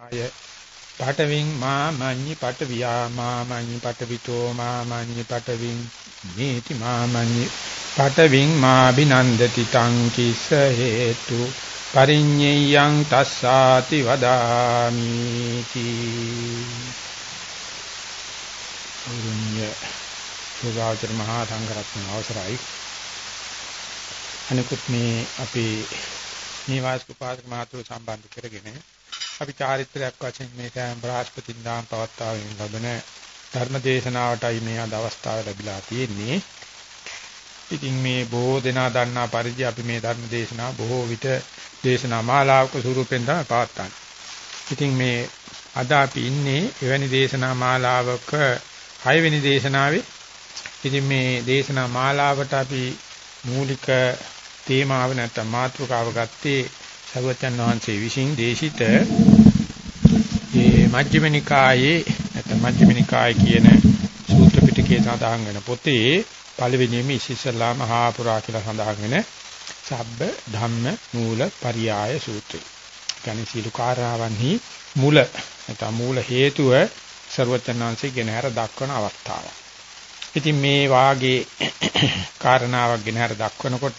ආය. පඨවින් මා මඤ්ඤි පඨවියා මා මඤ්ඤි පඨවිතෝ මා මඤ්ඤි පඨවින් මේති මා මඤ්ඤි පඨවින් මා බිනන්දති තං කිස්ස හේතු. පරිඤ්ඤයං තස්සාති වදාමි තී උරුඤ්ඤ යෝගාචර මහා සංඝරත්න අවසරයි. අනිකුත් මේ අපේ නිවාස උපාසක මහතුරු සම්බන්ධ කරගෙන අපි චාරිත්‍රාක් වශයෙන් මේ සෑම බ්‍රහස්පතින්දාම් පවත්වාගෙන ලබන ධර්ම දේශනාවටයි මේ අද අවස්ථාව ලැබිලා තියෙන්නේ. ඉතින් මේ බොහෝ දෙනා දන්නා පරිදි අපි මේ ධර්ම දේශනාව බොහෝ විට දේශනා මාලාවක ස්වරූපෙන් තමයි පවත්වන්නේ. ඉතින් මේ අද අපි ඉන්නේ එවැනි දේශනා මාලාවක 6 වෙනි දේශනාවේ. ඉතින් මේ දේශනා මාලාවට අපි මූලික තේමාව නැත්නම් මාතෘකාව ගත්තේ සර්වචන් වහන්සේ විසින් දේශිත මේ මජ්ක්‍ධිම නිකායේ නැත්නම් මජ්ක්‍ධිම නිකාය කියන සූත්‍ර පිටකයේ සඳහන් වෙන පොතේ පළවෙනිම ඉසිසලාම හාපුරා කියලා සඳහන් වෙන සබ්බ ධම්ම මූල පරියාය සූත්‍රය. කියන්නේ සීල කාරණාවන්හි මුල නැත්නම් මූල හේතුව ਸਰවචනාංශයේ ගෙන හැර දක්වන අවස්ථාවක්. ඉතින් මේ වාගේ කාරණාවක් ගෙන හැර දක්වනකොට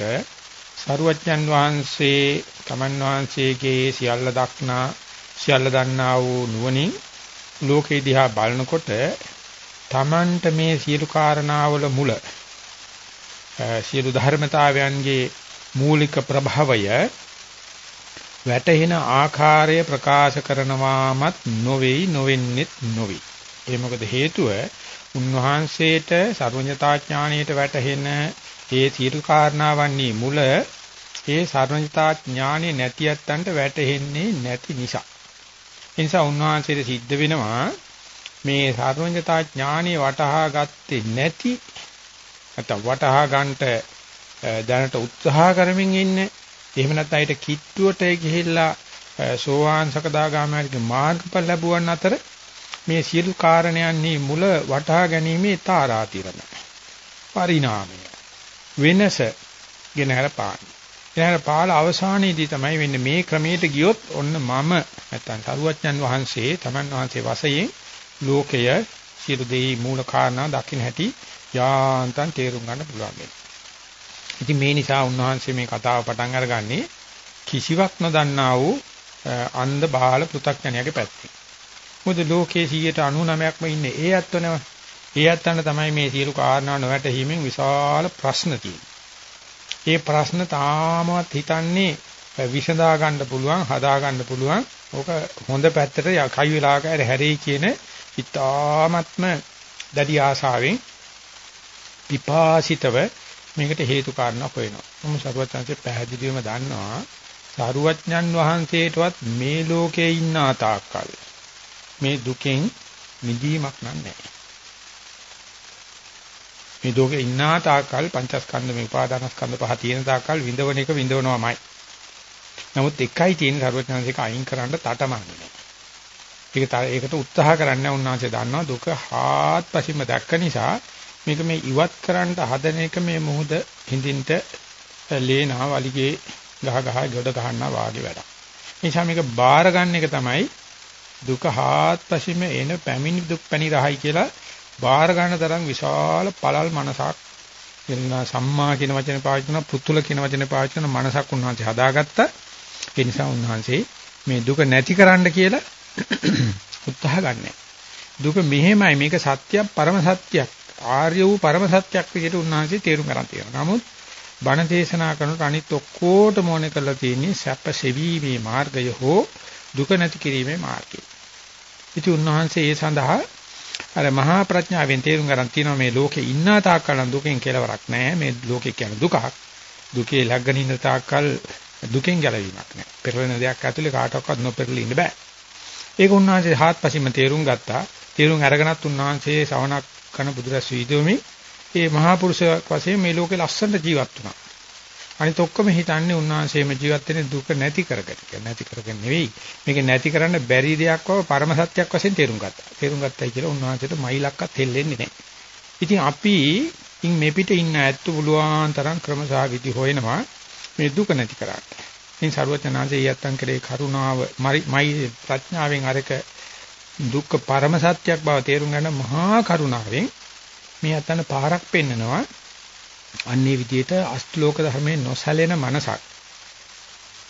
සරුවච්චන් වහන්සේ තමන් වහන්සේගේ සියල්ල දක්නා සියල්ල දන්නා වූ නුවණින් ලෝකේ දිහා බලනකොට තමන්ට මේ සියලු කාරණාවල මුල සියලු ධර්මතාවයන්ගේ මූලික ප්‍රභවය වැටහෙන ආකාරය ප්‍රකාශ කරනවාමත් නොවේයි නොවෙන්නෙත් නොවේ. ඒ මොකද හේතුව උන්වහන්සේට සර්වඥතා ඥාණයට වැටහෙන ඒ සියලු කාරණාවන්හි මුල ඒ සර්වඥතා ඥානෙ නැති යත්තන්ට වැටහෙන්නේ නැති නිසා. ඒ නිසා උන්වහන්සේට සිද්ධ වෙනවා මේ සර්වඥතා ඥානෙ වටහා ගත්තේ නැති නැත්නම් වටහා ගන්නට දැනට උත්සාහ කරමින් ඉන්නේ. එහෙම නැත්නම් ඊට කිට්ටුවට ගිහිල්ලා සෝවාන් සකදාගාමීගේ මාර්ගඵල ලැබුවන් අතර මේ සියලු කාරණයන්හි මුල වටහා ගැනීමේ තාරාතිරම පරිණාමය. වෙනස ගෙනහැර පාන. ගෙනහැර පාල අවසානයේදී තමයි වෙන්නේ මේ ක්‍රමයට ගියොත් ඔන්න මම නැත්තම් තරුවච්චන් වහන්සේ තමන් වහන්සේ වශයෙන් ලෝකය සියලු දෙයි මූල කාරණා දකින්න හැටි යාන්තම් තේරුම් ගන්න පුළුවන් වෙනවා. ඉතින් මේ නිසා උන්වහන්සේ මේ කතාව පටන් අරගන්නේ කිසිවක් නොදන්නා වූ අන්ධ බාල පෘථග්ජනයාගේ පැත්තෙන්. මොකද ලෝකයේ 99%ක්ම ඉන්නේ ඒ ඇත්තනම ඒ ඇත්තන්ට තමයි මේ සියලු කාරණා නොවැටීමෙන් විශාල ප්‍රශ්න ඒ ප්‍රශ්න තාමවත් හිතන්නේ විසඳා ගන්න පුළුවන්, හදා ගන්න පුළුවන්. ඕක හොඳ පැත්තට කයි වෙලාවක හැරෙයි කියන ඉතාමත්ම දැඩි ආශාවෙන් විපාසිතව මේකට හේතු කාරණා හොයනවා. මොම සරුවත්ංශේ පැහැදිලිවම දන්නවා. සරුවඥන් වහන්සේටවත් මේ ලෝකේ ඉන්න තාක්කල් මේ දුකෙන් මිදීමක් නැහැ. මේ ලෝකේ ඉන්නා තාක්කල් පංචස්කන්ධ මේ උපාදානස්කන්ධ පහ තියෙන තාක්කල් විඳවන එක විඳවනවාමයි. නමුත් එකයි තියෙන සර්වඥාන්සේක අයින් කරන්න තටමන්නේ. ඒක ඒකට උත්සාහ කරන්න උන්වහන්සේ දන්නවා දුක හාත්පසින්ම දැක්ක නිසා මේක මේ ඉවත් කරන්න හදන එක මේ මොහොත හිඳින්ට ලේනා වලිගේ ගහ ගහ ගොඩ ගන්නවා වාගේ වැඩක්. නිසා මේක බාර ගන්න එක තමයි දුක හාත්පසින්ම එන පැමිණි දුක් පැණි රහයි කියලා බාර ගන්න තරම් විශාල පළල් මනසක් එන්න සම්මා කියන වචනේ පාවිච්චි කරන පුතුල කියන වචනේ පාවිච්චි කරන මනසක් උන්වහන්සේ හදාගත්තා. ඒ නිසා උන්වහන්සේ මේ දුක නැති කරන්න කියලා උත්සාහ ගන්නෑ. දුක මෙහෙමයි මේක සත්‍යයක් පරම සත්‍යයක් ආර්ය වූ පරම සත්‍යයක් විදිහට උන්වහන්සේ තේරුම් ගන්න තියෙනවා. නමුත් බණ දේශනා කරනකොට අනිත් ඔක්කොටම ඕනේ කරලා තියෙන්නේ සැප සෙවීමේ මාර්ගය හෝ දුක නැති කිරීමේ මාර්ගය. ඉතින් උන්වහන්සේ ඒ සඳහා අර මහා ප්‍රඥාවෙන් තේරුම් ගන්න තියෙනවා මේ ලෝකේ ඉන්නා තාක්කල් දුකෙන් කෙලවරක් නැහැ. මේ ලෝකේ කියන දුකක්. දුකේ ලැගගෙන ඉන්න තාක්කල් දුකෙන් ගැලවීමක් නැහැ. පෙරලෙන දෙයක් ඇතුලේ කාටවත් නොපෙරළී ඉන්න බෑ. ඒක උන්වහන්සේ හාත්පසින්ම තේරුම් ගත්තා. තේරුම් අරගෙනත් උන්වහන්සේ ශ්‍රවණක් කරන බුදුරස් වීදෝමි මේ මහා පුරුෂයෙක් වශයෙන් මේ ලෝකේ ලස්සනට ජීවත් වුණා. අනිත ඔක්කොම හිතන්නේ උන්වහන්සේම ජීවත් වෙන්නේ දුක නැති කරගන්න. නැති කරගෙන නෙවෙයි. මේක නැති කරන්න බැරි දෙයක් වව පරම සත්‍යයක් වශයෙන් තේරුම් ගත්තා. තේරුම් ගත්තයි කියලා උන්වහන්සේට මයිලක්වත් හෙල්ලෙන්නේ නැහැ. ඉතින් අපි ඉන් මේ පිට ඉන්න ඇත්ත පුළුවන් තරම් ක්‍රමසහ විදි හොයනවා මේ දුක නැති කරන්න. ඉතින් ਸਰවඥාන්සේ යත්තන් කරේ කරුණාව මයි ප්‍රඥාවෙන් අරක දුක්ඛ පරම සත්‍යයක් බව තේරුම් ගන්න මහා කරුණාවෙන් මේ අතන පාරක් පෙන්නනවා අන්නේ විදියට අෂ්ටලෝක ධර්මයේ නොසැලෙන මනසක්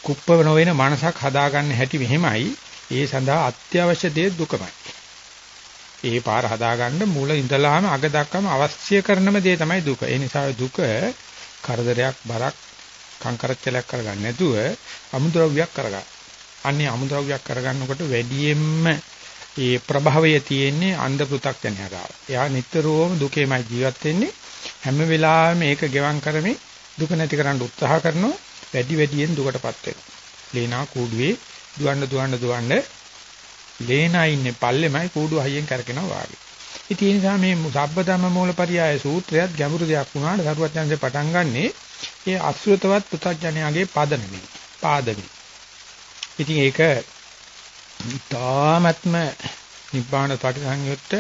කුප්පව නොවන මනසක් හදාගන්න හැටි මෙහෙමයි ඒ සඳහා අත්‍යවශ්‍ය දේ දුකමයි ඒ පාර හදාගන්න මුල ඉඳලාම අග දක්වාම අවශ්‍ය කරනම දේ තමයි දුක ඒ නිසා දුක කරදරයක් බරක් කංකරච්චලයක් කරගන්න නැතුව අමුද්‍රව්‍යයක් කරගන්න අන්නේ අමුද්‍රව්‍යයක් කරගන්නකොට වැඩියෙන්ම ඒ ප්‍රභවය තියෙන්නේ අන්ධ පෘ탁ජනයා ගාව. එයා නිතරම දුකේමයි ජීවත් වෙන්නේ. හැම වෙලාවෙම මේක ගෙවම් කරමින් දුක නැති කරන්න උත්සාහ කරනවා. වැඩි වැඩියෙන් දුකටපත් වෙනවා. ලේනා කූඩුවේ දුවන්න දුවන්න දුවන්න ලේනා ඉන්නේ පල්ලෙමයි කූඩුව හයියෙන් කරකිනවා වාගේ. ඉතින් ඒ නිසා මේ සබ්බධම්ම මූලපරියාය සූත්‍රයත් ගැඹුරු දෙයක් වුණාට සරුවත් යනසේ පටන් ගන්නෙ ඒ අසුරතවත් පු탁ජනයාගේ පදනමේ පාදමේ. ඉතින් ඒක තාමත්ම නිබ්බාන පරිසංයුක්ත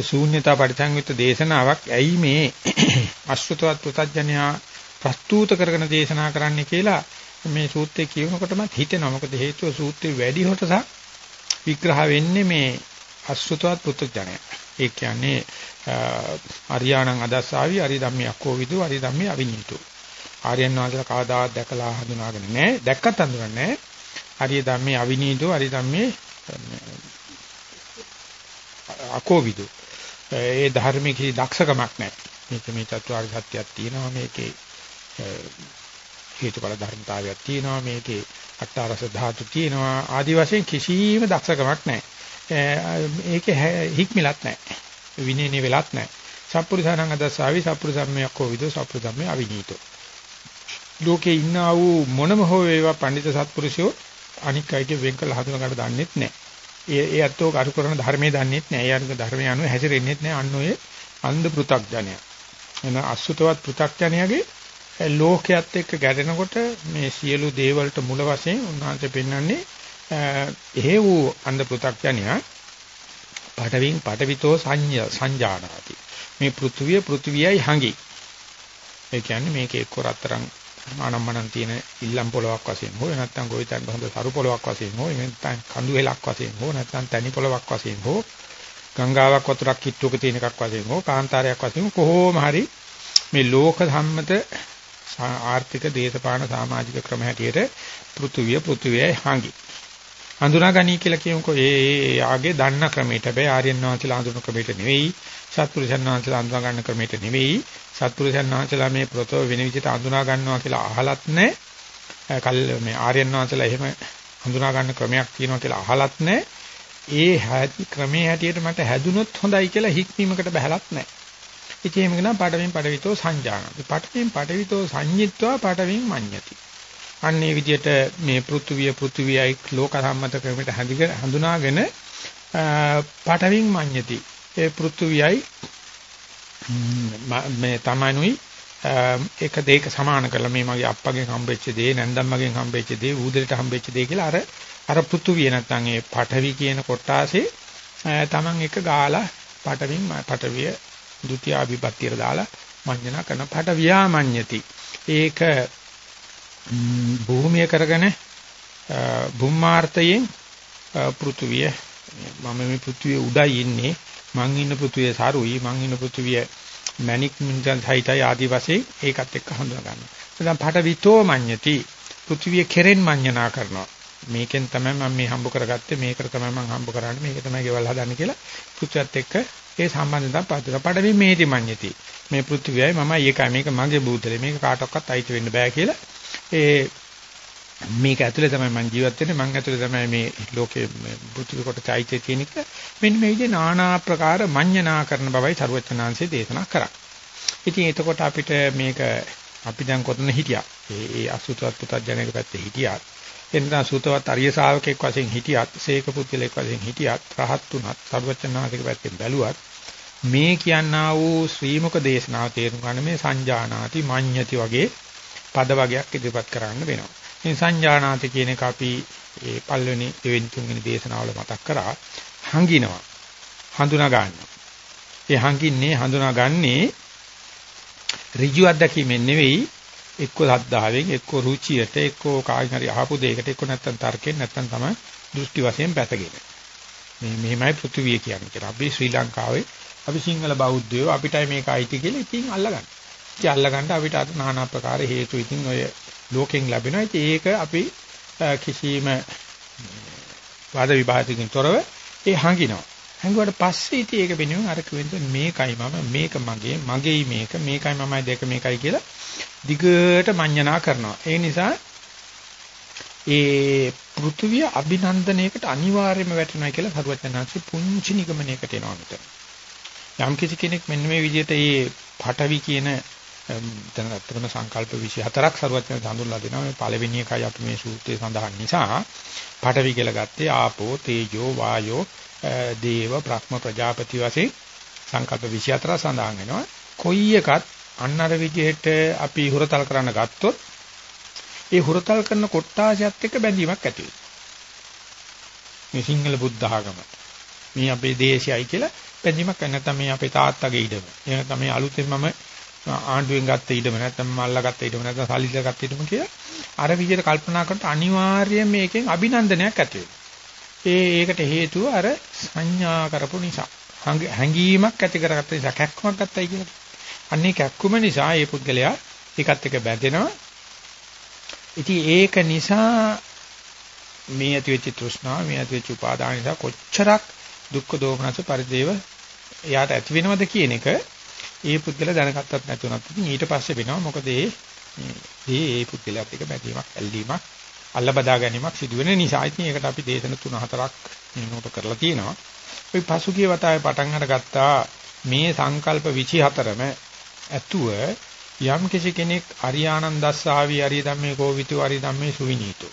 ශූන්‍යතා පරිසංයුක්ත දේශනාවක් ඇයි මේ අසුතවත් පුතඥයා ප්‍රස්තුත කරගෙන දේශනා කරන්න කියලා මේ සූත්‍රය කියනකොටම හිතෙනවා මොකද හේතුව සූත්‍රේ වැඩි කොටසක් විග්‍රහ වෙන්නේ මේ අසුතවත් පුතඥය. ඒ කියන්නේ අරියාණං අදස්සාවි අරි ධම්මේ අකෝවිදු අරි ධම්මේ අවිනීතු. ආර්යයන් වහන්සේලා කවදාවත් දැකලා හඳුනාගෙන නැහැ. දැක්කත් හඳුනන්නේ නැහැ. හරිය ධම්මේ අවිනීතෝ හරි ධම්මේ අකෝවිදු ඒ ධර්මයේ කිසි දක්ෂකමක් නැහැ. මේක මේ චතුරාර්ය සත්‍යයක් තියෙනවා මේකේ හේතුඵල ධර්මතාවයක් තියෙනවා මේකේ අට්ඨාරස ධාතු තියෙනවා. ආදි වශයෙන් කිසිම දක්ෂකමක් නැහැ. ඒකේ හික්මිලත් නැහැ. විනේනේ වෙලත් නැහැ. සප්පුරිසානං අදස්සාවි සප්පුරිසම්මයක් කෝවිදෝ සප්පුරිසම්මේ අවිනීතෝ. ලෝකේ ඉන්නා වූ මොනම හෝ වේවා පඬිත සත්පුරුෂයෝ අනික් අයගේ වෙන් කළ හඳුනා ගන්න දන්නෙත් නැහැ. ඒ ඒ අත්ෝ කරු කරන ධර්මයේ දන්නේත් නැහැ. ඒ අනුව ධර්මය අනුව හැසිරෙන්නේත් නැහැ. අන්න ඔය අන්ධ පෘ탁ඥය. එන අසුතවත් පෘ탁ඥයගේ ලෝකයේත් එක්ක ගැටෙනකොට මේ සියලු දේවලට මුල වශයෙන් උන්වහන්සේ පෙන්වන්නේ එහෙ වූ අන්ධ පෘ탁ඥය පඩවින් පඩවිතෝ සංජානාති. මේ පෘථුවිය පෘථුවියයි හඟි. ඒ කියන්නේ මේක එක්ක රත්තරන් ආනම්මනම් තියෙන ඉල්ලම් පොලවක් වශයෙන් හෝ නැත්නම් ගොවිතැන් හොඳ සරු පොලවක් වශයෙන් හෝ නැත්නම් කඳු හෙලක් වශයෙන් හෝ නැත්නම් තනි පොලවක් වශයෙන් හෝ ගංගාවක් වතුරක් කිට්ටුවක තියෙන එකක් වශයෙන් හෝ කාන්තාරයක් වශයෙන් කොහොම හරි මේ ලෝක සම්මත ආර්ථික දේශපාලන සමාජික ක්‍රම හැටියට පෘථුවිය පෘථුවියයි හාඟි හඳුනා ගනී කියලා කියමුකෝ. ඒ ආගේ දන්න ක්‍රමයට හැබැයි ආර්යයන් වහන්සේලා හඳුනන ක්‍රමයට නෙවෙයි. සත්පුරුෂයන් වහන්සේලා හඳුනා ගන්න ක්‍රමයට නෙවෙයි. සත්පුරුෂයන් වහන්සේලා මේ ප්‍රතෝ වෙන විදිහට හඳුනා ගන්නවා කියලා අහලත් නැහැ. කල් මේ ආර්යයන් වහන්සේලා එහෙම හඳුනා ගන්න ක්‍රමයක් තියෙනවා කියලා අහලත් නැහැ. ඒ ක්‍රමයේ හැටියට මට හැදුනොත් හොඳයි කියලා හික්මීමකට බහැලත් නැහැ. ඉතින් එහෙම ගනම් පඩවින් පඩවිතෝ සංජානති. පඩවින් පඩවිතෝ සංඤිත්වා පඩවින් මඤ්ඤති. අන්නේ විදිහට මේ පෘථුවිය පෘථුවියයි ලෝක සම්මත ක්‍රමයට හඳුනාගෙන පඩවින් මඤ්ඤති. ඒ පෘථුවියයි මේ තමනුයි එක දෙයක සමාන කරලා මේ මගේ අප්පගෙන් හම්බෙච්ච දේ නැන්දම්මගෙන් හම්බෙච්ච දේ ඌදලට හම්බෙච්ච දේ කියලා අර අර පෘථුවිය නැත්තම් ඒ පඨවි කියන කොටාසේ තමන් එක ගාලා පඨවින් පඨවිය ဒုတိ ය අභිපත්‍යයට දාලා මඤ්ඤණ කරන පඨවියා මඤ්ඤති. ඒක භූමිය කරගෙන භූමාර්ථයෙන් පෘථුවිය මම මේ පෘථුවිය උඩයි ඉන්නේ. මං ඉන්න පෘථුවිය සරුයි මං ඉන්න පෘථුවිය මණික් මින්ජන් සහිතයි ආදි වශයෙන් ඒකත් එක්ක හඳුනා ගන්නවා. එතන පටවිතෝ මඤ්ඤති පෘථිවිය කෙරෙන් මඤ්ඤනා කරනවා. මේකෙන් තමයි මම මේ හම්බ කරගත්තේ මේකට තමයි මම හම්බ කරන්නේ මේක තමයි ගෙවල් හදන්නේ කියලා පෘථිවියත් එක්ක ඒ සම්බන්ධතාව පදලා පඩවි මේටි මඤ්ඤති. මේ පෘථිවියයි මමයි ඒකයි මේක මගේ බූදලේ මේක කාටවත් අයිති වෙන්න බෑ කියලා ඒ මේක ඇතුලේ තමයි මම ජීවත් වෙන්නේ මම ඇතුලේ තමයි මේ ලෝකේ බුද්ධි කොට චෛත්‍ය තියෙන එක මෙන්න මේ විදිහේ নানা ආකාර මඤ්ඤණා කරන බවයි සරුවචනාංශයේ දේශනා කරා. ඉතින් එතකොට අපිට මේක අපි දැන් කොතන හිටියා? ඒ ඒ අසුතවත් පුතඥයෙක් පැත්තේ හිටියා. එතන සූතවත් අරිය ශාවකෙක් වශයෙන් හිටියත්, සීක පුත්‍රයෙක් වශයෙන් හිටියත්, රහත් තුනත් සරුවචනාංශික පැත්තෙන් බැලුවත් මේ කියනා වූ ශ්‍රීමුක දේශනාව තේරුම් ගන්න මේ සංජානාති මඤ්ඤති වගේ පද වගයක් ඉදිරිපත් කරන්න වෙනවා. මේ සංජානාති කියන එක අපි ඒ පළවෙනි දෙවෙනි තුන්වෙනි දේශනාවල මතක් කරා හංගිනවා හඳුනා ගන්නවා ඒ හංගින්නේ හඳුනා ගන්නේ ඍජු අත්දැකීමෙන් නෙවෙයි එක්ක සද්ධාවෙන් එක්ක රුචියට එක්ක කායින් හරි අහපු දෙයකට එක්ක නැත්තම් තර්කයෙන් නැත්තම් තමයි දෘෂ්ටි වශයෙන් පැතගෙන මේ මෙහෙමයි පෘථිවිය කියන්නේ කියලා. අපි ශ්‍රී ලංකාවේ අපි සිංහල බෞද්ධයෝ අපිටයි මේක අයිති කියලා ඉතින් අල්ලගන්න. ඉතින් අල්ලගන්න අපිට අර নানা ආකාර හේතු ඉතින් ඔය ලෝකෙන් ලැබෙනවා. ඉතින් ඒක අපි කිසිම වාද විභාගකින් තොරව ඒ හංගිනවා. හංගුවට පස්සේ ඉතින් ඒක වෙනුවෙන් අර කිව්වෙන්ද මේකයි මම මේක මගේ මගේයි මේක මේකයි මමයි දෙක මේකයි කියලා දිගට මඤ්ඤණා කරනවා. ඒ නිසා ඒ පෘථුවිය අභිනන්දනයකට අනිවාර්යයෙන්ම වැටෙනවා කියලා සරුවචනාංශි පුංචි නිගමනයකට එනවා මෙතන. යම් කිසි කෙනෙක් මෙන්න මේ විදිහට මේ පටවි කියන දැන් අත්‍තරම සංකල්ප 24ක් සරුවචන හඳුන්ලා දෙනවා. මේ පළවෙනි එකයි අපි මේ සූත්‍රයේ සඳහන් නිසා පටවි කියලා ගත්තේ ආපෝ තේජෝ වායෝ දේව බ්‍රහ්ම ප්‍රජාපති වශයෙන් සංකල්ප 24 සඳහන් වෙනවා. කොයි එකත් අන්නර විදිහට අපි හුරතල් කරන්න ගත්තොත් ඒ හුරතල් කරන කොට්ටාසයත් එක්ක බැඳීමක් ඇති මේ සිංහල බුද්ධ ආගම මේ අපේ දේශයයි කියලා බැඳීමක් නැත්නම් මේ අපේ තාත්තගේ ඉඩම. එහෙම නැත්නම් මේ අලුතෙන් මම ආණ්ඩුවෙන් ගත්ත ඉඩම නැත්නම් මල්ලා ගත්ත ඉඩම නැත්නම් සල්ලිලා ගත්ත ඉඩම කියලා අර විදිහට කල්පනා කරනකොට අනිවාර්යයෙන් මේකෙන් අභිනන්දනයක් ඇති වෙනවා. ඒ ඒකට හේතුව අර සංඥා කරපු නිසා. හැඟීමක් ඇති කරගත්ත නිසා කැක්කමක් ගත්තයි කියලා. අන්නේ කැක්කුම නිසා මේ පුද්ගලයා ඒකත් එක්ක බැඳෙනවා. ඉතින් ඒක නිසා මේ ඇති වෙච්ච තෘෂ්ණාව, මේ ඇති වෙච්ච උපාදාන නිසා කොච්චරක් දුක්ඛ දෝමනස පරිදේව එයාට ඇති වෙනවද කියන එක ඒ පුද්ගලයා දැනගත්තත් නැතුණත් ඉතින් ඊට පස්සේ වෙනවා මොකද ඒ මේ ඒ පුද්ගලයාත් එක්ක බැඳීමක්, ඇල්ලීමක්, අල්ල බදා ගැනීමක් සිදු වෙන නිසා ඉතින් ඒකට අපි දේශන තුන හතරක් මේකට කරලා තියෙනවා. අපි පසුගිය වතාවේ පටන් අරගත්තා මේ සංකල්ප 24ම ඇතුව යම් කිසි කෙනෙක් අරියානන්දස්සාවි අරිය ධම්මේ කෝවිතු අරිය ධම්මේ සුවිනීතෝ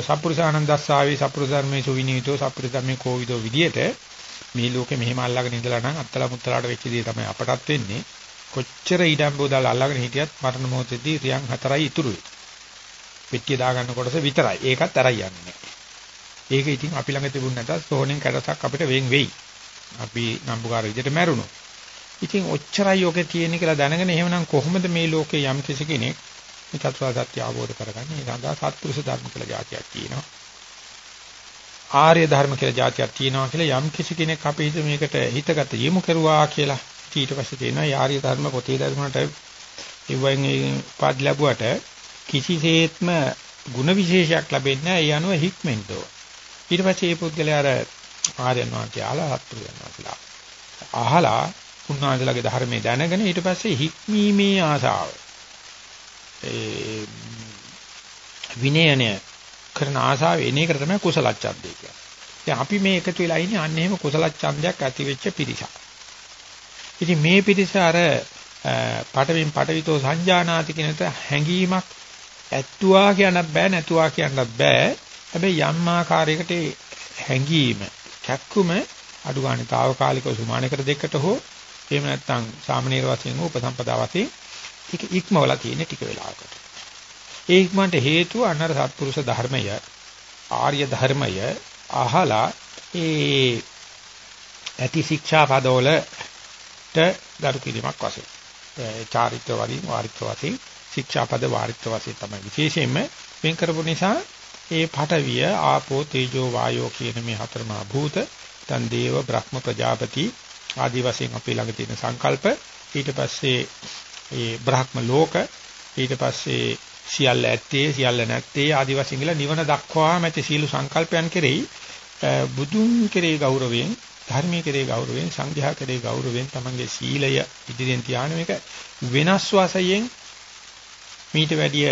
සප්පුරුසානන්දස්සාවි සප්පුරුස ධර්මේ සුවිනීතෝ සප්පුරුස ධම්මේ කෝවිදෝ විදියට මේ ලෝකෙ මෙහෙම අල්ලගෙන ඉඳලා නම් අත්තලා මුත්තලාට වෙච්ච දේ තමයි අපටත් වෙන්නේ කොච්චර ඊඩම්බෝ දාලා අල්ලගෙන හිටියත් මරණ මොහොතේදී රියන් හතරයි ඉතුරු වෙයි. පෙට්ටිය දාගන්න කොටස විතරයි. ඒකත් අරයි යන්නේ නැහැ. ඒක ඉතින් අපි ළඟ තිබුණ නැතත් සෝණෙන් කැඩසක් අපිට වෙන් වෙයි. අපි නම්බුකාර විදිහට මැරුණොත්. ඉතින් ඔච්චරයි ඔකේ තියෙන්නේ කියලා දැනගෙන එහෙමනම් කොහොමද මේ ලෝකේ යම් කිසි කෙනෙක් මේ චතුරාර්ය සත්‍ය අවබෝධ කරගන්නේ? ඒ සඳහා සත්පුරුෂ ධර්ම කියලා જાතියක් තියෙනවා. ආර්ය ධර්ම කියලා જાතියක් තියෙනවා කියලා යම් කිසි කෙනෙක් අපේ හිත මේකට හිතගත යොමු කරුවා කියලා ඊට පස්සේ තියෙනවා ආර්ය ධර්ම පොතේ දක්වනට ඉවෙන් පාඩ ලැබුවට කිසිසේත්ම ಗುಣ විශේෂයක් ලැබෙන්නේ නැහැ. ඒ අනුව හික්මෙන්තෝ. ඊට පස්සේ මේ පුද්ගලයා අර ආර්යයන් වහන්සේ ආලා හත්තු වෙනවා කියලා. අහලා උන්වහන්සේලාගේ ධර්මයේ දැනගෙන ඊට පස්සේ හික්මීමේ ආසාව. ඒ විනයනේ කරන ආසාව එන එක තමයි කුසල ඡන්දය කියන්නේ. දැන් අපි මේ එකතු වෙලා ඉන්නේ අන්න එහෙම කුසල ඡන්දයක් ඇති වෙච්ච පිරිසක්. ඉතින් මේ පිරිස අර පටවින් පටවිතෝ සංජානාති කියන හැඟීමක් ඇත්තුවා කියන්නත් බෑ නැතුවා කියන්නත් බෑ. හැබැයි යම් ආකාරයකට හැඟීම කැක්කුම අඩු ගන්න తాවකාලිකව සුමානකට දෙකට හෝ එහෙම නැත්නම් සාමනීර වශයෙන් උපසම්පදා වශයෙන් ඒක ඉක්මවලා තියෙන ටික වෙලාවකට. ඒ ඉක්මන්ට හේතුව අනර සත්පුරුෂ ධර්මය ආර්ය ධර්මය අහලා ඒ ඇති ශික්ෂා පදවලට ගරු කිරීමක් වශයෙන් චාරිත්‍ර වලින් වාරිත්‍ර වශයෙන් ශික්ෂා පද වාරිත්‍ර වශයෙන් තමයි විශේෂයෙන්ම වෙන් කරපු නිසා ඒ පඨවිය ආපෝ තේජෝ වායෝ කියන මේ හතරමා භූත තන් දේව බ්‍රහ්ම ප්‍රජාපති ආදි වශයෙන් අපි ළඟ තියෙන සංකල්ප ඊට පස්සේ ඒ බ්‍රහ්ම ලෝක ඊට පස්සේ සියල්ල ඇත්තේ සියල්ල නැත්තේ ආදි වශයෙන් කියලා නිවන දක්වාම ඇති සීල සංකල්පයන් කෙරෙහි බුදුන් කෙරෙහි ගෞරවයෙන් ධර්මයේ කෙරෙහි ගෞරවයෙන් සංඝයා කෙරෙහි ගෞරවයෙන් තමන්ගේ සීලය ඉදිරියෙන් තියාන මේක වෙනස් වාසයෙන් මීට වැඩිය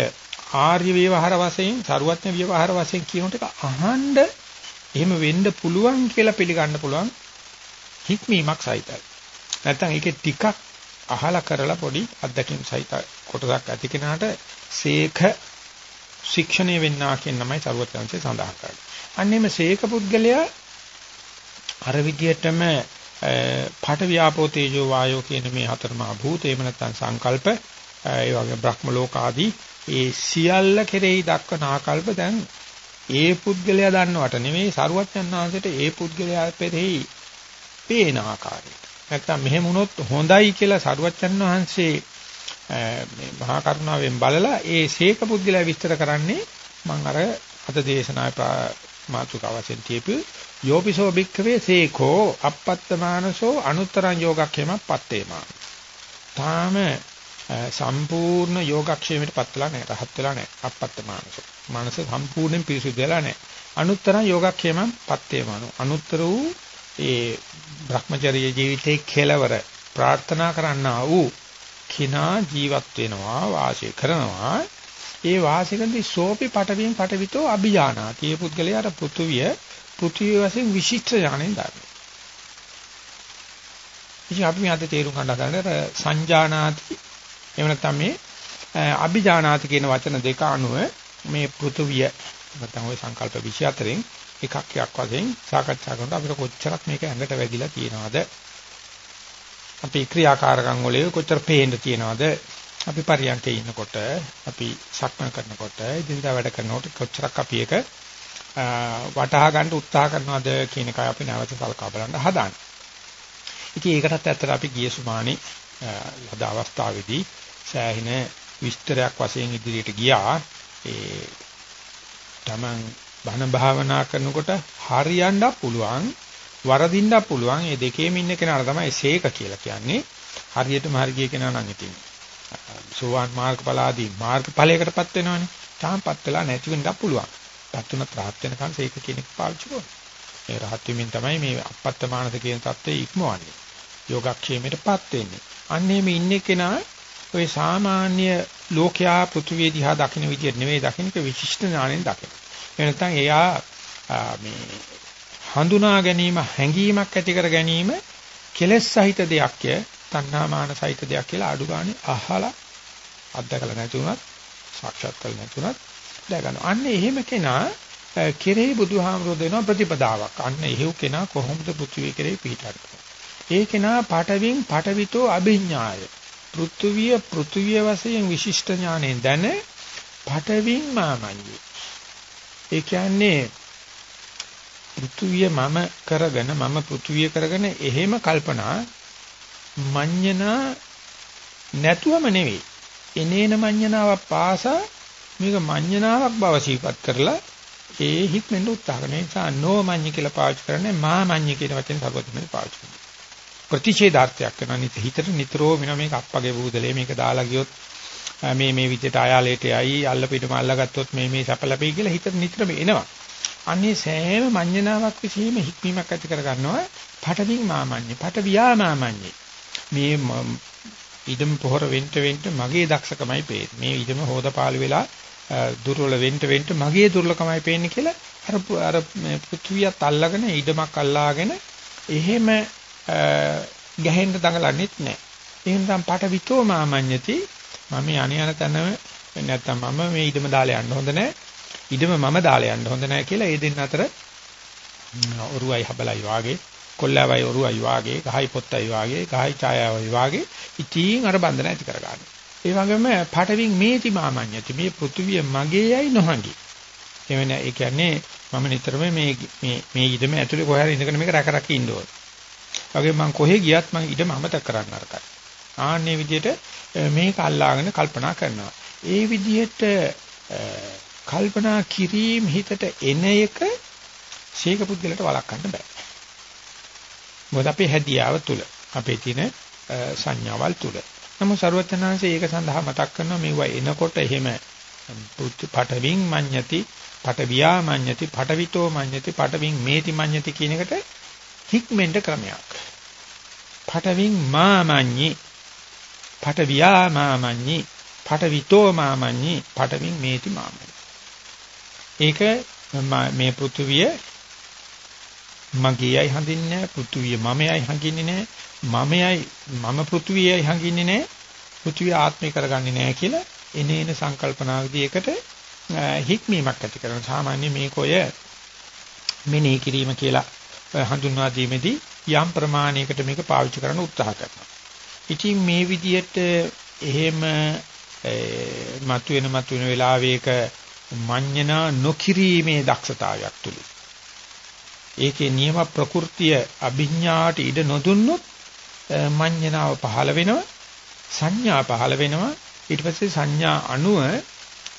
ආර්ය ව්‍යවහාර වශයෙන් සරුවත්න ව්‍යවහාර වශයෙන් කියනට අහන්න එහෙම වෙන්න පුළුවන් කියලා පිළිගන්න පුළුවන් හික්මීමක් සහිතයි. නැත්තම් ඒකේ ටිකක් අහලා කරලා පොඩි අත්දැකීම් සහිත කොටසක් ඇති කෙනාට සීක ශික්ෂණය වෙන්නා කියන නමයි සරුවත්නංශය සඳහන් කරන්නේ. අන්නේම සීක පුද්ගලයා අර විදියටම පඨ ව්‍යාපෝ තේජෝ වායෝ කියන මේ හතරමා භූත එහෙම නැත්නම් සංකල්ප ඒ වගේ බ්‍රහ්ම ලෝක ආදී ඒ සියල්ල කෙරෙහි දක්වන ආකල්ප දැන් ඒ පුද්ගලයා දන්නවට නෙමෙයි සරුවච්චන් ආංශයට ඒ පුද්ගලයා පෙරෙහි පේන ආකාරයට. නැත්තම් මෙහෙම වුණොත් හොඳයි කියලා සරුවච්චන් වහන්සේ මේ මහා කරුණාවෙන් බලලා ඒ සීක පුද්ගලයා විස්තර කරන්නේ මම අර අද දේශනාවේ මාතුකාව වශයෙන් තියපු යෝපිසෝ භික්ඛවේ සීකෝ අපත්තමානසෝ අනුත්තරං යෝගක්ඛේම පත්තේමා. තාම සම්පූර්ණ යෝගක්ෂේමයට පත් වෙලා නැහැ. රහත් වෙලා නැහැ. අපත්තමානසෝ. මනස සම්පූර්ණයෙන් පිරිසුදු වෙලා නැහැ. අනුත්තරං යෝගක්ෂේමං පත්තේමානු. අනුත්තර වූ ඒ Brahmacharya ජීවිතයේ කෙලවර ප්‍රාර්ථනා කරන්නා වූ කිනා ජීවත් වෙනවා වාසය කරනවා ඒ වාසිකන්ති සෝපි පටවියෙන් පටවිතෝ අභිජානාති. මේ පුද්ගලයා අර පෘථුවිය පෘථුවිය වශයෙන් විශිෂ්ට ඥාණයෙන් දන්නවා. ඉතින් අපි මේ අද තේරුම් ගන්න හදන්නේ සංජානාති එහෙම නැත්නම් මේ අභිජානාති කියන වචන දෙක අනුව මේ පෘථුවිය නැත්නම් ওই සංකල්ප 24න් එකක් එකක් වශයෙන් සාකච්ඡා කරනකොට අපිට කොච්චරක් මේක ඇඟට වැදිලා තියෙනවද අපි ක්‍රියාකාරකම් වල කොච්චර පේන්න තියෙනවද අපි පරියන්කේ ඉන්නකොට අපි සක්මන් කරනකොට ඉදින්දා වැඩ කරනකොට කොච්චරක් අපි ඒක වටහා ගන්න උත්සාහ කරනවද කියන එකයි අපි නැවත සලකා බලන්න හදාන්නේ. ඉතින් ඒකටත් ඇත්තට අපි ගිය සුමානේ ලද අවස්ථාවේදී සෑහින විස්තරයක් වශයෙන් ඉදිරියට ගියා. ඒ තමන් බණ භාවනා කරනකොට හරියන්න පුළුවන් වරදින්න පුළුවන් මේ දෙකේම ඉන්න කෙනාට තමයි සේක කියලා කියන්නේ. හරියටම හරි ගිය කෙනා නම් ඉතින් සෝවාන් මාර්ගඵලාදී මාර්ගඵලයකටපත් වෙනවනේ. තාමපත් වෙලා නැති වෙන්නත් පුළුවන්. පත් වෙනත් රහත් වෙනකන් ඒක කෙනෙක් පාවිච්චි කරනවා. මේ රහත් වීමෙන් තමයි මේ අපත්ත මානස කියන தත්ත්වය ඉක්මවන්නේ. යෝගක්ෂේමයටපත් වෙන්නේ. අන්නේ මේ ඉන්නේ කෙනා ඔය සාමාන්‍ය ලෝකයා පෘථුවිය දිහා දකින්න විදියට නෙවෙයි දකින්නක විශිෂ්ට ඥාණයෙන් දකින්න. ඒ නැත්නම් එයා මේ හඳුනා ගැනීම හැඟීමක් ඇති කර ගැනීම කෙලෙස් සහිත දෙයක්ය තණ්හා මාන සහිත දෙයක් කියලා අඩු ගානේ අහලා අත්දකලා නැති උනත් සාක්ෂාත් කරලා නැති උනත් දැනගන්න. අන්න එහෙම කෙනා කෙරෙහි බුදුහාමුදුරුවෝ දෙන ප්‍රතිපදාවක්. අන්න එහෙව් කෙනා කොහොමද පෘථිවිය කෙරෙහි පිහිටන්නේ? ඒ කෙනා පාඨවින් පාඨවිතෝ අභිඥාය. පෘථුවිය පෘථුවිය වශයෙන් විශිෂ්ට ඥාණයෙන් දැන පාඨවින් මාමඤ්ඤේ. ඒ කියන්නේ පෘථුවිය මම කරගෙන මම පෘථුවිය කරගෙන එහෙම කල්පනා මඤ්ඤනා නැතුවම නෙවෙයි. එනේන මඤ්ඤනාවක් පාසා මේක මඤ්ඤනාවක් බව සිහිපත් කරලා ඒ හික්මෙන් උත්සාහ කරන නිසා නෝ මඤ්ඤ කියලා පාවිච්චි කරන්නේ මා මඤ්ඤ කියන වචනේ සර්වඥයෙන් පාවිච්චි කරනවා. ප්‍රතිචේදාර්ථයක් කරනවා නිත හිතට නිතරම වෙන මේක අප්පගේ බුදලේ මේක දාලා ගියොත් මේ මේ විදිහට ආයාලයට යයි අල්ල පිටම අල්ලගත්තොත් මේ මේ සැප ලැබෙයි කියලා හිතට නිතරම එනවා. අන්නේ සෑම මඤ්ඤණාවක් විසීම හික්මීමක් ඇති කර ගන්නවා. පටවින් මාමඤ්ඤේ, පටවියා මාමඤ්ඤේ. මේ ඉදම පොහොර වෙන්න වෙන්න මගේ දක්ෂකමයි පේන්නේ. මේ ඉදම හොදපාලු වෙලා දුර්වල වෙන්න වෙන්න මගේ දුර්ලකමයි පේන්නේ කියලා අර අර පෘථුවියත් අල්ලගෙන ඉදමක් අල්ලාගෙන එහෙම ගැහෙන්න දඟලන්නෙත් නැහැ. එහෙනම් තම පටවිතෝ මාමඤ්ඤති මම යණ යන තැන නැත්තම් මම මේ ඉදම දාලා යන්න හොඳ නැහැ. ඉදම මම දාලා යන්න හොඳ නැහැ කියලා ඒ දෙන්න අතර ඔරුවයි හබලයි වාගේ කොල්ලාවයි ඔරුවයි වාගේ ගහයි පොත්තයි වාගේ ගහයි ඡායාවයි වාගේ ඉතින් අර බන්ධන ඇති කරගන්න. ඒ වගේම පටවින් මේති මාමඤ්ඤති මේ පෘථුවිය මගේයයි නොහඟි. එවන ඒ කියන්නේ මම නිතරම මේ මේ මේ ඉදම ඇතුලේ කොහේ හරි ඉඳගෙන මේක රැක රැක ඉන්න ඕන. වගේ මම කොහෙ ගියත් මම ඉදම අමතක කරන්න අරකයි. ආන්නේ විදිහට මේක අල්ලාගෙන කල්පනා කරනවා. ඒ විදිහට කල්පනා කිරීම හිතට එන එක ශේක පුද්ගලට වළක්වන්න බෑ. මොකද අපේ හැදියාව තුල අපේ තියෙන සංඥාවල් තුල. නමුත් ਸਰවඥාන්සේ ඒක සඳහා මතක් කරනවා මේවා එනකොට එහෙම පටවින් මඤ්ඤති පටවියා මඤ්ඤති පටවිතෝ මඤ්ඤති පටවින් මේති මඤ්ඤති කියන එකට හික්මෙන්ට ක්‍රමයක්. පටවින් මාමඤ්ඤි පටවියා මාමඤ්ඤි පටවිතෝ මාමඤ්ඤි පටවින් මේති මාමඤ්ඤි. ඒක මේ පෘථුවිය මගේයි හඳින්නේ නැහැ පෘථුවිය මමයි හංගින්නේ නැහැ මමයි මම පෘථුවියයි හංගින්නේ නැහැ පෘථුවිය ආත්මය කරගන්නේ නැහැ කියලා එනේන සංකල්පනාවේදී එකට හික්මීමක් ඇති කරන සාමාන්‍ය මේක ඔය මෙනෙහි කිරීම කියලා හඳුන්වා දීමේදී යම් ප්‍රමාණයකට මේක පාවිච්චි කරන්න උත්සාහ කරනවා. ඉතින් මේ විදිහට එහෙම මතුවෙන මතුවෙන වෙලාවේක මඤ්ඤණා නොකිරීමේ දක්ෂතාවයක් තුලයි. ඒකේ නියම ප්‍රകൃතිය අභිඥාට ඉඩ නොදුන්නොත් මඤ්ඤණාව පහළ වෙනවා. සංඥා පහළ වෙනවා. ඊට පස්සේ සංඥා අණුව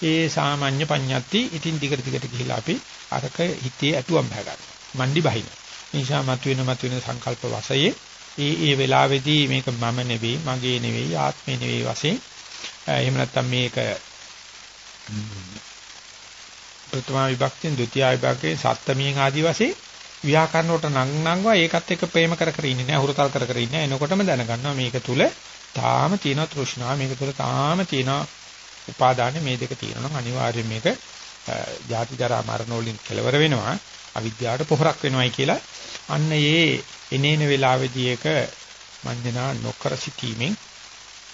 ඒ සාමාන්‍ය පඤ්ඤාති ඉතින් දිගට දිගට ගිහිලා අපි අරක හිතේ ඇතුම් බහ ගන්නවා. මණ්ඩි බහින. නිසා මතුවෙන මතුවෙන සංකල්ප වශයෙන් ඒ ඒ වෙලාවේදී මේක මම නෙවෙයි, මගේ නෙවෙයි, ආත්මේ නෙවෙයි වශයෙන් එහෙම නැත්නම් මේක ප්‍රථම විභක්තියෙන් ဒုတိ ය විභක්තියෙන් සප්තමියෙන් ආදි වශයෙන් ව්‍යාකරණ වලට නම් නංගවා ඒකත් එක්ක ප්‍රේම කර කර ඉන්නේ නැහැ හුරුතල් කර කර ඉන්නේ එනකොටම දැනගන්නවා මේක තුල තාම තියෙන තෘෂ්ණාව මේක තුල තාම තියෙන උපාදාන මේ දෙක තියෙනවා නම් අනිවාර්යයෙන් මේක ජාති ජරා මරණ වලින් කෙලවර වෙනවා අවිද්‍යාවට පොහොරක් වෙනවයි කියලා. අන්න ඒ එනේන වෙලාවේදී එක මඤ්ඤණා නොකර සිටීමෙන්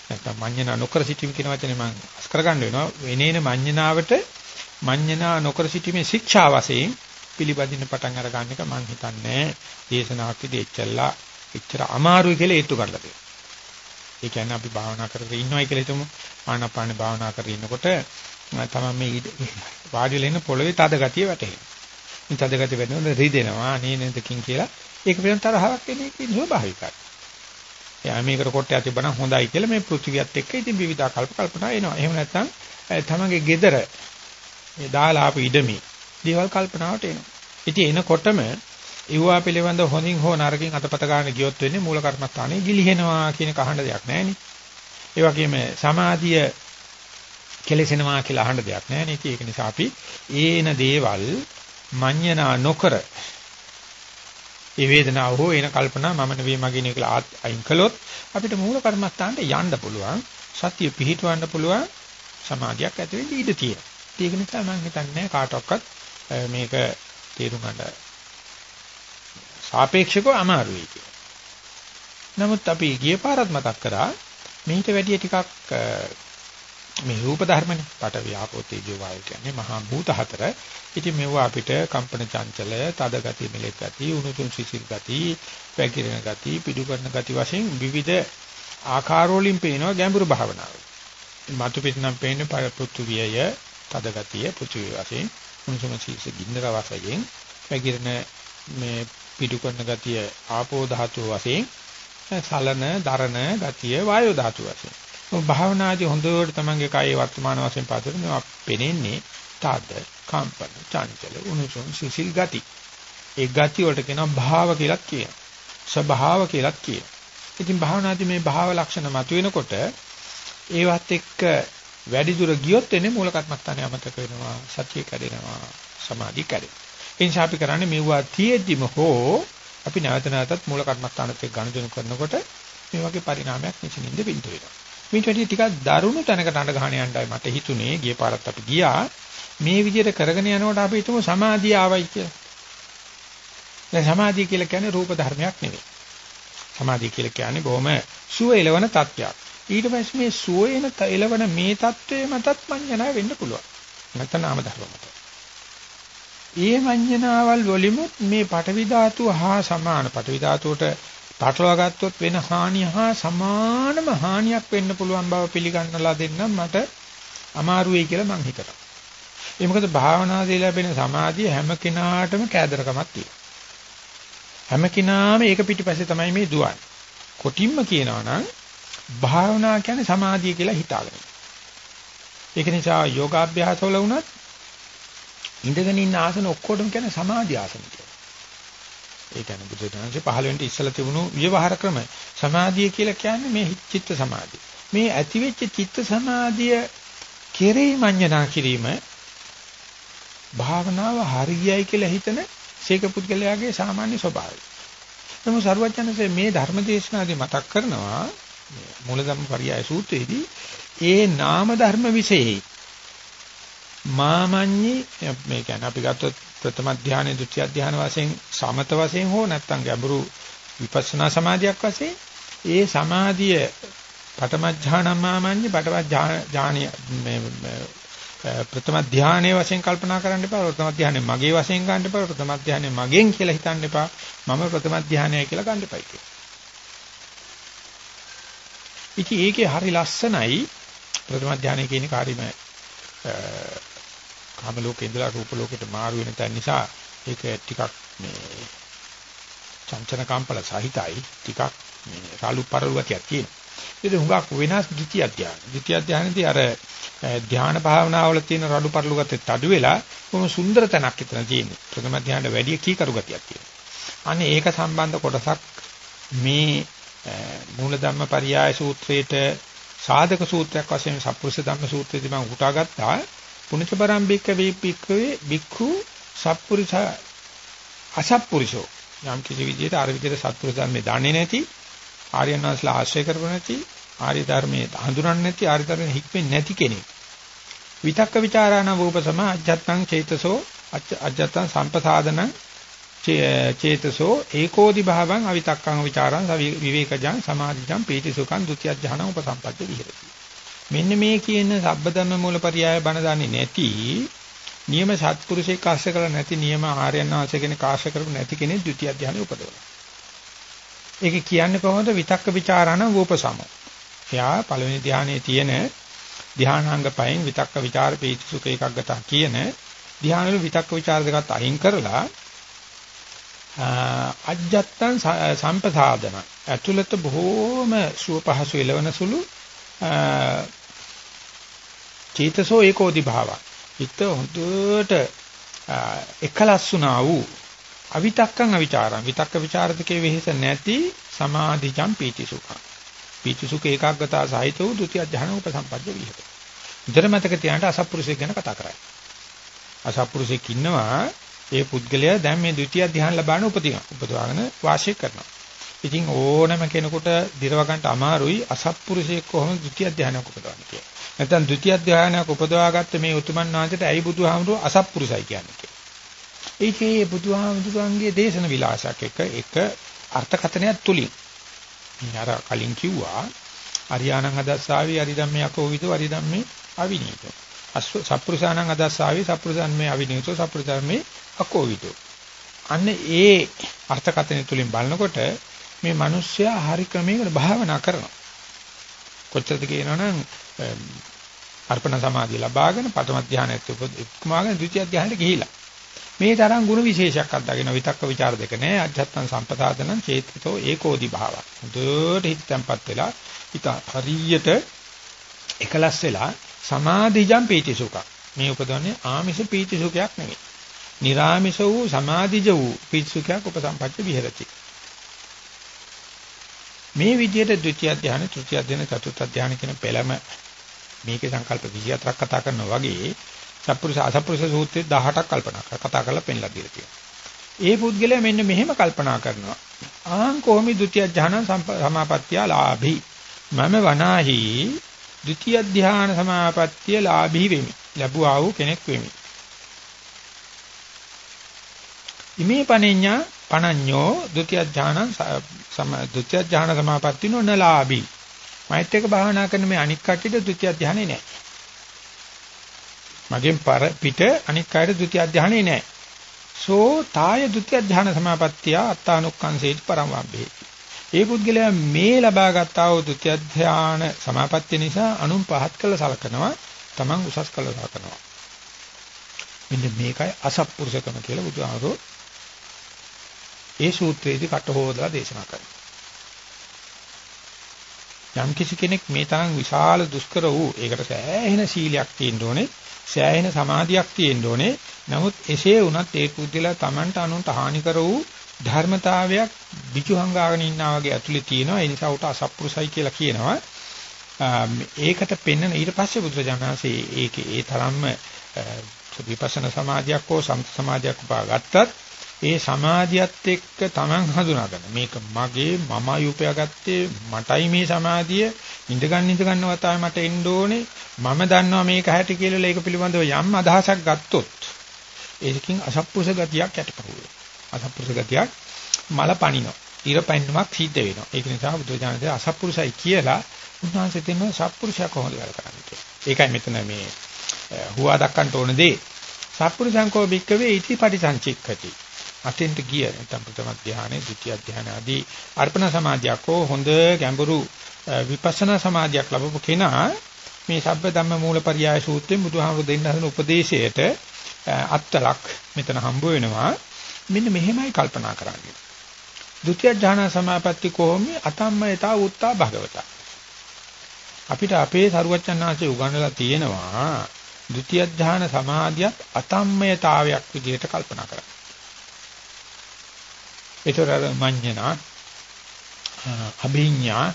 නැත්නම් මඤ්ඤණා නොකර සිටීම කියන වචනේ මම අස් කරගන්න වෙනවා. එනේන මඤ්ඤණාවට මඤ්ඤණා නොකර සිටීමේ ශික්ෂා වශයෙන් පිළිබදින්න පටන් අර ගන්න එක මම හිතන්නේ දේශනාවකදී එච්චරලා එච්චර අමාරුයි කියලා ඒත්තු කරලා තියෙනවා. ඒ කියන්නේ අපි භාවනා කරගෙන ඉන්නවයි කියලා හිතමු. ආනාපාන භාවනා කරගෙන ඉන්නකොට තමයි මේ වාඩි වෙලා ඉන්න පොළවේ තද ගතිය වැටෙනවා. මේ තද ගතිය වෙනකොට රිදෙනවා අනේ නේදකින් කියලා ඒක පිළිබඳ තරහවක් එන එක ස්වභාවිකයි. එයා මේකට කොටයක් තිබ්බනම් හොඳයි කියලා මේ පෘථිවියත් එක්ක ඉතින් විවිධ කල්ප කල්පනා එනවා. එහෙම නැත්නම් තමගේ gedara මේ දාලා ආපු ඉඩමේ දේවල් කල්පනාවට එනවා. ඉතින් එනකොටම ඒවා පිළිබඳ හොඳින් හෝ නරකින් අතපත ගන්න ගියොත් වෙන්නේ මූල කර්මස්ථානේ ගිලිහෙනවා කියන කහඬ දෙයක් නැහැ ඒ වගේම සමාධිය කෙලෙසෙනවා කියලා අහන්න දෙයක් නැහැ නේ. ඒක නිසා අපි ඒන දේවල් මඤ්ඤණා නොකර ඒ වේදනාව හෝ එන කල්පනා මම නෙවෙයි මගේ නෙවෙයි කියලා අයින් කළොත් අපිට මූල කර්මස්ථානට යන්න පුළුවන්. සතිය පිහිටවන්න පුළුවන්. සමාධියක් ඇති වෙන්න ඉඩ තියෙනවා. ඒක නිසා මම හිතන්නේ කාටවත් මේක තේරුම් ගන්න සාපේක්ෂකව අමාරුයි කියලා. නමුත් අපි ගිය පාරත් මතක් කරා මේිට වැඩිය ටිකක් මේ රූප ධර්මනේ පට ව්‍යාපෝ තේජෝ වායු කියන්නේ මහා භූත හතර. ඉතින් මේවා අපිට කම්පන චංචලය, තද ගති, මෙලෙක් ගති, උණුසුම් සිසිල් ගති, පැකිරෙන ගති, පිටු කරන ගති වශයෙන් විවිධ ආකාරවලින් පේනවා ගැඹුරු භාවනාව. මතු පිටනම් පේන්නේ පෘථුවියය, තද ගතිය, පෘථුවිය වශයෙන් උණුසුම සිසිල් ගින්නර වශයෙන් පැකිරෙන මේ පිටු කරන ගතිය ආපෝ ධාතුව වශයෙන් සලන, දරන ගතිය වායෝ ධාතුව වශයෙන් භාවනාදී හොඳට තමන්ගේ කායේ වර්තමාන වශයෙන් පාදතර මේවා පෙනෙන්නේ තාද කම්පන චංචල උණුසුම් සිසිල් ගති. ඒ ගති වලට කියනවා භාව කියලා කියනවා. ස්වභාව කියලා කියනවා. ඉතින් භාවනාදී මේ භාව ලක්ෂණ මතුවෙනකොට ඒවත් එක්ක වැඩි දුර ගියොත් එන්නේ මූල කර්මස්ථානේ අමතක වෙනවා සතිය කැඩෙනවා සමාධි කැඩෙනවා. ඒ නිසා අපි කරන්නේ මෙවුවා තියෙද්දිම හෝ අපි නැවත නැවතත් මූල කර්මස්ථානත් එක්ක ගනුදෙනු කරනකොට මේ වගේ පරිණාමයක් නිසින්ින්ද බින්දු වෙනවා. මේට වැඩි ටිකක් දරුණු තැනකට අඬ ගහන යන්නයි මට හිතුනේ ගිය පාරත් අපි ගියා මේ විදිහට කරගෙන යනකොට අපි හිතමු සමාධිය ආවයි කියලා. දැන් සමාධිය කියලා කියන්නේ රූප ධර්මයක් නෙවෙයි. සමාධිය කියලා කියන්නේ බොහොම සුව එළවන තත්ත්වයක්. ඊට පස්සේ මේ සුවේන එළවන මේ தત્ත්වයේ මතත් මඤ්ඤණා වෙන්න පුළුවන්. නැත්නම් නාම ධර්ම මත. ඒ මඤ්ඤණාවල් වලිමුත් මේ පටවි ධාතුව හා සමාන පටවි ධාතුවට පටලවා ගත්තොත් වෙන හානිය හා සමානම හානියක් වෙන්න පුළුවන් බව පිළිගන්නලා දෙන්නම් මට අමාරු වෙයි කියලා මං හිතනවා. ඒ මොකද භාවනාදී ලැබෙන සමාධිය හැම කෙනාටම කෑදරකමක් තියෙනවා. හැම කෙනාම ඒක පිටිපස්සේ තමයි මේ දුවන්නේ. කොටින්ම කියනවා නම් භාවනා කියන්නේ සමාධිය කියලා හිතාගෙන. ඒක නිසා යෝගාභ්‍යාසවල වුණත් ඉඳගෙන ඉන්න ආසන ඔක්කොටම කියන්නේ සමාධි ආසන කියලා. ඒ කියන්නේ බුදු දහමේ පහළ වෙන්න ඉස්සලා තිබුණු විවහාර ක්‍රම. සමාධිය කියලා කියන්නේ මේ චිත්ත සමාධිය. මේ ඇතිවෙච්ච චිත්ත සමාධිය කෙරෙහි මඤ්ඤණා කිරීම භාවනාව හරියයි කියලා හිතන සීක පුද්ගලයාගේ සාමාන්‍ය ස්වභාවය. නමුත් සර්වඥන්සේ මේ ධර්ම දේශනාදී මතක් කරනවා මූලධර්ම පරියාය සූත්‍රයේදී ඒ නාම ධර්ම વિશેයි මාමඤ්ඤේ මේ කියන්නේ අපි ගත්තොත් ප්‍රථම ධානය, ဒုတိ ය ධාන වශයෙන් සමත වශයෙන් හෝ නැත්නම් ගැඹුරු විපස්සනා සමාධියක් වශයෙන් ඒ සමාධිය පඨම ඥානම මාමඤ්ඤේ පඨම ඥානීය මේ ප්‍රථම ධානයේ වශයෙන් කල්පනා කරන්න එපා ප්‍රථම ධානයේ මගේ වශයෙන් ගන්න එපා ප්‍රථම ධානයේ මගෙන් කියලා හිතන්න එපා මම ප්‍රථම ධානයයි කියලා ගන්න එපා කියලා. ඉතින් ඒකේ හරි ලස්සනයි ප්‍රථම ධානය කියන කාර්යම කාම ලෝකේ ඉඳලා රූප ලෝකෙට මාරු වෙන තැන නිසා ඒක ටිකක් මේ චංචන කම්පල සහිතයි ටිකක් මේ රාලු පරළු ගතියක් තියෙනවා. ඒක හුඟක් වෙනස් ද්විතිය ධ්‍යාන. ද්විතිය ධ්‍යානදී අර ධ්‍යාන භාවනාවල තියෙන රළු පරළු ගතේ අඩු වෙලා කොහොම සුන්දර තැනක් එතන තියෙන්නේ. ප්‍රථම ධ්‍යානට වැඩි කීකරු ගතියක් තියෙනවා. අනේ ඒක සම්බන්ධ කොටසක් මේ මූලධම්ම පරියාය සූත්‍රයේට සාධක සූත්‍රයක් වශයෙන් සප්පුරුෂ ධම්ම සූත්‍රයේදී මම උටාගත්තා. පුණජ පරම්පික වේපික්කවේ බික්ඛු සප්පුරුෂ අසප්පුරුෂෝ යම් කිසි විදිහට අර විදිහට සත්පුරුෂ ධර්මේ දන්නේ නැති ආර්යනාස්ලා ආශ්‍රය කරපො නැති ආර්ය ධර්මයේ හඳුනන්නේ නැති ආර්ය ධර්මයේ හික්මෙන්නේ නැති කෙනෙක්. විතක්ක ਵਿਚාරාණ වූපසම අජත්තං චේතසෝ අජත්තං සම්පසාදනං චේතසෝ ඒකෝදි භාවං අවිතක්කං ਵਿਚාරං විවේකජං සමාධිජං පීතිසුඛං ဒုတိ ය ඥාන උපසම්පද්ද විහෙරති. මෙන්න මේ කියන සබ්බධම්ම මූලපරියාය බණ දන්නේ නැති නියම සත්පුරුෂයෙක් ආශ්‍රය කරලා නැති නියම ආර්යයන් ආශ්‍රය කෙනෙක් ආශ්‍රය කරපු නැති කෙනෙක් ဒုတိ ය ඥානෙ උපදවනවා. ඒක කියන්නේ කොහොමද විතක්ක ਵਿਚාරණ වූපසම. එයා පළවෙනි ධානයේ තියෙන ධානාංග පහෙන් විතක්ක ਵਿਚාර පීතිසුඛ එකක් ගතා කියන ධානවල විතක්ක ਵਿਚාර දෙකත් අහිං කරලා අජ්ජත්තං සම්පසාදන ඇතුළත බොහෝම සුව පහසු එළවන සුළු චේතසෝ ඒකෝදි භාව. හිත හොඳට එකලස් වුණා වූ අවිතක්කං අවිචාරං විතක්ක ਵਿਚාරදකේ වෙහෙස නැති සමාධිජම් පීතිසුඛං. පීතිසුඛ ඒකාග්‍රතාව සහිත වූ ဒုတိ ය ධාන උපසම්පද්ද විහෙත. ඉතර මතක තියාගන්න අසප්පුරුෂයෙක් ගැන කතා කරන්නේ. අසප්පුරුෂයෙක් ඉන්නවා ඒ පුද්ගලයා දැන් මේ ද්විතීයික ධ්‍යාන ලබාන උපදිනවා. උපදවාගෙන වාසය කරනවා. ඉතින් ඕනම කෙනෙකුට දිරව ගන්නට අමාරුයි අසත්පුරුෂයෙක් කොහොමද ද්විතීයික ධ්‍යානයක් උපදවන්නේ කියලා. නැත්නම් ද්විතීයික ධ්‍යානයක් උපදවාගත්ත මේ උතුමන් වහන්සේට ඇයි බුදුහාමුදුරුවෝ අසත්පුරුෂයි කියන්නේ කියලා. ඒකේ බුදුහාමුදුරන්ගේ දේශන විලාසයක් එක එක අර්ථකථනයක් තුලින් අර කලින් කිව්වා අරියාණං හදස්සාවේ අරිදම්මේ අකෝවිදෝ අරිදම්මේ අවිනීතෝ අස්ව සප්පුරුසානං අදස්සාවේ සප්පුරුසන් මේ අවිනීතෝ සප්පුරුසන් මේ අකෝවිතෝ අන්න ඒ අර්ථකථනය තුලින් බලනකොට මේ මිනිස්සයා හරි ක්‍රමයකට භාවනා කරනවා. කොච්චරද කියනවනම් අර්පණ සමාධිය ලබාගෙන පඨම ධානයට උපමාගෙන ද්විතිය ධානයට ගිහිලා. මේ තරම් ගුණ විශේෂයක් අත්දගෙන විතක්ක ਵਿਚාර දෙක නෑ. අධ්‍යාත්ම සම්පදාතන චේතෝ ඒකෝදි භාවක් හොඳට හිත තැම්පත් වෙලා හිත හරියට එකලස් වෙලා සමාධිජම් පීතිසුඛ. මේ උපදවන්නේ ආමිෂ පීතිසුඛයක් නෙවෙයි. निराමිෂ වූ සමාධිජ වූ පීතිසුඛයක් උපසම්පච්ච විහෙරති. මේ විදිහට ද්විතිය ධානය, තෘතිය ධානය, චතුර්ථ ධානය කියන පෙළම මේකේ සංකල්ප 24ක් කතා කරනවා වගේ සත්පුරුෂ අසත්පුරුෂ සූත්‍රයේ 18ක් කල්පනා කරලා කතා කරලා පෙන්ලා දීලා තියෙනවා. ඒ පුද්ගලයා මෙන්න මෙහෙම කල්පනා කරනවා. ආං කොහොමද ဒုတိ ය ඥාන සමාපත්තිය ලාභි. මම වනාහි ද්විතිය ධ්‍යාන සමාපත්තිය ලාභී වෙමි. ලැබුවා වූ කෙනෙක් වෙමි. ඉමේ පණඤ්ඤා පණඤ්ඤෝ ද්විතිය ධ්‍යාන ද්විතිය ධ්‍යාන සමාපත්තිය නොලාභී. මෛත් එක භාවනා කරන මේ අනික් කටිට ද්විතිය ධ්‍යානෙ නැහැ. මගෙන් පර පිට අනික් කායට ද්විතිය ධ්‍යානෙ නැහැ. සෝ තාය ද්විතිය ධ්‍යාන සමාපත්තිය අත්තානුක්ඛංසේති පරමවබ්බේ. ඒ පුද්ගලයා මේ ලබාගත් ආ වූ ဒုတိ ය ධාන සමාපත්තිය නිසා අනුන් පහත් කළ සලකනවා, Taman උසස් කළ සලකනවා. මෙන්න මේකයි අසත්පුරුෂකම කියලා බුදුහාරෝ ඒ සූත්‍රයේදී කට හොදලා දේශනා කරනවා. යම් කිසි කෙනෙක් මේ තරම් විශාල දුෂ්කර වූ ඒකට සෑහෙන සීලයක් තියෙන්න ඕනේ සෑහෙන සමාධියක් තියෙන්න ඕනේ. නමුත් එසේ වුණත් ඒ පුද්ගලයා Tamanට අනුන්ට හානි කර වූ ධර්මතාවයක් විචුහංගාගෙන ඉන්නා වගේ ඇතුලේ තියෙනවා. ඒ නිසා උට අසප්පුරුසයි කියලා කියනවා. ඒකට පෙන්වන ඊට පස්සේ බුදුරජාණන්සේ ඒකේ ඒ තරම්ම විපස්සනා සමාධියක් හෝ සම්ප සමාධියක් උපාගත්තත් ඒ සමාධියත් එක්ක Taman හඳුනාගන්න මේක මගේ මමයි උපයාගත්තේ මටයි මේ සමාධිය ඉඳගන්න ඉඳ ගන්නව තමයි මට එන්න ඕනේ මම දන්නවා මේක හැටි කියලා ඒක පිළිබඳව යම් අදහසක් ගත්තොත් ඒකකින් අසත්පුරුෂ ගතියක් යටපහුවේ අසත්පුරුෂ ගතියක් මල පණිනවා ඊර පැන්නුමක් සිද්ධ වෙනවා. ඒක නිසා බුදුජානකේ අසත්පුරුෂයි කියලා උන්වහන්සේ දෙන සත්පුරුෂයා කොහොමද වැඩ කරන්නේ ඒකයි මෙතන මේ හුවා දක්වන්න ඕන දේ. සත්පුරුෂංකෝ බික්කවේ ඉති පටිසංචික්ඛති අතෙන්ට ගිය නැත්නම් ප්‍රථම ධානයේ, ဒုတိ ය ධානය ආදී අර්පණ සමාධියක් හෝ හොඳ ගැඹුරු විපස්සනා සමාධියක් ලැබපු කෙනා මේ සබ්බ ධම්ම මූලපරියාය සූත්‍රයෙන් බුදුහාමුදුරු දෙන්න හදන උපදේශයට අත්තලක් මෙතන හම්බ වෙනවා. මෙන්න මෙහෙමයි කල්පනා කරන්නේ. ဒုတိ ය ඥාන සමාපatti කොහොමද අතම්මයතා උත්තා භගවතා. අපිට අපේ සරුවච්චන්හන්සේ උගන්වලා තියෙනවා ဒုတိ ය ධ්‍යාන සමාධියත් අතම්මයතාවයක් විදිහට කල්පනා කරන්න. ඒතර මඤ්ඤණා අභිඥා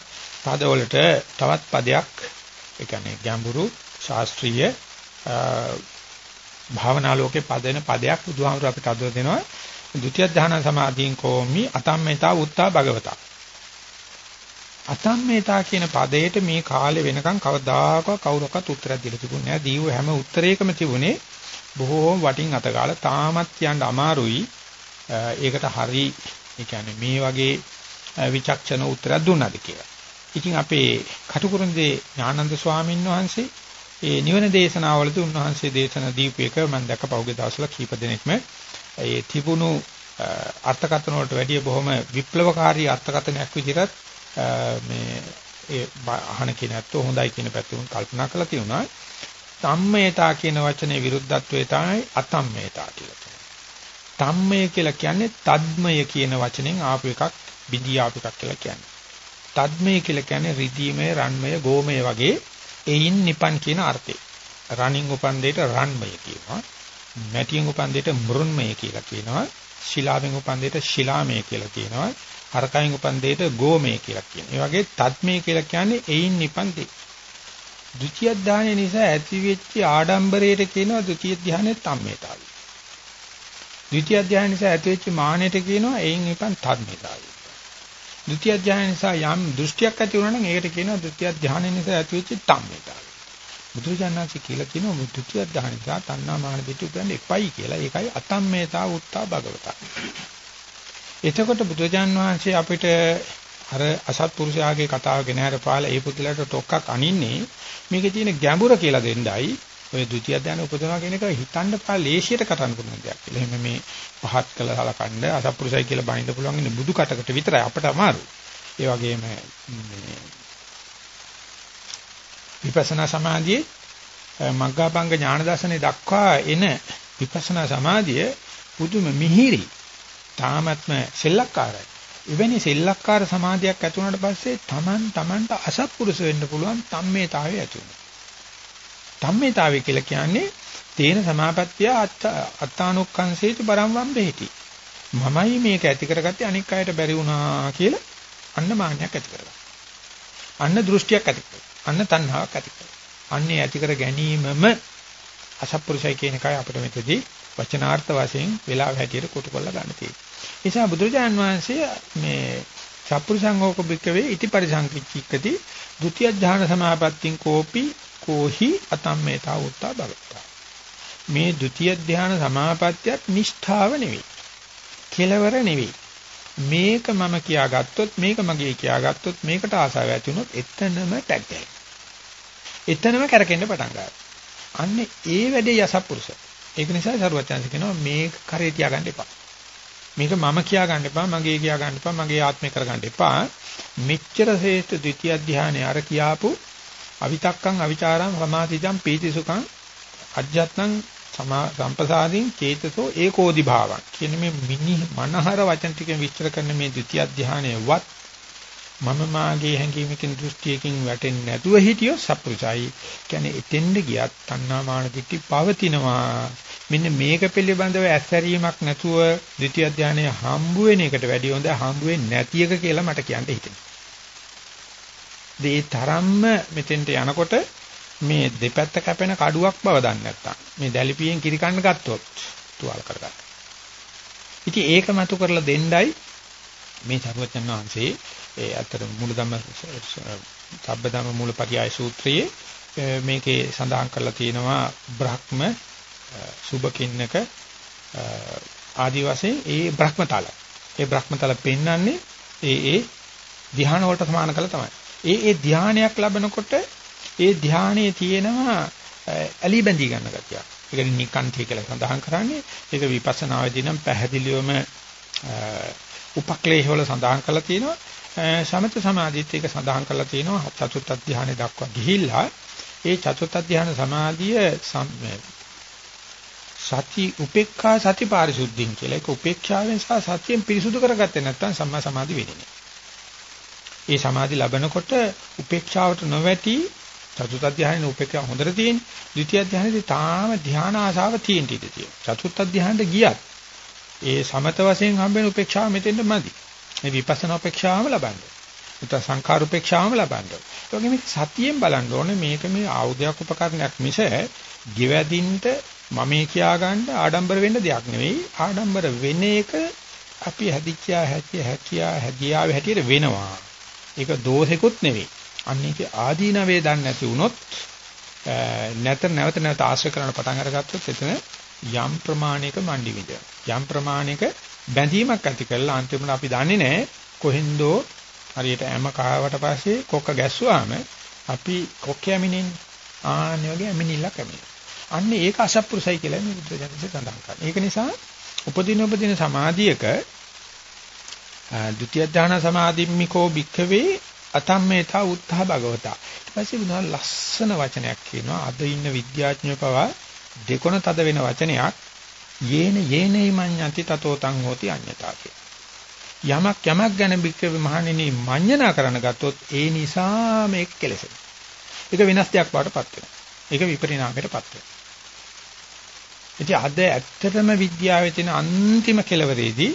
පදවලට තවත් පදයක් ඒ කියන්නේ ගැඹුරු ශාස්ත්‍රීය භාවනා ලෝකේ පදෙන පදයක් බුදුහාමුදුර අපිට අදව දෙනවා ဒုတိ ය ධ්‍යාන සමාධියෙන් කෝමි අතම්මේතා උත්තා භගවතා අතම්මේතා කියන පදයට මේ කාලේ වෙනකන් කවදාකවත් කවුරක්වත් උත්තරයක් දීලා තිබුණේ නැහැ. දීව හැම උත්තරයකම තිබුණේ බොහෝම වටින් අතගාලා තාමත් කියන්න අමාරුයි. ඒකට හරි ඒ කියන්නේ මේ වගේ විචක්ෂණ උත්තරයක් දුන්නාද කියලා. ඉතින් අපේ කටුකුරුන්දේ ඥානන්ද ස්වාමීන් වහන්සේ ඒ නිවන දේශනාවලදී උන්වහන්සේ දේශනා දීපු එක මම දැක්ක පහුගිය දවස්වල කීප දෙනෙක්ම ඒ තිබුණු අර්ථකථන වලට වැඩිය බොහොම විප්ලවකාරී අර්ථකථනයක් විදිහට මේ ඒ අහන කෙනත් හොඳයි කියන පැත්තෙන් කල්පනා කරලා තියෙනවා. සම්මේතා කියන වචනේ විරුද්ධත්වයේ තමයි අතම්මේතා කියලා කියනවා. තම්මය කියලා කියන්නේ තද්මය කියන වචනෙන් ආපු එකක් බිඳී ආපු එකක් කියලා කියන්නේ. තද්මය කියලා කියන්නේ රිදීමය, රන්මය, ගෝමය වගේ එයින් නිපන් කියන අර්ථය. රණින් උපන් දෙයට රන්මය කියනවා. මැටියෙන් උපන් දෙයට මෘන්මය කියලා කියනවා. ශිලාවෙන් උපන් දෙයට ශිලාමය කියලා කියනවා. හරකයෙන් උපන් දෙයට ගෝමේ කියලා කියනවා. ඒ වගේ තත්මේ කියලා කියන්නේ එයින් නිපන් දෙය. ဒုတိ ය ධානය නිසා ඇතිවෙච්ච ආඩම්බරයට කියනවා ဒုတိ ය ධානයේ තම්මේතාවය. ද්විතිය ධානය නිසා ඇතිවෙච්ච මානෙට කියනවා එයින් නිපන් තත්මේතාවය. ဒုတိ ය ධානය නිසා යම් දෘෂ්ටියක් ඇති වුණා නම් ඒකට කියනවා ဒုတိ ය ධානය නිසා ඇතිවෙච්ච තම්මේතාවය. බුදුරජාණන්සේ කියලා කියනවා මුත්‍ත්‍ය ධානිතා තණ්හා මාන පිට උපයන්න එපයි කියලා. ඒකයි අතම්මේතා උත්තා භගවතා. එතකොට බුදුරජාණන් වහන්සේ අපිට අර අසත්පුරුෂයාගේ කතාව ගෙන හරපාලා ඒ පුදුලට ටොක්ක්ක් අනින්නේ මේකේ තියෙන ගැඹුර කියලා දෙන්නයි ඔය ද්විතිය ධානය උපදවනවා කියන එක හිතන්න පා ලේසියට කටන් කරන දෙයක් කියලා. එහෙම මේ පහත් කළ සලකන්න අසත්පුරුෂයි කියලා බනින්න පුළුවන් ඉන්නේ බුදු කටකට විතරයි අපට අමාරු. ඒ වගේම මේ විපස්සනා සමාධියේ මග්ගාභංග ඥාන දර්ශනේ දක්වා එන විපස්සනා සමාධිය පුදුම මිහිරි තාමත්ම සෙල්ලක්කාරයි. එවැනි සෙල්ලක්කාර සමාධියක් ඇති වුණාට පස්සේ Taman Tamanට අසත්පුරුෂ වෙන්න පුළුවන් තම්මේතාවය ඇති වෙනවා. තම්මේතාවය කියලා කියන්නේ තේන සමාපත්තිය අත්තානුක්ඛංසේති පරම්වම් බෙහෙති. මමයි මේක ඇති කරගත්තේ අනික් අයට බැරි වුණා කියලා අන්න මාන්නයක් ඇති කරගන්න. අන්න දෘෂ්ටියක් ඇති කරගන්න. අන්න තණ්හාවක් ඇති කරගන්න. අන්නේ ඇති කර ගැනීමම අසත්පුරුෂයි කියන එකයි අපිට මෙතදී වචනාර්ථ වශයෙන් වෙලාව හැටියට කොටු කරලා ගන්න තියෙන්නේ. ඒ නිසා බුදුරජාන් වහන්සේ මේ සප්පුරුසංගෝක බික්කවේ ඉති පරිසංකිච්චිකති ဒုတိ ය ඥාන සමාපත්තින් කෝපි කෝහි අතම්මේතා උත්තා භගත්තා. මේ ဒုတိ ය ධ්‍යාන සමාපත්තියත් නිෂ්ඨාව නෙවෙයි. කෙලවර නෙවෙයි. මේක මම කියාගත්තොත් මේක මගේ කියාගත්තොත් මේකට ආසාව ඇති වුණොත් එතනම ටැග් එතනම කරකෙන්න පටන් ගන්නවා. අන්නේ ඒ වැඩේ යසපුරුෂ. ඒක නිසා සරුවචාන්ස කියනවා මේක කරේ තියාගන්න එපා. මේක මම කියා ගන්න එපා, මගේ කියා ගන්න එපා, මගේ ආත්මය කර ගන්න එපා. මෙච්චර ශ්‍රේෂ්ඨ ද්විතිය ධානය අර කියාපු අවිතක්කං අවිචාරං සමාධිජං පීතිසුඛං අජ්ජත්නම් සම්පසාදින් චේතසෝ ඒකෝදි භාවං කියන මේ මිනි මනහර වචන ටිකෙන් විස්තර කරන මේ ද්විතිය ධානයවත් මම මාගේ හැඟීමකින් දෘෂ්ටියකින් වැටෙන්නේ නැතුව හිටියොත් සප්පුචයි. කියන්නේ එතෙන්ද ගියත් තණ්හා මාන දිටි පවතිනවා. මෙන්න මේක පිළිබඳව ඇස්සරීමක් නැතුව ද්විතිය ධානය හම්බ වෙන එකට වැඩිය හොඳ හම්බ වෙන්නේ නැති එක කියලා මට කියන්න හිතෙනවා. ඒ තරම්ම මෙතෙන්ට යනකොට මේ දෙපැත්ත කැපෙන කඩුවක් බව දන්නේ නැත්තම් මේ දැලිපියෙන් කිරි කන්න ගත්තොත් තුවාල කරගන්න. ඉතින් ඒක මතු කරලා දෙන්නයි මේ සරුවචන් වහන්සේ ඒ අතර මූලධම්ම සබ්බධම්ම මූලපරියාය සූත්‍රයේ මේකේ සඳහන් කරලා තියෙනවා බ්‍රහ්ම සුභකින්නක ආදි වශයෙන් ඒ බ්‍රහ්මතල. ඒ බ්‍රහ්මතල පෙන්වන්නේ ඒ ඒ ධ්‍යාන වලට සමාන කළ තමයි. ඒ ඒ ධ්‍යානයක් ලැබනකොට ඒ ධ්‍යානයේ තියෙනවා ඇලි බැඳී ගන්න ගතියක්. ඒක නිකාන්තිය කියලා සඳහන් කරන්නේ. ඒක විපස්සනාවේදී නම් පැහැදිලිවම උපක්ලේශ වල සඳහන් කරලා තියෙනවා. සමත සමාධිත් ඒක සඳහන් කරලා තියෙනවා චතුත් අධ්‍යානෙ දක්වා ගිහිල්ලා ඒ චතුත් අධ්‍යාන සමාධිය සති උපේක්ඛා සති පාරිශුද්ධින් කියලා ඒක උපේක්ෂාවෙන් සහ සතියෙන් පිරිසුදු කරගත්තේ නැත්නම් සම්මා සමාධි වෙන්නේ ඒ සමාධි ලැබනකොට උපේක්ෂාවට නොවැටි චතුත් ධානයේ උපේක්ෂා හොඳට තියෙන්නේ. ද්විතිය ධානයේදී තාම ධාන ආසාව තියෙන ඉඳී තියෙනවා. චතුත් ධානයට ගියත් ඒ සමත වශයෙන් හම්බෙන උපේක්ෂාව මෙතෙන්ද මදි. මේ විපස්සනා උපේක්ෂාවම ලබන්නේ. නැත්නම් සංඛාර උපේක්ෂාවම ලබන්නේ. ඒ වගේම සතියෙන් බලන්න ඕනේ මේක මේ ආයුධයක් උපකරණයක් මිස ගෙවැදින්ට මමේ කියා ගන්න ආඩම්බර වෙන්න දෙයක් නෙවෙයි. ආඩම්බර වෙන එක අපි හැදිච්චා හැකිය හැකියා හැදියාවේ හැටියට වෙනවා. ඒක දෝෂෙකුත් නෙවෙයි. අන්න ඒකේ ආදීනවේ දන්නේ නැති වුණොත් නැතර නැවත නැවත ආශ්‍රය කරන පටන් අරගත්තොත් එතන යම් ප්‍රමාණයක මණ්ඩි විද යම් ප්‍රමාණයක බැඳීමක් ඇති කරලා අන්තිමට අපි දන්නේ නැහැ කොහෙන්දෝ හරියට හැම කාවට පස්සේ කොක්ක ගැස්සුවාම අපි කොක්ක යමිනින්නේ ආන්නේ වගේ යමිනිල්ලක් යමිනින්න. අන්න ඒක අසප්පුරුසයි කියලා මේ බුද්ධ ජනසේ සඳහන් කරනවා. ඒක නිසා උපදින උපදින සමාධියක ဒုတိ ය ඥාන සමාධිම්මිකෝ භික්ඛවේ අතම්මේතා උත්තා භගවතා. ඊට පස්සේ බුදුහාම ලස්සන වචනයක් කියනවා. අද ඉන්න විද්‍යාඥයෝ පවා දෙකොන තද වෙන වචනයක් යේන යේනයි මඤ්ඤති තතෝ තං හෝති අඤ්ඤතා යමක් යමක් ගැන භික්ඛවේ මහණෙනි මඤ්ඤණා කරන ගත්තොත් ඒ නිසා මේක කෙලෙසෙන. ඒක වෙනස් දෙයක් බවටපත් වෙනවා. ඒක විපරිණාමයටපත් වෙනවා. ඉතින් අද ඇත්තටම විද්‍යාවේ තියෙන අන්තිම කෙලවරේදී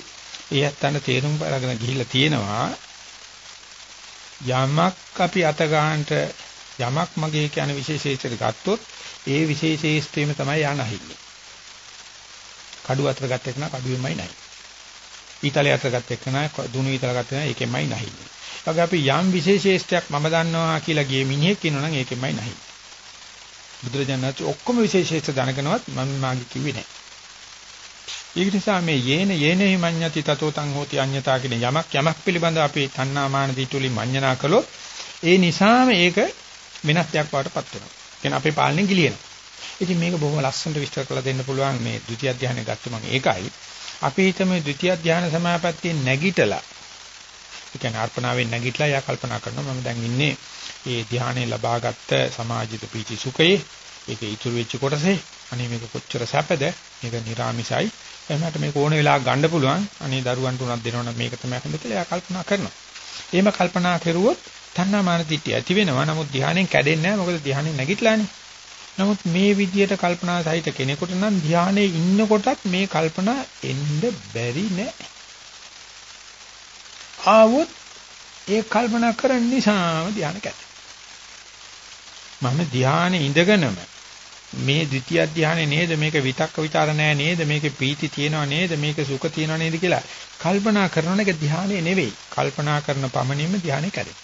ඒ ඇත්තන තේරුම් අරගෙන ගිහිල්ලා තියෙනවා යමක් අපි අත ගන්නට යමක් මගේ කියන විශේෂේෂයට ගත්තොත් ඒ විශේෂේෂ්ත්‍රයම තමයි යන්නහින්නේ. කඩුව අතර ගත්ත එක නා කඩුවෙමයි නැහැ. ඊතලයේ අතර ගත්ත එක නා දුනු ඊතල ගත්ත නා ඒකෙමයි නැහින්නේ. වගේ අපි යම් විශේෂේෂ්ත්‍රයක් මම දන්නවා කියලා ගියේ මිනිහෙක් ඉන්නවනම් ඒකෙමයි නැහින්නේ. බුදුරජාණන් ඔක්කොම විශේෂේෂ්ත්‍ර දැනගෙනවත් මම මාගේ කිව්වේ නැහැ. ඒක නිසා මේ යේන යේනෙහි මඤ්ඤති තතෝ තං හෝති අඤ්ඤතා කියන යමක් යමක් පිළිබඳ අපි තණ්හාමාන දිටුලි මඤ්ඤණා කළොත් ඒ නිසාම ඒක වෙනස් දෙයක් වඩටපත් වෙනවා. කියන්නේ අපේ පාලනේ ගිලිනවා. ඉතින් මේක බොහොම ලස්සනට විස්තර කරලා දෙන්න පුළුවන් මේ ဒုတိ ය ධානය ගත්ත මම ඒකයි. අපි හිතමු ဒုတိ ය ධානය සමාපත්තියේ නැගිටලා ඒ කියන්නේ අර්පණාවෙන් නැගිටලා යා කල්පනා කරනවා මම දැන් ඉන්නේ ඒ ධානය ලබාගත්ත සමාජිත පීචි සුඛයේ ඒක ඉතුරු වෙච්ච කොටසේ අනේ මේක කොච්චර සැපද මේක නිර්ාමිසයි එහෙමකට මේක ඕන වෙලාවක ගන්න පුළුවන්. අනේ දරුවන්ට උනක් දෙනවනම් මේක තමයි හොඳ කියලා එයා කල්පනා කරනවා. එහෙම කල්පනා කරුවොත් තණ්හා මාන දිට්ඨිය ඇති වෙනවා. නමුත් ධානයෙන් කැඩෙන්නේ නැහැ. මොකද ධානයෙන් නැගිටලානේ. නමුත් මේ විදියට කල්පනා සහිත කෙනෙකුට නම් ධානයේ ඉන්නකොටත් මේ කල්පනා එන්න බැරි නෑ ආවොත් ඒ කල්පනා කරන නිසාම ධානය කැඩෙනවා. මම ධානයේ ඉඳගෙනම මේ ද්විතිය ධානයේ නේද මේක විතක්ක ਵਿਚාර නෑ නේද මේකේ පීති තියෙනව නේද මේක සුඛ තියෙනව නේද කියලා කල්පනා කරන එක ධානයේ නෙවෙයි කල්පනා කරන පමණින්ම ධානය කැරේ.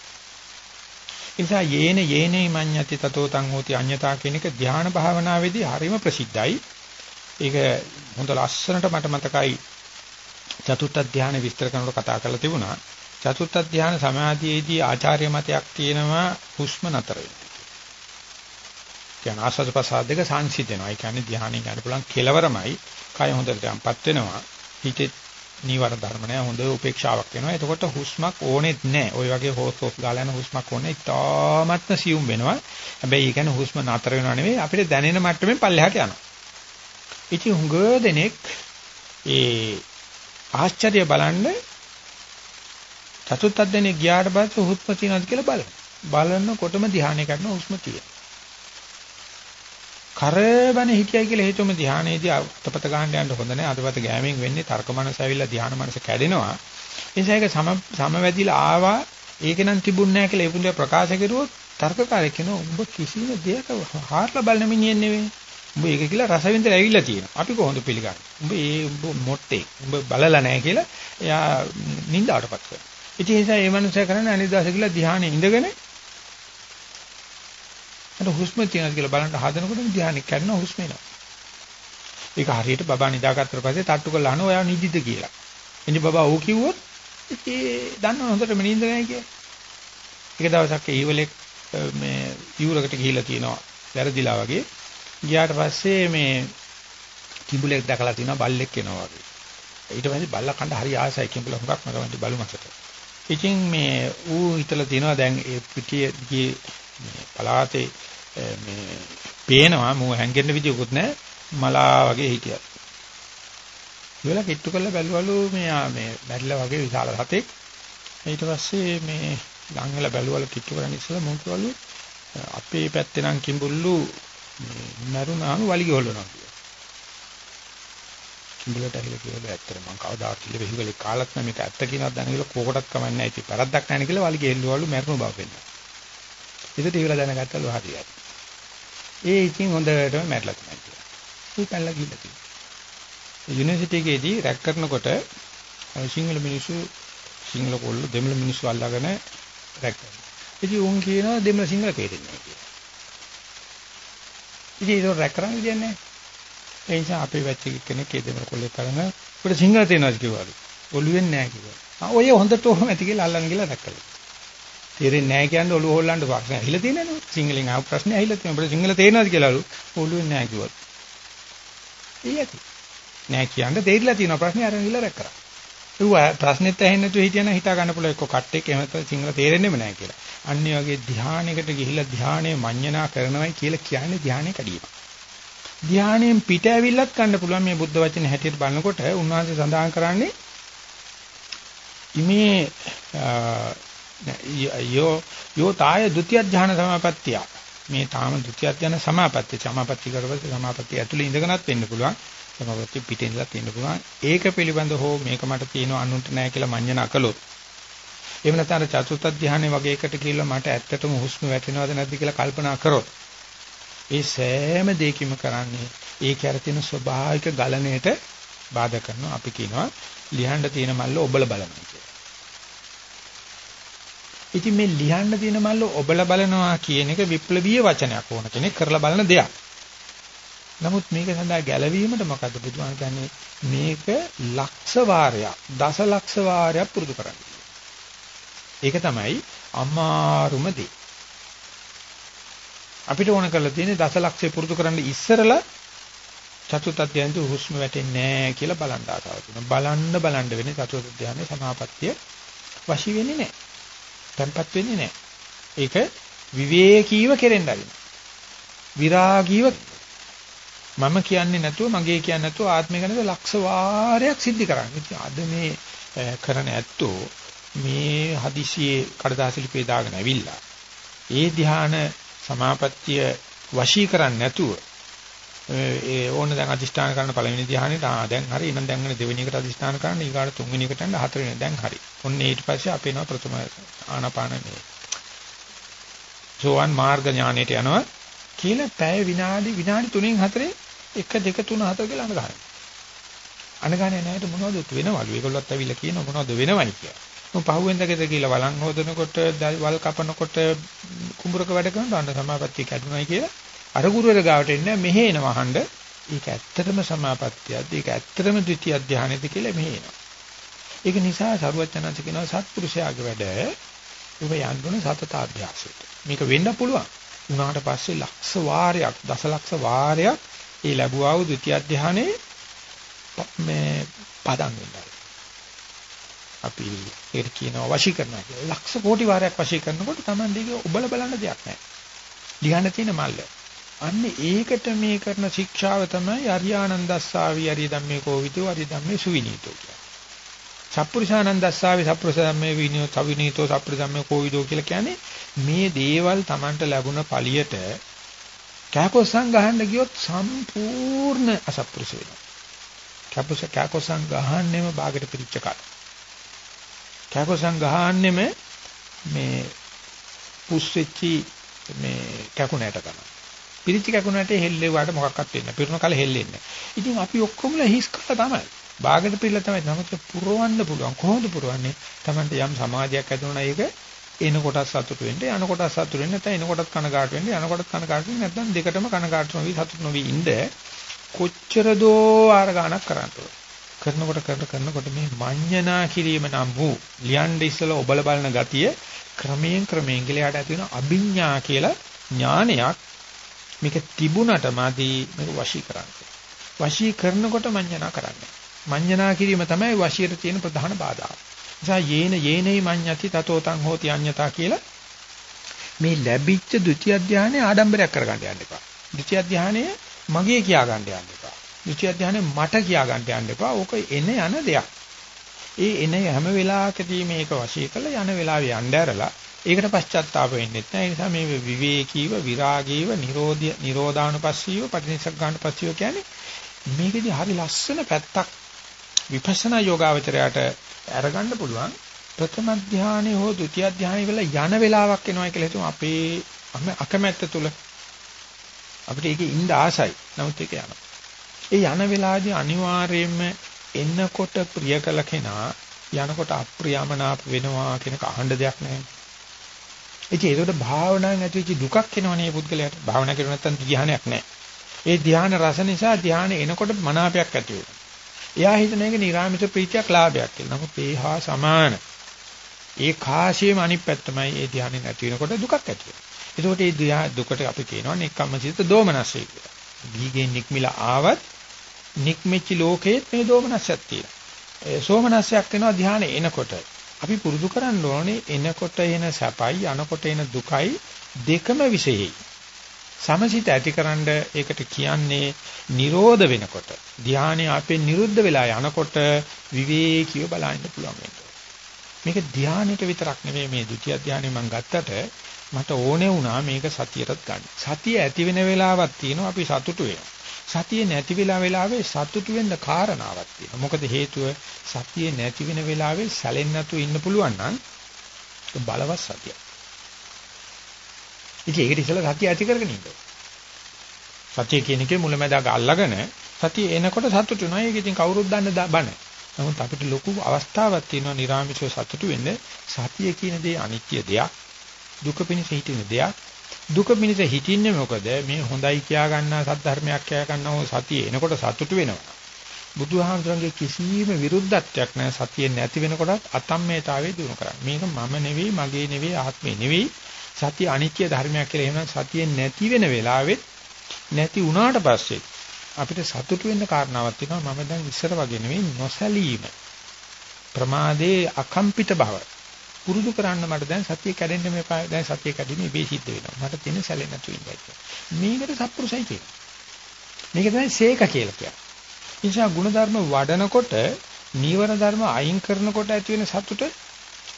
ඒ නිසා යේන යේනේ මඤ්ඤති තතෝ තං හෝති අඤ්ඤතා කියන එක ධාන භාවනාවේදී හරිම ප්‍රසිද්ධයි. ඒක හොඳ ලස්සනට මට මතකයි චතුත්ථ ධානය විස්තර කරනකොට කතා කරලා තිබුණා. චතුත්ථ ධානය සමාධියේදී ආචාර්ය මතයක් තියෙනවා හුස්ම නතර වෙන. කියන්නේ ආස්වාද ප්‍රසාද දෙක සංසිඳෙනවා. ඒ කියන්නේ ධානයෙන් ගන්න පුළුවන් කෙලවරමයි. කය හොඳට tempත් වෙනවා. හිතේ නීවර ධර්ම නැහැ. හොඳ උපේක්ෂාවක් වෙනවා. එතකොට හුස්මක් ඕනෙත් නැහැ. ওই වගේ හොස් හොස් ගාලා යන හුස්මක් ඕනේ. ඉතාමත්ම සියුම් වෙනවා. හැබැයි ඒ කියන්නේ හුස්ම නතර වෙනවා නෙවෙයි අපිට දැනෙන මට්ටමින් පල්ලෙහාට යනවා. ඉතින් හුඟ දෙනෙක් ඒ ආශ්චර්ය බලන්න චතුත් අධ්‍යයනයේ ගියාට පස්සේ හුස්ම තියනවාද කියලා බලන. බලනකොටම ධානය කරන හුස්ම තියෙනවා. කරබන හිටියයි කියලා හේතුවම ධානයේදී අතපත ගන්න යන්න හොඳ නැහැ. අතපත ගෑමෙන් වෙන්නේ තර්ක මනස ඇවිල්ලා ධාන මනස කැඩෙනවා. ඒ නිසා ඒක සම සමවැදිලා ආවා ඒක නම් තිබුණ නැහැ කියලා ඒ පුදුම ප්‍රකාශ කරුවොත් තර්කකාරයෙක් කියනවා උඹ කිසිම දෙයක හාරලා බලන මිනිහෙක් නෙවෙයි. උඹ ඒක කියලා රස විඳලා ඇවිල්ලා තියෙනවා. අපි කොහොමද පිළිගන්නේ? උඹ ඒ උඹ මොට්ටේ. උඹ බලලා නැහැ කියලා එයා නින්දාවටපත් කරනවා. ඉතින් ඒ නිසා මේ මනුස්සයා කරන්නේ අනිදාස කියලා ධානයේ ඉඳගෙන අර හුස්ම තියනද කියලා බලන්න හදනකොටම ධානයක් කරනවා හුස්ම එනවා. ඒක හරියට බබා නිදාගත්තට පස්සේ තට්ටු කරලා අහනවා ඔයා නිදිද කියලා. ඉතින් බබා ඕ කිව්වොත් ඉතින් දන්නව හොඳටම නිින්ද නැහැ කියලා. එක දවසක් ඊවලෙක් මේ යූරකට ගිහිල්ලා තියෙනවා වැරදිලා වගේ. ගියාට පස්සේ මේ කිඹුලෙක් දැකලා තිනවා බල්ලෙක් එනවා වගේ. ඊට පස්සේ බල්ලා කන්න හරි ආසයි කිඹුල හුඟක් මගවන්ට බලු මසට. ඉතින් මේ ඌ හිතලා තිනවා දැන් ඒ පිටියේ මේ පලාතේ මේ පේනවා මෝ හැංගෙන්න විදියකුත් නැහැ මලා වගේ හිටියා. ඉවලා කිට්ටු කරලා බැලුවලු මෙයා මේ බැරිලා වගේ විශාල හතෙක්. ඊට පස්සේ මේ ලං වෙලා බැලුවලු කිට්ටු කරන් ඉස්සෙල්ලා මොකද කිව්වලු අපේ පැත්තේ නම් කිඹුල්ලු මරුණාම වලිග හොල්ලනවා කියලා. කිඹුලට ඇහිලා කියලා ඇත්තට මම කවදාවත් කිල්ල වෙහිගලේ කාලත් නැ මේක ඇත්ත කියනවත් දැන කියලා කෝකටත් කමන්නේ නැහැ. ඉතින් පරද්දක් නැහැ කියලා වලිග එල්ලුවලු මරුණු බව වෙන්න. ඒකට ඒවලා දැනගත්තලු හරියයි. ඒ ඉතින් හොඳටම මැරලා තමයි කියලා. ඒ පැනලා ගිහලා තියෙනවා. යුනිවර්සිටි එකේදී රැක් කරනකොට සිංහල මිනිස්සු සිංහල කොල්ල දෙමළ මිනිස්සු අල්ලගෙන රැක් කරනවා. ඉතින් උන් කියනවා දෙමළ සිංහල තේරෙන්නේ නැහැ කියලා. ඉතින් ඒක රැක් කරන්න විදියක් නැහැ. ඒ නිසා අපේ වැච්ච කෙනෙක් ඒ දෙමළ කොල්ලේ කරන උඩ සිංහල තේනවාද කිව්වලු. ඔළුවෙන් නැහැ කිව්වා. ආ ඔය හොඳට ඔහොම ඇති කියලා අල්ලන්න ගිහලා රැක් කළා. තේරෙන්නේ නැහැ කියන්නේ ඔළුව හොල්ලන්න ප්‍රශ්න ඇහිලා තියෙනවනේ. සිංහලෙන් ආව ප්‍රශ්නේ ඇහිලා තියෙනවා. අපිට සිංහල තේරෙනවද කියලාලු. ඔළුවෙන් නැහැ කිව්වා. ඒ ඇති. නැහැ කියන්නේ තේරිලා තියෙනවා ප්‍රශ්නේ අරන් ගිහලා රැක් කරා. ඒක ප්‍රශ්නෙත් ඇහෙන්නේ නැතුව හිටියනම් හිතා ගන්න පුළුවන් එක්ක කට් එක එහෙම නැත්නම් සිංහල තේරෙන්නේම නැහැ කියලා. අන්නේ වගේ ධානයකට ගිහිල්ලා ධානයේ මඤ්ඤණා කරනවයි කියලා කියන්නේ ධානයේ කඩීම. ධානයෙන් පිට ඇවිල්ලත් ගන්න පුළුවන් මේ බුද්ධ වචනේ හැටියට බලනකොට උන්වහන්සේ සඳහන් කරන්නේ ඉමේ යෝ යෝ තාය ဒုတိ ය ධාන සමාපත්තිය මේ තාම ဒုတိ ය ධාන සමාපත්තිය සමාපත්තිය කරපස්සේ සමාපත්තිය ඇතුළේ ඉඳගෙනත් වෙන්න පුළුවන් සමාපත්තිය පිටින් ඉඳලා තියෙන්න පුළුවන් ඒක පිළිබඳ හෝ මේක මට තියෙනවා අනුන්ට නැහැ කියලා මඤ්ඤණා කළොත් එහෙම නැත්නම් චතුර්ථ ධානයේ වගේ එකට කියලා මට ඇත්තටම හුස්ම වැටෙනවද නැද්ද කියලා කල්පනා කරොත් ඒ සෑම දෙයකින්ම කරන්නේ ඒක ඇර තියෙන ස්වභාවික ගලණයට බාධා කරනවා අපි කියනවා ලියන්න තියෙන මල්ල ඔබල බලනවා කියලා. ඉතින් මේ ලියන්න තියෙන මල්ල ඔබල බලනවා කියන එක විප්ලවීය වචනයක් ඕන කෙනෙක් කරලා බලන දෙයක්. නමුත් මේක සඳහා ගැළවීමට මොකද බුදුහාම කියන්නේ මේක ලක්ෂ වාරයක් දසලක්ෂ වාරයක් පුරුදු කරන්න. ඒක තමයි අමාරුම දේ. අපිට ඕන කරලා තියෙන්නේ දසලක්ෂය පුරුදු කරන්න ඉස්සරලා චතුත් අධ්‍යයනට හුස්ම වැටෙන්නේ නැහැ කියලා බලන්න ආසාව තියෙනවා. බලන්න බලන්න වෙන්නේ චතුත් අධ්‍යයනයේ සමාපත්තිය වශී වෙන්නේ නැහැ. Tempat වෙන්නේ නැහැ. ඒක විවේකීව කෙරෙන්න ආරින්න. විරාගීව මම කියන්නේ නැතුව මගේ කියන්නේ නැතුව ආත්මය ගැන ලක්ෂ වාරයක් සිද්ධ කරන්නේ. අද මේ කරන ඇත්තෝ මේ හදිසියේ කඩදාසි ලිපේ දාගෙන ඇවිල්ලා ඒ ධ්‍යාන සමාපත්තිය වශී කරන්නේ නැතුව ඒ ඕන දැන් අදිෂ්ඨාන කරන පළවෙනි ධ්‍යානෙට ආ දැන් හරි එහෙනම් දැන් වෙන දෙවෙනි එකට අදිෂ්ඨාන කරන්න ඊගාට තුන්වෙනි එකට යන හතරවෙනි දැන් හරි. ඔන්න ඊට පස්සේ අපේනවා ප්‍රථම ආනාපාන මේ සෝවන් මාර්ග ඥානෙට යනවා කියලා පැය විනාඩි විනාඩි 3න් 4 1 2 3 4 කියලා අඳ ගන්නවා. අඳ ගන්නේ නැහැට මොනවද වෙනවලු? ඒගොල්ලොත් ඇවිල්ලා කියනවා මොනවද වෙනවයි කියලා. මම පහුවෙන්දකද කියලා වළං හොදනකොට වල් කපනකොට කුඹරක වැඩ කරනකොට අන්න සමාපත්තිය කැඩුනයි කියලා අර ගුරුවර ගාවට එන්නේ මෙහෙ එනවා අහන්න. ඒක ඇත්තටම සමාපත්තියක්ද? ඒක ඇත්තටම ද්විතිය අධ්‍යානෙද කියලා මෙහෙ එනවා. ඒක නිසා සරුවචනanse කියනවා සත්පුරුෂයාගේ වැඩ ඔබ යන්න සතත අභ්‍යාසයට. මේක වෙන්න පුළුවන්. උනාට පස්සේ ලක්ෂ වාරයක් දසලක්ෂ වාරයක් ඒ ලැබුවා වූ ද්විතිය අධ්‍යානයේ මේ පදම් වෙනවා. අපි ඒකට කියනවා වශී කරනවා කියලා. ලක්ෂ කෝටි වාරයක් වශී කරනකොට Taman දිගේ ඔබල බලන්න දෙයක් නැහැ. ලියන්න තියෙන මල්ල. අන්න ඒකට මේ කරන ශික්ෂාව තමයි අරියානන්දස්සාවි අරිය ධම්මේ කෝවිතෝ අරිය ධම්මේ සුවිනීතෝ කියන්නේ. සප්පුරිසානන්දස්සාවි සප්පුරිස ධම්මේ විනීතෝ සවිනීතෝ සප්පුරිස ධම්මේ කෝවිදෝ කියලා කියන්නේ මේ දේවල් Tamanට ලැබුණ පළියට කෑකොස්සන් ගහන්න ගියොත් සම්පූර්ණ අසප්පුරුෂ වෙනවා. කෑකොස්ස කෑකොස්සන් ගහන්නෙම ਬਾගෙට පිරිච්ච කාට. කෑකොස්සන් ගහන්නෙම මේ පුස් වෙච්චි මේ කැකුණට කරනවා. පිරිච්ච කැකුණට හෙල්ලෙවට මොකක්වත් වෙන්නේ නැහැ. පිරුණ කල හෙල්ලෙන්නේ නැහැ. ඉතින් අපි ඔක්කොමලා හිස් කළා තමයි. ਬਾගෙට පිළලා තමයි නමුත් පුරවන්න පුළුවන්. කොහොමද පුරවන්නේ? Tamante යම් සමාධියක් ඇති වුණා ඒක එන කොටස් සතුට වෙන්න යන කොටස් සතුට වෙන්න නැත්නම් එන කොටස් කනගාටු වෙන්න යන කොටස් කනගාටු වෙන්න නැත්නම් දෙකටම කනගාටු නොවි සතුට නොවි ඉන්න කොච්චර දෝ ආර ගණක් කරන්න කරනකොට කරන කරනකොට මේ මඤ්ඤණා කිරීම නම් වූ ලියන්න ඉස්සලා ඔබල බලන ගතිය ක්‍රමයෙන් ක්‍රමයෙන් ගලයට ඇති වෙන අභිඥා කියලා ඥානයක් මේක තිබුණට මදි මේක වශී කරන්නේ වශී කරනකොට මඤ්ඤණා කරන්නේ මඤ්ඤණා කිරීම තමයි වශීයට තියෙන ප්‍රධාන බාධා නිසා යේන යේනයි මඤ්ඤති තතෝ තං හෝති අඤ්ඤතා කියලා මේ ලැබිච්ච ဒုတိ ය ධානයේ ආඩම්බරයක් කරගන්න යන්න එපා. ဒုတိ ය ධානයේ මගේ කියා ගන්න යන්න එපා. ဒုတိ ය ධානයේ මට කියා ගන්න යන්න එපා. ඕක එන යන දෙයක්. ඒ එන හැම වෙලාවකදී මේක වශී කරලා යන වෙලාවේ යන්න ඇරලා ඒකට පශ්චාත්තාප වෙන්නේ නැහැ. ඒ නිසා මේ විවේකීව, විරාගීව, නිරෝධිය, නිරෝධානුපස්සීව, පටිනිසග්ගානුපස්සීව කියන්නේ මේකෙදි හරි ලස්සන පැත්තක් විපස්සනා යෝගාවචරයට අරගන්න පුළුවන්. ප්‍රථම ධානයේ හෝ ဒုတိ ය ධානයේ වල යන වෙලාවක් එනවා කියලා හිතමු අපේ අකමැත්ත තුල අපිට ඒකේ ඉන්න ආසයි. නමුත් ඒක යනවා. ඒ යන වෙලාවේදී අනිවාර්යයෙන්ම එන්නකොට ප්‍රිය කළ කෙනා යනකොට අප්‍රියමනාප වෙනවා කියන කහඬ දෙයක් නැහැ. ඉතින් ඒකට භාවනාවෙන් ඇතිවෙච්ච දුකක් එනවනේ මේ පුද්ගලයාට. භාවනා කරුව නැත්නම් ධ්‍යානයක් නැහැ. ඒ ධ්‍යාන රස නිසා ධ්‍යාන එනකොට මනාපයක් ඇති වෙනවා. එයා හිතන එක නිර්ාමිත ප්‍රීතියක් ලාභයක් කියලා. නමුත් ඒ හා සමාන ඒ කාශයේම අනිත් පැත්තමයි ඒ ධ්‍යානෙ නැති වෙනකොට දුකක් ඇති වෙනවා. ඒකට ඒ දුකට අපි කියනවා නික්කම්මසිත දෝමනසය කියලා. දීගෙන් නික්මිලා ආවත් නික්මෙච්ච ලෝකෙත් මේ දෝමනසයක් තියෙනවා. ඒ සෝමනසයක් වෙනවා ධ්‍යානෙ එනකොට. අපි පුරුදු කරන්න ඕනේ එනකොට එන සැපයි යනකොට එන දුකයි දෙකම විශේෂයි. සමසිත ඇතිකරනද ඒකට කියන්නේ නිරෝධ වෙනකොට ධානය අපේ නිරුද්ධ වෙලා යනකොට විවේකීව බලන්න පුළුවන් වෙනවා. මේක ධානයට විතරක් නෙවෙයි මේ ဒုတိ ය ධානය මම ගත්තට මට ඕනේ වුණා මේක සතියටත් ගන්න. සතිය ඇති වෙන වෙලාවක් තියෙනවා අපි සතුටු වෙනවා. සතිය නැති වෙලා වෙලාවේ සතුටු වෙන්න කාරණාවක් තියෙනවා. මොකද හේතුව සතිය නැති වෙන වෙලාවේ සැලෙන්නේ නැතුව ඉන්න පුළුවන් නම් බලවත් සතියක්. ඉතින් ඒකට ඉස්සෙල්ලා සතිය ඇති කරගෙන ඉන්න සතිය කියන එකේ මුලැමැදාක අල්ලගෙන සතිය එනකොට සතුටු වෙනවා. ඒක ඉතින් කවුරුත් දන්න බණ. නමුත් අපිට ලොකු අවස්ථාවක් තියෙනවා නිර්ාමිෂව සතුටු වෙන්න. සතිය කියන දේ අනිත්‍ය දෙයක්. දුක පිණිස හිටින දෙයක්. දුක පිණිස හිටින්නේ මොකද? මේ හොඳයි කියා ගන්නා සද්ධර්මයක් කියා ගන්නා සතිය එනකොට සතුටු වෙනවා. බුදුහාමුදුරන්ගේ කිසිම විරුද්ධත්වයක් නැහැ සතිය නැති වෙනකොටත් අතම්මේතාවේ දිනු කරන්නේ. මේක මම නෙවෙයි, මගේ නෙවෙයි, ආත්මේ නෙවෙයි. සතිය අනිත්‍ය ධර්මයක් කියලා එහෙනම් සතිය නැති වෙන වෙලාවෙත් නැති වුණාට පස්සේ අපිට සතුටු වෙන්න කාරණාවක් තියෙනවා මම දැන් ඉස්සර වගේ නෙවෙයි නොසැලීම ප්‍රමාදේ අකම්පිත බව පුරුදු කරන්න මට දැන් සතිය කැඩෙන්න මේ දැන් සතිය කැඩෙන්නේ මේ සිද්ධ වෙනවා. මට තියෙන සැලෙන්න නැතු ඉන්නයි මේකට සත්පුරුසයි කියන්නේ මේක තමයි සේක කියලා කියන්නේ. නිසා ಗುಣධර්ම වඩනකොට නීවර ධර්ම අයින් කරනකොට ඇති වෙන සතුට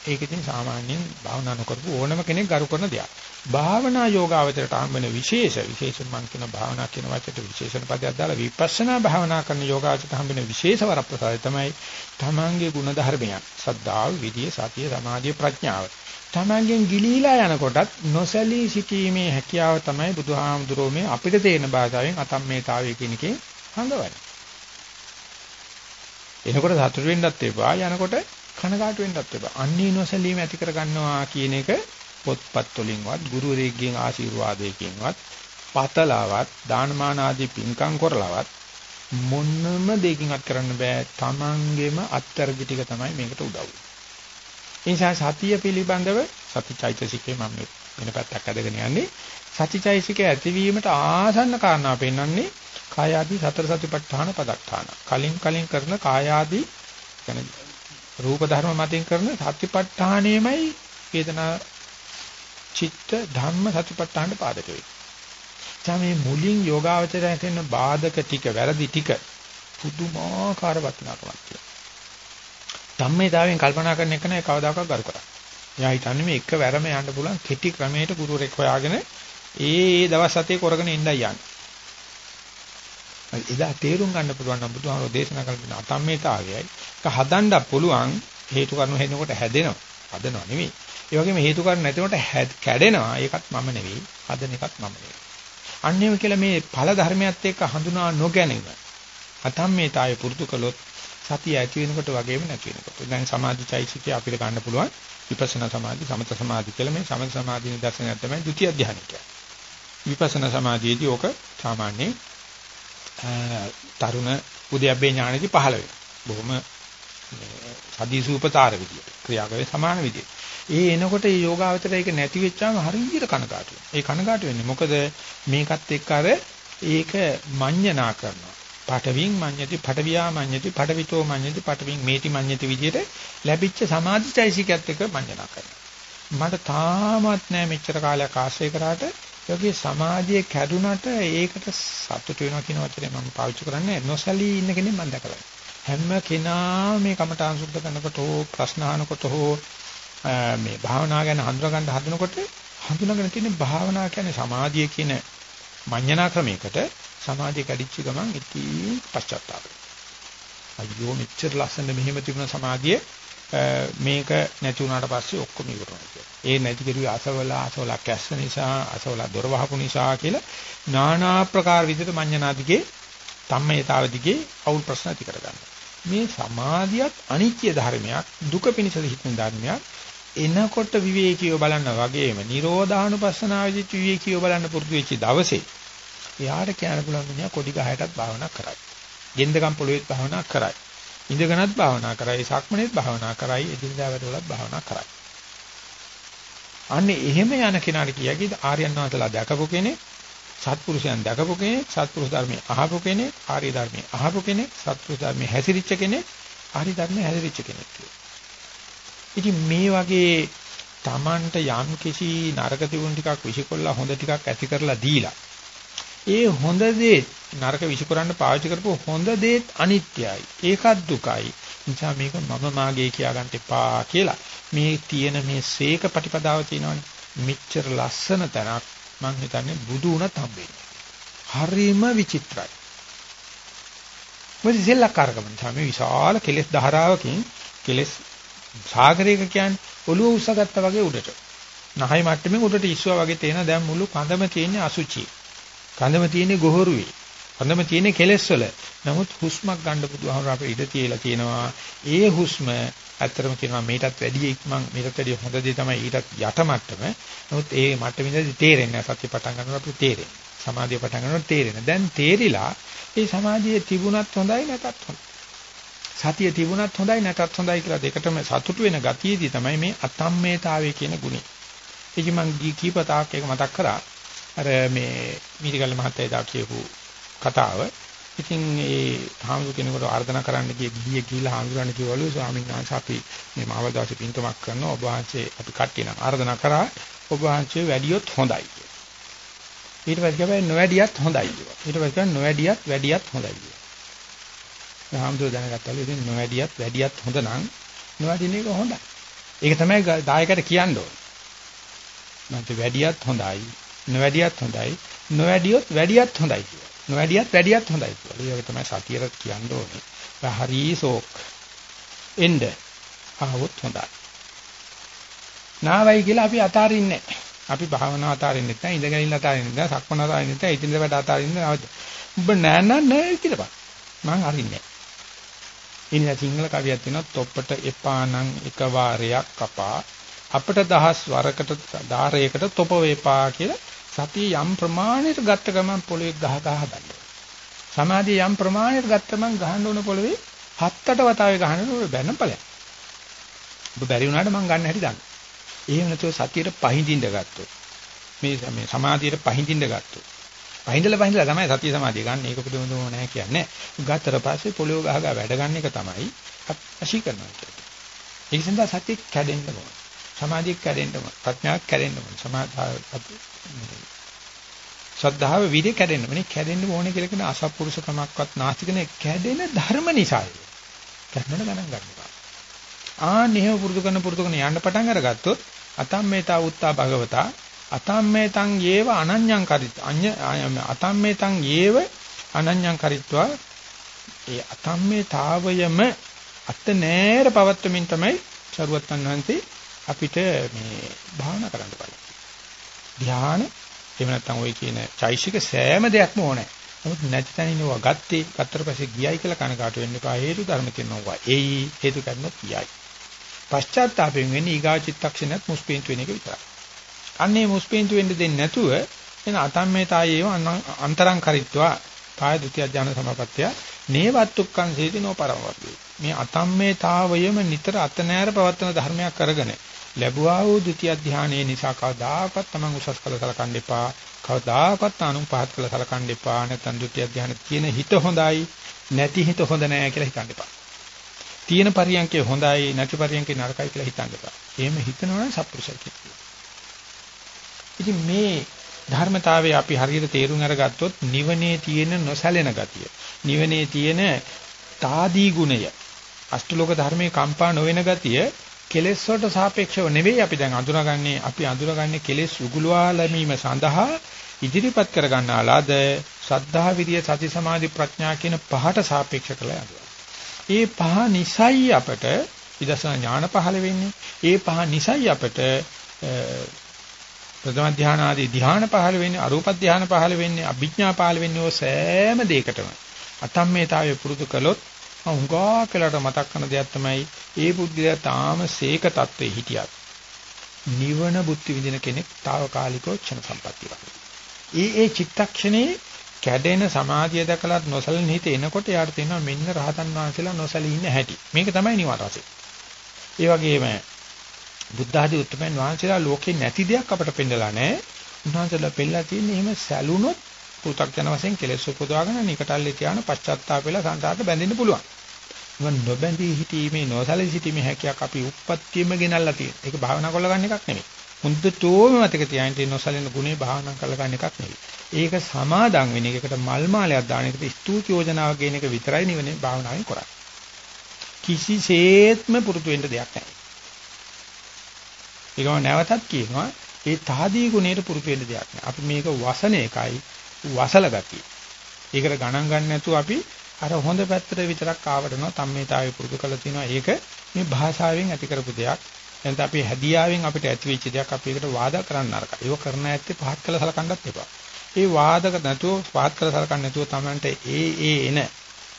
ඒක ඉතින් සාමාන්‍යයෙන් භාවනා නොකරපු ඕනම කෙනෙක් ගරු කරන දෙයක්. භාවනා යෝගාවචරයට හම්බෙන විශේෂ විශේෂ මං කියන භාවනා කියන වචයට විශේෂණ පදයක් දාලා විපස්සනා භාවනා කරන යෝගාවචරයට හම්බෙන විශේෂ වරප්‍රසාදය තමයි තමන්ගේ ගුණ ධර්මයන්. සද්ධාව, විදියේ, සතිය, සමාධිය, ප්‍රඥාව. තමන්ගෙන් ගිලීලා යනකොටත් නොසැලී සිටීමේ හැකියාව තමයි බුදුහාමුදුරෝ මේ අපිට තේරෙන භාෂාවෙන් අතම්මේතාවය කියන එකේ හංගවන්නේ. එනකොට සතුට වෙන්නත් එපා යනකොට කනගාටු වෙන්නත් එපා. අන්නේ නොසැලීම ඇති කර ගන්නවා කියන එක පොත්පත් වලින්වත් ගුරුවරයෙක්ගෙන් ආශිර්වාදයකින්වත් පතලවත් දානමාන ආදී පින්කම් කරලවත් මොන්නම දෙකින්වත් කරන්න බෑ. Tamangeම අත්තරදි ටික තමයි මේකට උදව් වෙන්නේ. ඒ නිසා සතිය පිළිබඳව සතිචෛතසිකේ මම වෙන පැත්තක් අදගෙන යන්නේ සතිචෛතසිකේ ඇතිවීමට ආසන්න කාරණා පෙන්වන්නේ කාය ආදී සතර සතිපට්ඨාන පදක්ඛාන. කලින් කලින් කරන කාය ආදී කියන්නේ රූප ධර්ම මතින් කරන සතිපට්ඨානෙමයි වේදනා චිත්ත ධම්ම සතිපට්ඨානට පාදක වෙන්නේ. තමයි මුලින් යෝගාවචරය කරන බාධක ටික වැරදි ටික පුදුමාකාර වටිනාකමක් තියෙනවා. ධම්මේතාවෙන් කල්පනා කරන එක නෑ කවදාකවත් කරු කරා. එයා හිතන්නේ මේ එක වැරම යන්න පුළුවන් කෙටි ක්‍රමයකට ගුරුවරෙක් හොයාගෙන ඒ ඒ දවස් හතේ කරගෙන ඉන්නයි යන්නේ. එදා තේරුම් ගන්න පුළුවන් නම් බුදුහාමෝ දේශනා කරන අතම්මේතාවයයි. ඒක හදන්න පුළුවන් හේතු කාරණා හෙනකොට හැදෙනවා. හදනවා නෙවෙයි ඒ වගේම හේතු කාරණා නැතිවට කැඩෙනවා. ඒකත් මම නෙවෙයි. හදන එකත් මම නෙවෙයි. අන්නේම කියලා මේ ඵල ධර්මයත් එක්ක හඳුනා නොගැනීම අතම්මේතාවය පුරුදු කළොත් සතිය ඇති වෙනකොට වගේම නැති වෙනකොට. දැන් සමාධිචෛසිකය අපිට ගන්න පුළුවන්. විපස්සනා සමාධි සමත සමාධි කියලා මේ සමත සමාධි නිදර්ශනයක් තමයි ဒုတိ ය ධ්‍යානය කියන්නේ. විපස්සනා සමාධියේදී ඕක සාමාන්‍යයෙන් තරුණ උද්‍යප්පේ ඥානෙදි පහළ වෙනවා. බොහොම සදීසූපතාර විදියට ක්‍රියාකරේ සමාන විදියට. ඒ එනකොට මේ යෝගාවචරය ඒක නැති වෙච්චාම හරියට කනකාටු ඒ කනකාටු වෙන්නේ මොකද මේකත් එක්ක අර ඒක මඤ්ඤණා කරනවා. පඨවින් මඤ්ඤති පඨවියා මඤ්ඤති පඨවිතෝ මඤ්ඤති පඨවින් මේති මඤ්ඤති විදියට ලැබිච්ච සමාධිචෛසිකයත් එක්ක මඤ්ඤණා කරනවා. මට තාමත් නෑ මෙච්චර කාලයක් ආශ්‍රය කරාට යෝගී සමාධිය කැඩුනට ඒකට සතුට වෙනවා කියන වචනේ මම පාවිච්චි කරන්නේ නොසලී ඉන්න කෙනෙක් මම දැකලා. හැම කෙනා මේ කමඨාන් සුද්ධ කරනකොට හෝ ප්‍රශ්න අහනකොට හෝ මේ භාවනා ගැන හඳුනා ගන්න හදනකොට හඳුනාගෙන තියෙන භාවනා කියන්නේ සමාධිය කියන මඤ්ඤණා ක්‍රමයකට සමාධිය කැඩිච්ච ගමන් ඉතින් පශ්චාත්තාපය. අයියෝ මෙච්චර ලස්සන මෙහෙම තිබුණ සමාධිය මේක නැති වුණාට පස්සේ ඔක්කොම ඉවරනවා කියලා. ඒ නැති කෙරුවේ අසවල අසවල කැස්ස නිසා අසවල දොර වහපු නිසා කියලා নানা ආකාර විදිහට මඤ්ඤණාදිගේ තම්මේතාව දිගේ අවුල් ප්‍රශ්න ඇති කරගන්නවා. මේ සමාධියත් අනිත්‍ය ධර්මයක් දුක පිණිස හිතන ධර්මයක් එනකොට විවේකීව බලන්න වගේම නිරෝධානුපස්සනාවේදී විවේකීව බලන්න පුරුදු වෙච්ච දවසේ එයාට කියන්න පුළුවන් මිනිහා කොඩි ගහයටත් භාවනා කරයි. ගෙන්දගම් පොළොවේත් භාවනා කරයි. ඉඳගෙනත් භාවනා කරයි. සක්මනේත් භාවනා කරයි. එදිනදා වැඩවලත් භාවනා කරයි. අන්නේ එහෙම යන කෙනාට කියකි ආර්යයන් වහන්සේලා දැකපු කෙනෙක් සත්පුරුෂයන් දැකපු කෙනෙක් සත්පුරුෂ ධර්මයේ අහපු කෙනෙක් ආර්ය ධර්මයේ අහපු කෙනෙක් සත්පුරුෂ ධර්මයේ හැසිරිච්ච කෙනෙක් ආර්ය ධර්මයේ හැසිරිච්ච කෙනෙක් ඉතින් මේ වගේ Tamanට යම් කිසි නරක තිබුණු ටිකක් විසිකොල්ලා හොඳ ටිකක් ඇති කරලා දීලා ඒ හොඳ දේ නරක විසිකරන්න පාවිච්චි කරපු හොඳ දේත් අනිත්‍යයි. ඒකත් දුකයි. නිසා මේක මම මාගේ කියා ගන්න එපා කියලා මේ තියෙන මේ සීක ප්‍රතිපදාව තියෙනවනේ මෙච්චර ලස්සන තැනක් මං හිතන්නේ බුදු වුණත් හම්බෙන්නේ. හරිම විචිත්‍රයි. මොකද සෙල්ලක්කාරකම නිසා මේ විශාල කෙලෙස් ධාරාවකින් කෙලෙස් සාගරයක කියන්නේ ඔළුව උස්සගත්තා වගේ උඩට. නහයි මට්ටමින් උඩට ඉස්සුවා වගේ තේන දැන් මුළු කඳම තියෙන අසුචි. කඳම තියෙන ගොහරුවේ. කඳම තියෙන කෙලෙස් වල. නමුත් හුස්මක් ගන්න බුදුහාමර අපේ ඉඩ තියලා තියෙනවා. ඒ හුස්ම ඇත්තටම කියනවා මේකටත් වැඩි ඉක්මන් මේකට වැඩි හොඳ දේ තමයි ඊටත් යට මට්ටම. නමුත් ඒ මට්ටමින්දී තේරෙන්නේ නැහැ. සත්‍ය පටන් ගන්නකොට අපිට තේරෙන්නේ. සමාධිය පටන් ගන්නකොට තේරෙන්නේ. දැන් තේරිලා ඒ සමාධියේ තිබුණත් හොඳයි නැතත් හොඳයි. සතිය තිබුණත් හොඳයි නැතත් හොඳයි කියලා දෙකටම සතුටු වෙන ගතියේදී තමයි මේ අතම්මේතාවය කියන ගුණය. ඒක මම කීපතාවක් එක මතක් කරා. අර මේ මීටිකල් මහත්තයා දා කියපු කතාව ඉතින් ඒ හාමුදුර කෙනෙකුට ආර්දනා කරන්න ගිය ගියේ කියලා හාමුදුරන් කිව්වලු ස්වාමීන් වහන්සේ අපි මේ මාවල් දවසේ පින්තමක් කරනවා ඔබ වහන්සේ අපි කට්ටිය නම් ආර්දනා කරා ඔබ වහන්සේ වැඩියොත් හොඳයි කියලා. ඊට පස්සේ කියපේ නොවැඩියත් හොඳයි කියලා. ඊට පස්සේ කියනවා නොවැඩියත් වැඩියත් හොඳයි කියලා. හාමුදුර දැනගත්තලු ඉතින් නොවැඩියත් වැඩියත් හොඳ නම් නොවැඩින එක හොඳයි. ඒක තමයි දායකට කියන්න ඕනේ. නැත්නම් වැඩියත් හොඳයි නොවැඩියත් හොඳයි නොවැඩියොත් වැඩියත් හොඳයි කියලා. නොවැඩියත් වැඩියත් හොඳයි කියලා. ඒක තමයි සතියට කියන්න ඕනේ. හරි සෝක් එන්න ආවොත් හොඳයි. නාවයි කියලා අපි අතාරින්නේ අපි භාවනාව අතාරින්නෙත් නැහැ ඉඳගෙන ඉන්න අතාරින්නෙත් නැහැ සක්මන අතාරින්නෙත් නැහැ ඉතින් වැඩ අතාරින්නෙත් නැහැ. උඹ නෑ නෑ නෑ කියලාපන්. මං අරින්නේ නැහැ. ඉතින් සිංහල කවියක් තියෙනවා තොප්පට එපා නම් එක වාරයක් කපා අපට දහස් වරකට ධාරයකට තොප වේපා කියලා සතිය යම් ප්‍රමාණයකට ගත්ත ගමන් පොළවේ ගහ ගහ හදන්න. සමාධිය යම් ප්‍රමාණයකට ගත්ත ගමන් ගහන්න ඕන පොළවේ හත්තට වතාවේ ගහන්න ඕන බැන්න ඵලයක්. ඔබ බැරි වුණාට මම ගන්න හැටි දන්න. එහෙම නැතුව සතියට පහඳින්න ගත්තොත් මේ මේ සමාධියට පහඳින්න ගත්තොත් පහඳලා පහඳලා තමයි සතිය සමාධිය ගන්න. ඒක පිළිබඳව නැහැ කියන්නේ. ගත්තට පස්සේ පොළොව ගහ ගහ වැඩ ගන්න එක තමයි අශී කරනවා කියන්නේ. ඒක සඳහා සතිය කැඩෙන්න ඕන. සමාධිය කැඩෙන්න ඕන. ප්‍රඥාවක් කැඩෙන්න ඕන. සමාධි ශ්‍රද්ධාව විදේ කැඩෙන්න. මේ කැඩෙන්න ඕනේ කියලා කියන අසත්පුරුෂකමක්වත් නාස්තිකනේ කැඩෙන ධර්ම නිසායි. කැඩෙන්න ගණන් ගන්නවා. ආනෙහ පුරුදු කරන පුරුදු කරන යන්න පටන් අරගත්තොත් අතම්මේතා උත්තා භගවතා අතම්මේතං යේව අනඤ්ඤං කරිත අඤ්ඤ අතම්මේතං යේව අනඤ්ඤං කරිත්වා ඒ අතම්මේතාවයම අත නෑර පවත්වමින් තමයි සරුවත්තන් වහන්සේ අපිට මේ භාවනා කරන්න බලන්නේ. ධ්‍යාන එහෙම නැත්නම් ওই කියන චෛසික සෑම දෙයක්ම ඕනේ. නමුත් නැති තැනිනවා ගත්තේ ගත්තට පස්සේ ගියයි කියලා කනකාට වෙන්න එපා. හේතු ධර්ම කියනවා. ඒයි හේතු කරනොත් ගියයි. පශ්චාත්තාපයෙන් වෙන්නේ ඊගා චිත්තක්ෂණයත් මුස්පීන්තු වෙන එක විතරයි. අන්නේ මුස්පීන්තු වෙන්න දෙන්නේ නැතුව එන අතම්මේතායේව අන්තරං කරිත්වා කාය ဒုတိ ය ඥාන සමාපත්තිය නේවත්තුක්කං සීතිනෝ පරමවර්ති. මේ අතම්මේතාවයම නිතර අත නෑර පවත්තන ධර්මයක් කරගෙන ලැබුවා වූ ද්විතිය ධානයේ නිසා කවදාකවත් Taman උසස් කළ සලකන්න එපා. කවදාකවත් අනුන් පහත් කළ සලකන්න එපා. නැත්නම් ද්විතිය ධානයේ තියෙන හිත හොඳයි, නැති හිත හොඳ නෑ කියලා හිතන්න එපා. තියෙන පරියන්කේ හොඳයි, නැති පරියන්කේ නරකයි කියලා හිතන්න එපා. එහෙම හිතනවනම් සත්පුරුෂය කියලා. ඉතින් මේ ධර්මතාවය අපි හරියට තේරුම් අරගත්තොත් නිවනේ තියෙන නොසැලෙන ගතිය නිවනේ තියෙන తాදී ගුණය අෂ්ටලෝක ධර්මයේ කම්පා නොවන ගතිය කෙලෙස් වලට සාපේක්ෂව නෙවෙයි අපි දැන් අඳුනගන්නේ අපි අඳුනගන්නේ කෙලෙස් උගුලවා ලැබීම සඳහා ඉදිරිපත් කර ගන්නාලාද ශ්‍රද්ධා විරිය සති සමාධි ප්‍රඥා කියන පහට සාපේක්ෂ කළා යනවා. ඒ පහ නිසයි අපට විදර්ශනා ඥාන පහළ වෙන්නේ. ඒ පහ නිසයි අපට ප්‍රථම ධාන ආදී ධාන පහළ වෙන්නේ අරූප ධාන පහළ වෙන්නේ අභිඥා පහළ වෙන්නේ ඔය සෑම දෙයකටම අතම්මේතාවය පුරුදු කළොත් හුඟා කලට මතක් කරන දෙයක් තමයි ඒ බුද්ධිය තාම සීක තත්ත්වේ හිටියත් නිවන බුද්ධි විදින කෙනෙක් తాවකාලිකව ක්ෂණ සම්පත්තිය වගේ. ඒ ඒ චිත්තක්ෂණේ කැඩෙන සමාධිය දැකලත් නොසලින් හිත එනකොට යාට තේනවා මෙන්න රහතන් වහන්සේලා නොසලී ඉන්න හැටි. මේක තමයි නිවන් රසය. ඒ වගේම බුද්ධ ආදී උත්තරමයන් වහන්සේලා ලෝකේ නැති දෙයක් අපට පෙන්නලා නැහැ. උන්වහන්සේලා පෙන්නලා තියෙන්නේ එහෙම සැලුනොත් පු탁ජන වශයෙන් කෙලෙස් උපදවාගෙන නිකටල්ලේ තියාන පශ්චාත්තාප වෙලා සංසාරට බැඳෙන්න පුළුවන්. ඉතින් නොබැඳී සිටීමේ නොසලී සිටීමේ හැකියාවක් අපි උප්පත්තියෙම ගෙනල්ලා තියෙනවා. ඒක භාවනා කරලා ගන්න එකක් නෙමෙයි. මුද්දටෝම මතක තියාගෙන තියෙන නොසලින ගුණේ භාවනා කරලා ගන්න එකක් නෙවෙයි. ඒක සමාදන් වෙන එකකට මල් මාලයක් දාන එකට ස්තුති යෝජනාව කියන එක විතරයි නිවනේ භාවනාවෙන් කරන්නේ. කිසිසේත්ම පුරුදු වෙන්න දෙයක් නැහැ. ඒකම නැවතත් කියනවා ඒ තාදී ගුණයට පුරුදු වෙන්න දෙයක් නැහැ. අපි මේක වසන එකයි වසල ගතිය. ඒකට ගණන් ගන්න නැතුව අපි අර හොඳ පැත්තට විතරක් ආවටනවා තම්මේතාවේ පුරුදු කරලා තිනවා. ඒක මේ භාෂාවෙන් ඇති කරපු දෙයක්. එතන අපි හැදියාවෙන් අපිට ඇති වෙච්ච දෙයක් අපි ඒකට වාද කරන්න නරකයි. ඒක කරන්න ඇත්තේ පහත් කළ සලකන්නත් එපා. ඒ වාදක නැතුව පහත් කළ සලකන්න නැතුව Tamanට ඒ ඒ එන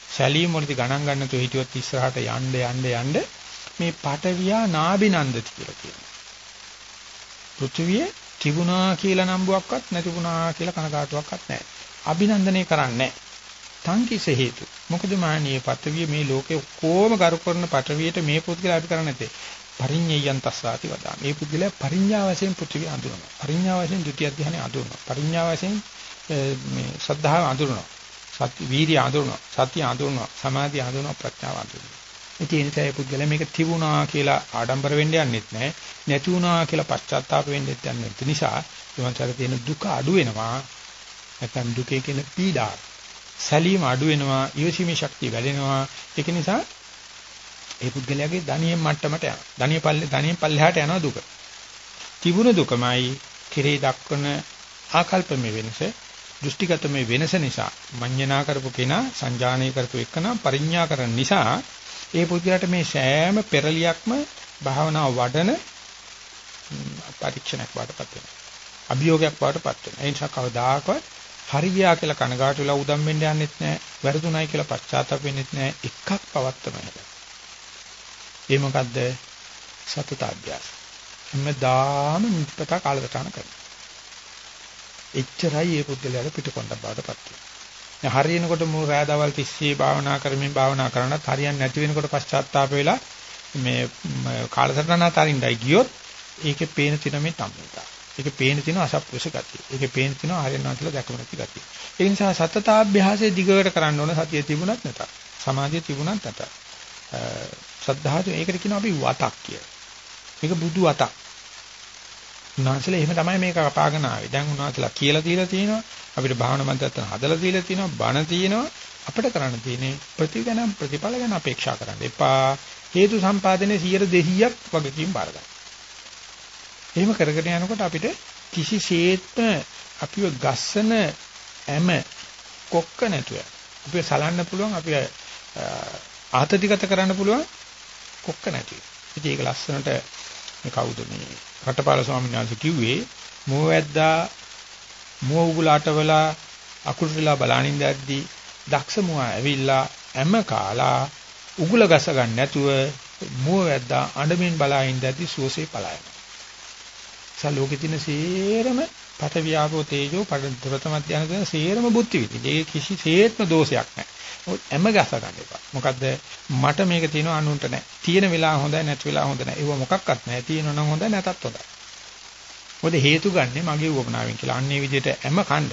සැලීම් වලදී ගණන් ගන්න නැතුව හිටියොත් ඉස්සරහට යන්න යන්න යන්න මේ පටවියා නාබිනන්දති කියලා කියනවා. පෘථිවිය තිබුණා කියලා නම්බුවක්වත් නැතිුණා කියලා කනකාටුවක්වත් නැහැ අභිනන්දනය කරන්නේ නැහැ තංකිස හේතු. මොකද මානියේ පතවිය මේ ලෝකේ කොහොම කරු කරන පටවියට මේ පුද්ගලයා අපි කරන්නේ නැත්තේ. පරිඤ්ඤයයන් තස්සාති වදා. මේ පුද්ගලයා පරිඤ්ඤා වශයෙන් පෘථිවිය අඳුරනවා. පරිඤ්ඤා වශයෙන් ဒုတိ ය ධ්‍යානෙ අඳුරනවා. පරිඤ්ඤා වශයෙන් මේ ශ්‍රද්ධාව අඳුරනවා. සති වීර්ය අඳුරනවා. සතිය අඳුරනවා. සමාධිය අඳුරනවා. ප්‍රඥාව අඳුරනවා. ඉතින් ඒ නිසා මේ පුද්ගලයා මේක තිබුණා කියලා ආඩම්බර වෙන්න යන්නෙත් නැහැ. නැති වුණා කියලා පශ්චාත්තාප වෙන්නෙත් යන්නේ නැති නිසා ඊවන්තර තියෙන දුක අඩු වෙනවා. නැත්නම් දුකේ කියන පීඩාව සැලීම අඩු වෙනවා, ඊවසීමේ ශක්තිය වැඩෙනවා. ඒක නිසා ඒ පුද්ගලයාගේ ධනියෙන් මට්ටමට යනවා. ධනිය පල්ලේ ධනියෙන් පල්ලෙහාට යනවා දුක. තිබුණ දුකමයි කෙරේ දක්වන ආකල්පමේ වෙනස, දෘෂ්ටිගතමේ වෙනස නිසා මඤ්ඤණා කරපු කෙනා සංජානනය කරපු එකනා පරිඥා කරන නිසා ඒ පුද්ගලයාට මේ සෑම පෙරලියක්ම භාවනාව වඩන පරීක්ෂණයක් වඩපත් වෙනවා. අභියෝගයක් වඩපත් වෙනවා. ඒ නිසා කවදාකවත් හරි ගියා කියලා කනගාටු වෙලා උදම් වෙන්න යන්නෙත් නැහැ. වැරදුණයි කියලා පශ්චාත්තාප වෙන්නෙත් නැහැ. එකක් පවත්තමයි. ඒ මොකද්ද? සතත අභ්‍යාස. හැමදාම නිත්පත කාලසටහන කරනවා. එච්චරයි මේ පුද්ගලයාට පිටකොන්දක් බවට පත් වෙන්නේ. හරියනකොට මු රෑදවල් තිස්සේ භාවනා කරමින් භාවනා කරනත් හරියන්නේ නැති වෙනකොට පශ්චාත්තාප වෙලා මේ කාලසටහන අතරින්දයි ගියොත් ඒකේ පේන තින මේ තමයි. ඒකේ පේන තියෙන අසප්පුරුෂ ගතිය. ඒකේ පේන තියෙන හරියනවා කියලා දැකම නැති ගතිය. ඒ නිසා සතතාභ්‍යාසයේ දිගට කරන්න ඕන සතිය තිබුණත් නැතත්. සමාධිය තිබුණත් නැතත්. ශ්‍රද්ධාව ඒකට කියනවා අපි වතක් කියලා. මේක බුදු වතක්. උන්වහන්සේලා එහෙම තමයි මේක කපාගෙන ආවේ. දැන් උන්වහන්සේලා කියලා දීලා තියෙනවා. අපිට භාවනා මන්ත්‍රයන් හදලා දීලා තියෙනවා. බණ තියෙනවා. අපිට කරන්න තියෙන්නේ ප්‍රතිගණන් ප්‍රතිඵල ගැන අපේක්ෂා කරන්න එපා. හේතු සම්පාදනයේ 100 200ක් වගකීම් බාර ගන්න. එහෙම කරගෙන යනකොට අපිට කිසිසේත්ම අපිව ගස්සන හැම කොක්ක නැතුව අපිව සලන්න පුළුවන් අපිව ආතතිගත කරන්න පුළුවන් කොක්ක නැති. ඉතින් ඒක ලස්සනට මේ කවුද මේ රටපාල ස්වාමීන් වහන්සේ කිව්වේ මෝවැද්දා මෝ උගුලාටවලා අකුරුලා බලනින් දැද්දි දක්ෂ මුවා ඇවිල්ලා හැම කාලා උගුල ගස ගන්න නැතුව මෝවැද්දා අඬමින් බලාින් දැද්දි සුවසේ පලායනවා. සා ලෝකේ තියෙන සේරම පට වියාපෝ තේජෝ ප්‍රථම ධානය දෙන සේරම බුද්ධි විදි. ඒ කිසි සේත්ම දෝෂයක් නැහැ. මොකද හැම ගස ගන්න එපා. මොකද මට මේක තියෙනවා අනුන්ට නැහැ. තියෙන වෙලාව හොඳයි නැති වෙලාව හොඳ නැහැ. ඒව මොකක්වත් නැහැ. තියෙනවා නම් හොඳයි නැතත් හොඳයි. මොකද හේතු ගන්නෙ මගේ උවමනාවෙන් කියලා. අන්නේ විදිහට හැම ඛණ්ඩ.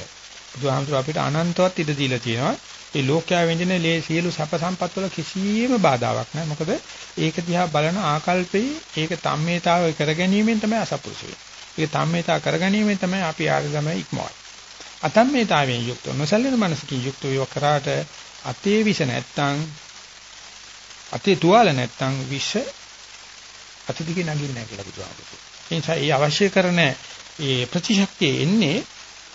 බුදුහාමුදුර අපිට අනන්තවත් ඉඩ දීලා තියෙනවා. ඒ ලෝකයා වෙන්දින ලේ සියලු සැප සම්පත් වල කිසියම් බාධාවක් නැහැ. මොකද ඒක දිහා බලන ආකල්පේ ඒක තම්මේතාවය කරගැනීමෙන් තමයි අසපුරුෂ වෙන්නේ. ඒක තම්මේතා කරගැනීමෙන් තමයි අපි ආර්ගම ඉක්මවන්නේ. අතම්මේතාවෙන් යුක්ත නොසැලෙන මනසකින් යුක්ත වූ කරාට අතේ විෂ නැත්තම් අතේ තුවාල නැත්තම් විෂ අතදිගේ නගින්නේ නැහැ කියලා බුදුහාමුදුරුවෝ. ඒ නිසා ඒ අවශ්‍ය කරන ඒ ප්‍රතිශක්තිය එන්නේ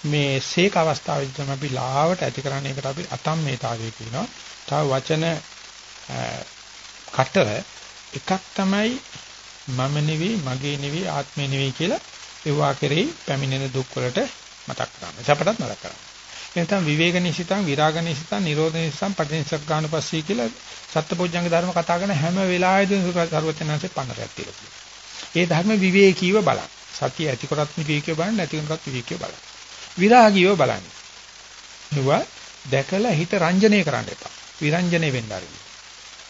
මේ සීක අවස්ථාවේදී තමයි අපි ලාවට ඇති කරන්නේ ඒකට අපි අතම්මේතාවය කියනවා. තව වචන කට එකක් තමයි මම නෙවෙයි මගේ නෙවෙයි ආත්මේ නෙවෙයි කියලා ඒවා කෙරෙහි පැමිණෙන දුක් වලට මතක් කරගන්න. සපටත් මතක් කරගන්න. එනතම් විවේක නිසිතං විරාග නිසිතං නිරෝධ නිසිතං පටිනිසක් ගන්න පස්සේ කියලා සත්පුජ්ජංග ධර්ම කතා කරන හැම වෙලාවෙදීම සරුවචනanse පන්නරයක් තියෙනවා. ඒ ධර්ම විවේකීව බලන්න. සතිය ඇති කරත් විවේකීව බලන්න නැති කරත් විවේකීව බලන්න. විරාගීව බලන්න. ඒවා දැකලා හිත රංජනය කරන්න එපා. විරංජනේ වෙන්න ආරම්භ.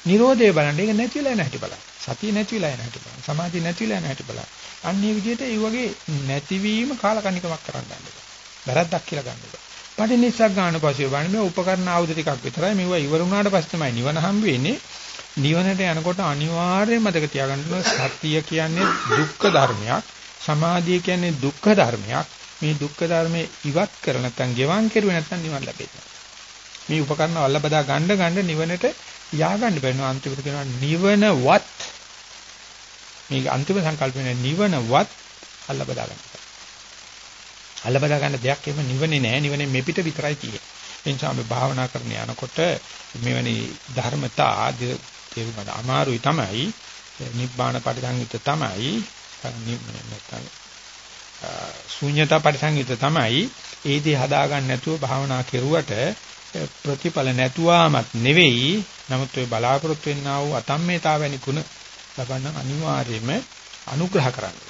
නිරෝධය බලන්න ඒක නැති වෙලා නැහැටි බලන්න. සතිය නැති වෙලා නැහැටි බලන්න. සමාධිය නැති වෙලා නැහැටි බලන්න. අන්නේ විදිහට ඒ වගේ නැතිවීම කාලකන්නිකමක් කරන්න ගන්න එපා. වැරද්දක් කියලා ගන්න එපා. පටිනිස්සක් ගන්න පස්සේ බලන්න මේ උපකරණ ආයුධ ටිකක් විතරයි මේවා ඉවර වුණාට පස්සේ තමයි නිවන හම්බ වෙන්නේ. නිවනට යනකොට අනිවාර්යයෙන් මතක තියාගන්න සත්‍ය කියන්නේ දුක්ඛ ධර්මයක්. සමාධිය කියන්නේ දුක්ඛ ධර්මයක්. මේ දුක්ඛ ධර්මයේ ඉවත් කර නැත්නම් ගෙවන් කෙරුවේ නැත්නම් නිවන් ලැබෙන්නේ. මේ උපකරණ වල්ල බදා ගන්න ගන්න නිවනට ය아가න්න බැරිනවා අන්තිමට කියනවා නිවනවත් මේක අන්තිම සංකල්පනේ නිවනවත් අල්ල බදා ගන්න. අල්ල බදා ගන්න දෙයක් එහෙම නිවනේ නෑ නිවනේ මෙපිට විතරයි තියෙන්නේ. ඒ නිසා අපි භාවනා කරන යනකොට මෙවැනි ධර්මතා තේරුම් ගන්න අමාරුයි තමයි. නිබ්බාන පරිසංයුත තමයි. නැත්නම් ශූන්‍යතා පරිසංයුත තමයි. ඒ දේ හදාගන්න නැතුව භාවනා කෙරුවට ප්‍රතිඵල නැතුවමත් නෙවෙයි නමුත් ඔය බලාපොරොත්තු වෙන්නා වූ අතම්මේතාවැනි ගුණ ලබන්න අනිවාර්යයෙන්ම අනුග්‍රහ කරන්න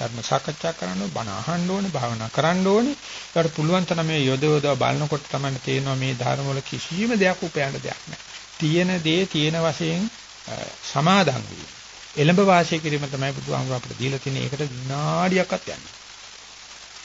ධර්ම සාකච්ඡා කරන්න බණ අහන්න ඕනේ භාවනා කරන්න ඕනේ ඒකට පුළුවන් තරම මේ යොද යොදව බලනකොට තමයි තේරෙනවා මේ ධර්ම වල කිසිම දෙයක් උපයන්න දෙයක් නැහැ තියෙන දේ තියෙන වශයෙන් සමාදන් වීම එළඹ වාසය කිරීම තමයි බුදුහාමුදුර අපිට දීලා තියෙන ඒකට විනාඩියක්වත් යන්නේ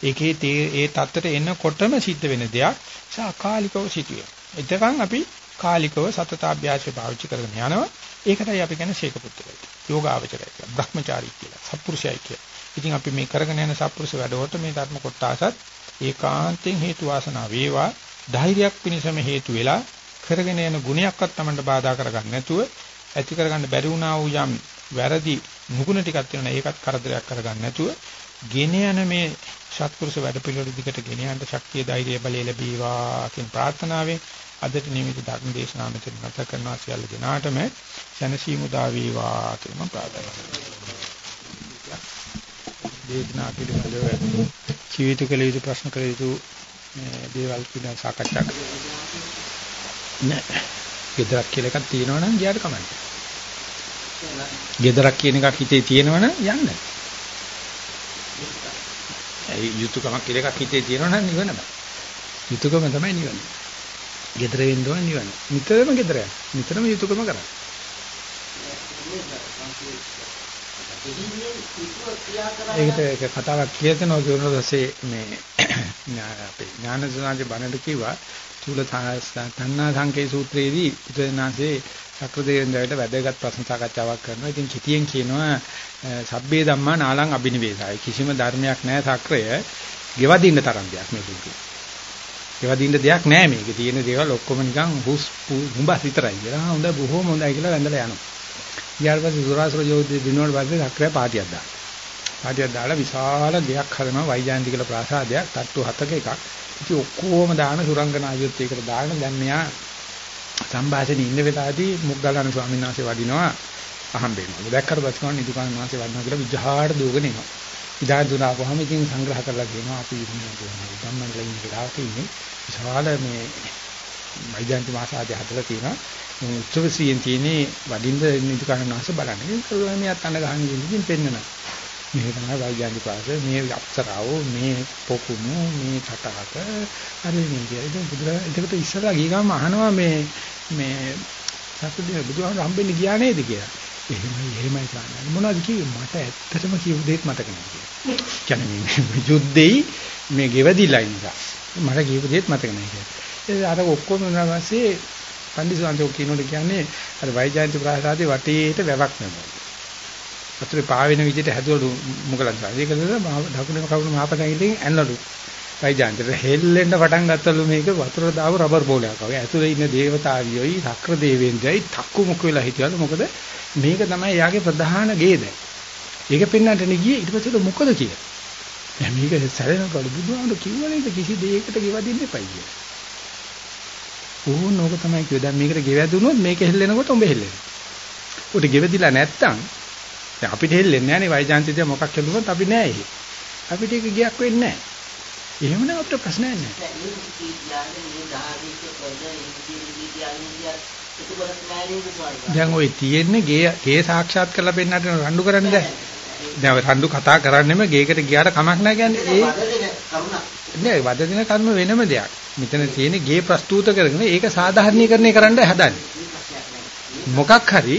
ඒකේ ඒ தත්තට එනකොටම සිද්ධ වෙන දෙයක් සාකාලිකව සිදුවේ. එතකන් අපි කාලිකව සතතාභ්‍යාසය පාවිච්චි කරගෙන යනවා. ඒකටයි අපි කියන්නේ ශේක පුත්‍රය. යෝගාවචරය කියලා. බ්‍රහ්මචාරී කියලා. සත්පුරුෂයයි කියලා. ඉතින් අපි මේ කරගෙන යන සත්පුරුෂ වැඩවලට මේ ධර්ම කොටසත් ඒකාන්තයෙන් හේතු වාසනා වේවා. ධෛර්යයක් පිණිසම හේතු වෙලා කරගෙන යන ගුණයක්වත් Tamanට බාධා කරගන්න නැතුව ඇති කරගන්න බැරි වුණා වූ යම් වැරදි නුගුණ ටිකක් තියෙනවා ඒකත් කරදරයක් කරගන්න නැතුව ගෙන යන මේ සත්පුරුෂ වැඩ පිළිවෙල දිකට ගෙන යන්න ශක්තිය ධෛර්යය බලය ලැබීවා කියන ප්‍රාර්ථනාවෙන් අදට නියමිත ධර්ම දේශනාව මෙතන නැත කරනවා සියලු දෙනාටම සැනසීම උදා වේවා කියන මම ප්‍රාර්ථනා කරනවා. දේශනා පිළිබඳව ජීවිත කළ යුතු ප්‍රශ්න කළ යුතු දේවල් පිළිබඳව සාකච්ඡා කරනවා. නෑ. ගෙදරක් කියලා එකක් තියෙනවනම් ගියාට කමන්නේ. ගෙදරක් කියන එකක් හිතේ තියෙනවනම් යන්න. යුතුයකමක් කියලා එකක් හිතේ තියෙනවා නම් නිවන බෑ. යුතුයකම තමයි නිවන. gedara වෙන්න ඕන නිවන. නිතරම gedara යන්න. නිතරම යුතුයකම කරන්න. ඒකට ඒක කතාවක් කියතනවා කියනවා දැසේ මේ අපේ ඥානසනාගේ බණට කිව්වා චූල තණ්හා සංකේ සූත්‍රයේදී බුදුනාසේ චක්‍රදේවෙන්දට වැදගත් ප්‍රශ්න සාකච්ඡාවක් කරනවා. ඉතින් කිතියෙන් කියනවා සබ්බේ ධම්මා නාලං අබිනිවේසයි. කිසිම ධර්මයක් නැහැ සක්‍රය. ගෙවදින්න තරම් දෙයක් මේකේ. ගෙවදින්න දෙයක් නැහැ මේකේ. තියෙන දේවල් ඔක්කොම නිකන් හුස් හුඹස් විතරයි කියලා. හොඳ බොහොම හොඳයි කියලා වැඳලා යනවා. ඊට පස්සේ සුරාසුර යෝධි දිනුවට පස්සේ සක්‍රය පාටියක් දානවා. පාටියක් දාලා විශාල දෙයක් හදනවා වෛජයන්ති කියලා ප්‍රාසාදයක්. තට්ටු හතක එකක්. ඉතින් ඔක්කොම දාන සුරංගනායුත් ඒකට දාන දැන් මෙයා සම්භාෂණේ ඉන්න වෙලාවේදී මුග්ගලණ ස්වාමීන් වහන්සේ වදිනවා අහම්බෙනවා. දැක්කට පස්සේ කවන්න ඉදුකාන වහන්සේ වදිනවා කියලා විජහාට දුවගෙන එනවා. ඉදා දුනාවහම ඉතින් සංග්‍රහ කරලා කියනවා අපි ඉන්නේ ධම්මංගල ඉන්න වෙලාවක ඉන්නේ විශාල මේ මයිජන්ති මාසාදී හදලා තියෙනවා. මේ උත්සවසියෙන් තියෙන්නේ වඩින්න ඉදුකාන වහන්සේ බලන්නේ. ඒක මේ අතන ගහන ඉඳින් පෙන්නනවා. මේ තමයි වෛද්‍යන්ති පාස මේ අප්සරාව මේ පොකුණු මේ කටහක හරි මේ කියන්නේ බුදුරජාණන් එතකොට ඉස්සරලා ගිය ගමන් අහනවා මේ මේ සතුටේ බුදුහාම හම්බෙන්න ගියා නේද කියලා. එහෙමයි එහෙමයි ගන්න. මොනවද කිව්වේ මට ඇත්තටම කියු දෙයක් මතක නැහැ කියලා. කියන්නේ මේ යුද්ධෙයි මේ ගෙවදිලා ඉඳලා මට කියපු දෙයක් මතක නැහැ කියලා. ඒ අර ඔක්කොම උනාමසේ පන්දිසාන්තෝ කියනකොට කියන්නේ අර වෛජයන්ති ප්‍රාසාදේ වටේට වැවක් නෙමෙයි. වතුරේ පාවෙන විදිහට හැදුවලු මුගලන් සාරි. ඒකද දකුණේ කවුරු මහපතන් ඉතින් ඇන්නලු. වයිජාන්තර හෙල්ලෙන්න පටන් ගත්තලු මේක වතුර දාව රබර් බෝලයක් වගේ. ඇතුලේ ඉන්න දේවතාවියෝයි, සක්‍ර දේවේන්ද්‍රයයි තක්කු මුක් වෙලා හිටියලු. මොකද මේක තමයි යාගේ ප්‍රධාන ගේ දැන්. ඒක පෙන්වන්නට නෙගියේ ඊට පස්සේ මොකද කියලා. දැන් මේක සැලෙනකොට බුදුහාමුදුරු කිව්වනේ කිසි දෙයකට ගෙවදින්න එපයි කියලා. ඕනෝක තමයි කිව්වේ. දැන් මේකට ගෙවැදුනොත් මේක හෙල්ලෙනකොට උඹ හෙල්ලෙනවා. උට ගෙවදිලා නැත්තම් දැන් අපිට හෙල්ලෙන්නේ නැහැ නේ වයිජාන්තිද මොකක් කළුනොත් අපි නෑ එහෙ. අපිට ඒක ගියක් වෙන්නේ නැහැ. එහෙමනම් අපිට ප්‍රශ්නයක් නැහැ. දැන් ওই තියෙන්නේ ගේ ගේ සාක්ෂාත් කරලා පෙන්නට රණ්ඩු කරන්නේ දැන්. දැන් රණ්ඩු කතා කරන්නෙම ගේකට ගියාට කමක් නැහැ කියන්නේ ඒ නෑ වද දෙන කර්ම වෙනම දෙයක්. මෙතන තියෙන්නේ ගේ ප්‍රස්තුත කරගෙන ඒක සාධාරණීකරණය කරන්න හදන්නේ. මොකක් හරි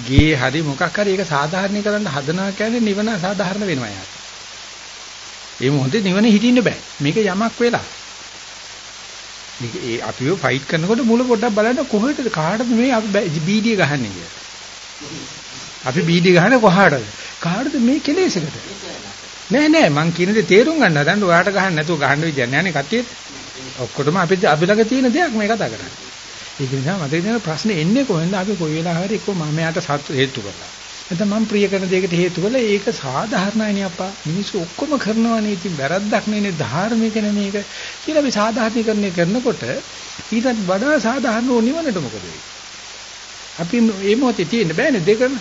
ගේ හරි මොකක් හරි ඒක සාධාරණීකරන්න හදනවා කියන්නේ නිවන සාධාරණ වෙනවා යාට. ඒ මොහොතේ නිවන හිටින්න බෑ. මේක යමක් වෙලා. මේක ඒ අපිව ෆයිට් කරනකොට මුල පොඩ්ඩක් බලන්න කොහෙටද කාටද මේ අපි බීඩිය ගහන්නේ කියලා. අපි බීඩිය ගහන්නේ කොහාටද? කාටද මේ කෙලෙසකට? නෑ නෑ මං කියන දේ තේරුම් ගන්න හදන්න ඔයාට ගහන්න නැතුව ගහන්න විදියක් නෑනේ කට්ටියට. ඔක්කොටම අපි අපි ළඟ තියෙන දෙයක් මේ කතා කරන්නේ. ඒක නිසා මට ඉතින් ප්‍රශ්නේ එන්නේ කොහෙන්ද අපි කොයි වෙලාවක හරි එක්ක මම යාට සතු හේතු කරලා. නැත්නම් මම ප්‍රිය කරන දෙයකට හේතු කළා ඒක සාධාරණයිනේ අප්පා. මිනිස්සු ඔක්කොම කරනවානේ ඉතින් වැරද්දක් නෙනේ ධාර්මික නෙමේ මේක. කියලා අපි සාධාරණීකරණය කරනකොට ඊටත් වඩා සාධාරණ ඕනිවන්නට මොකද වෙන්නේ? අපි මේ මොහොතේ තියෙන්න බෑනේ දෙකම.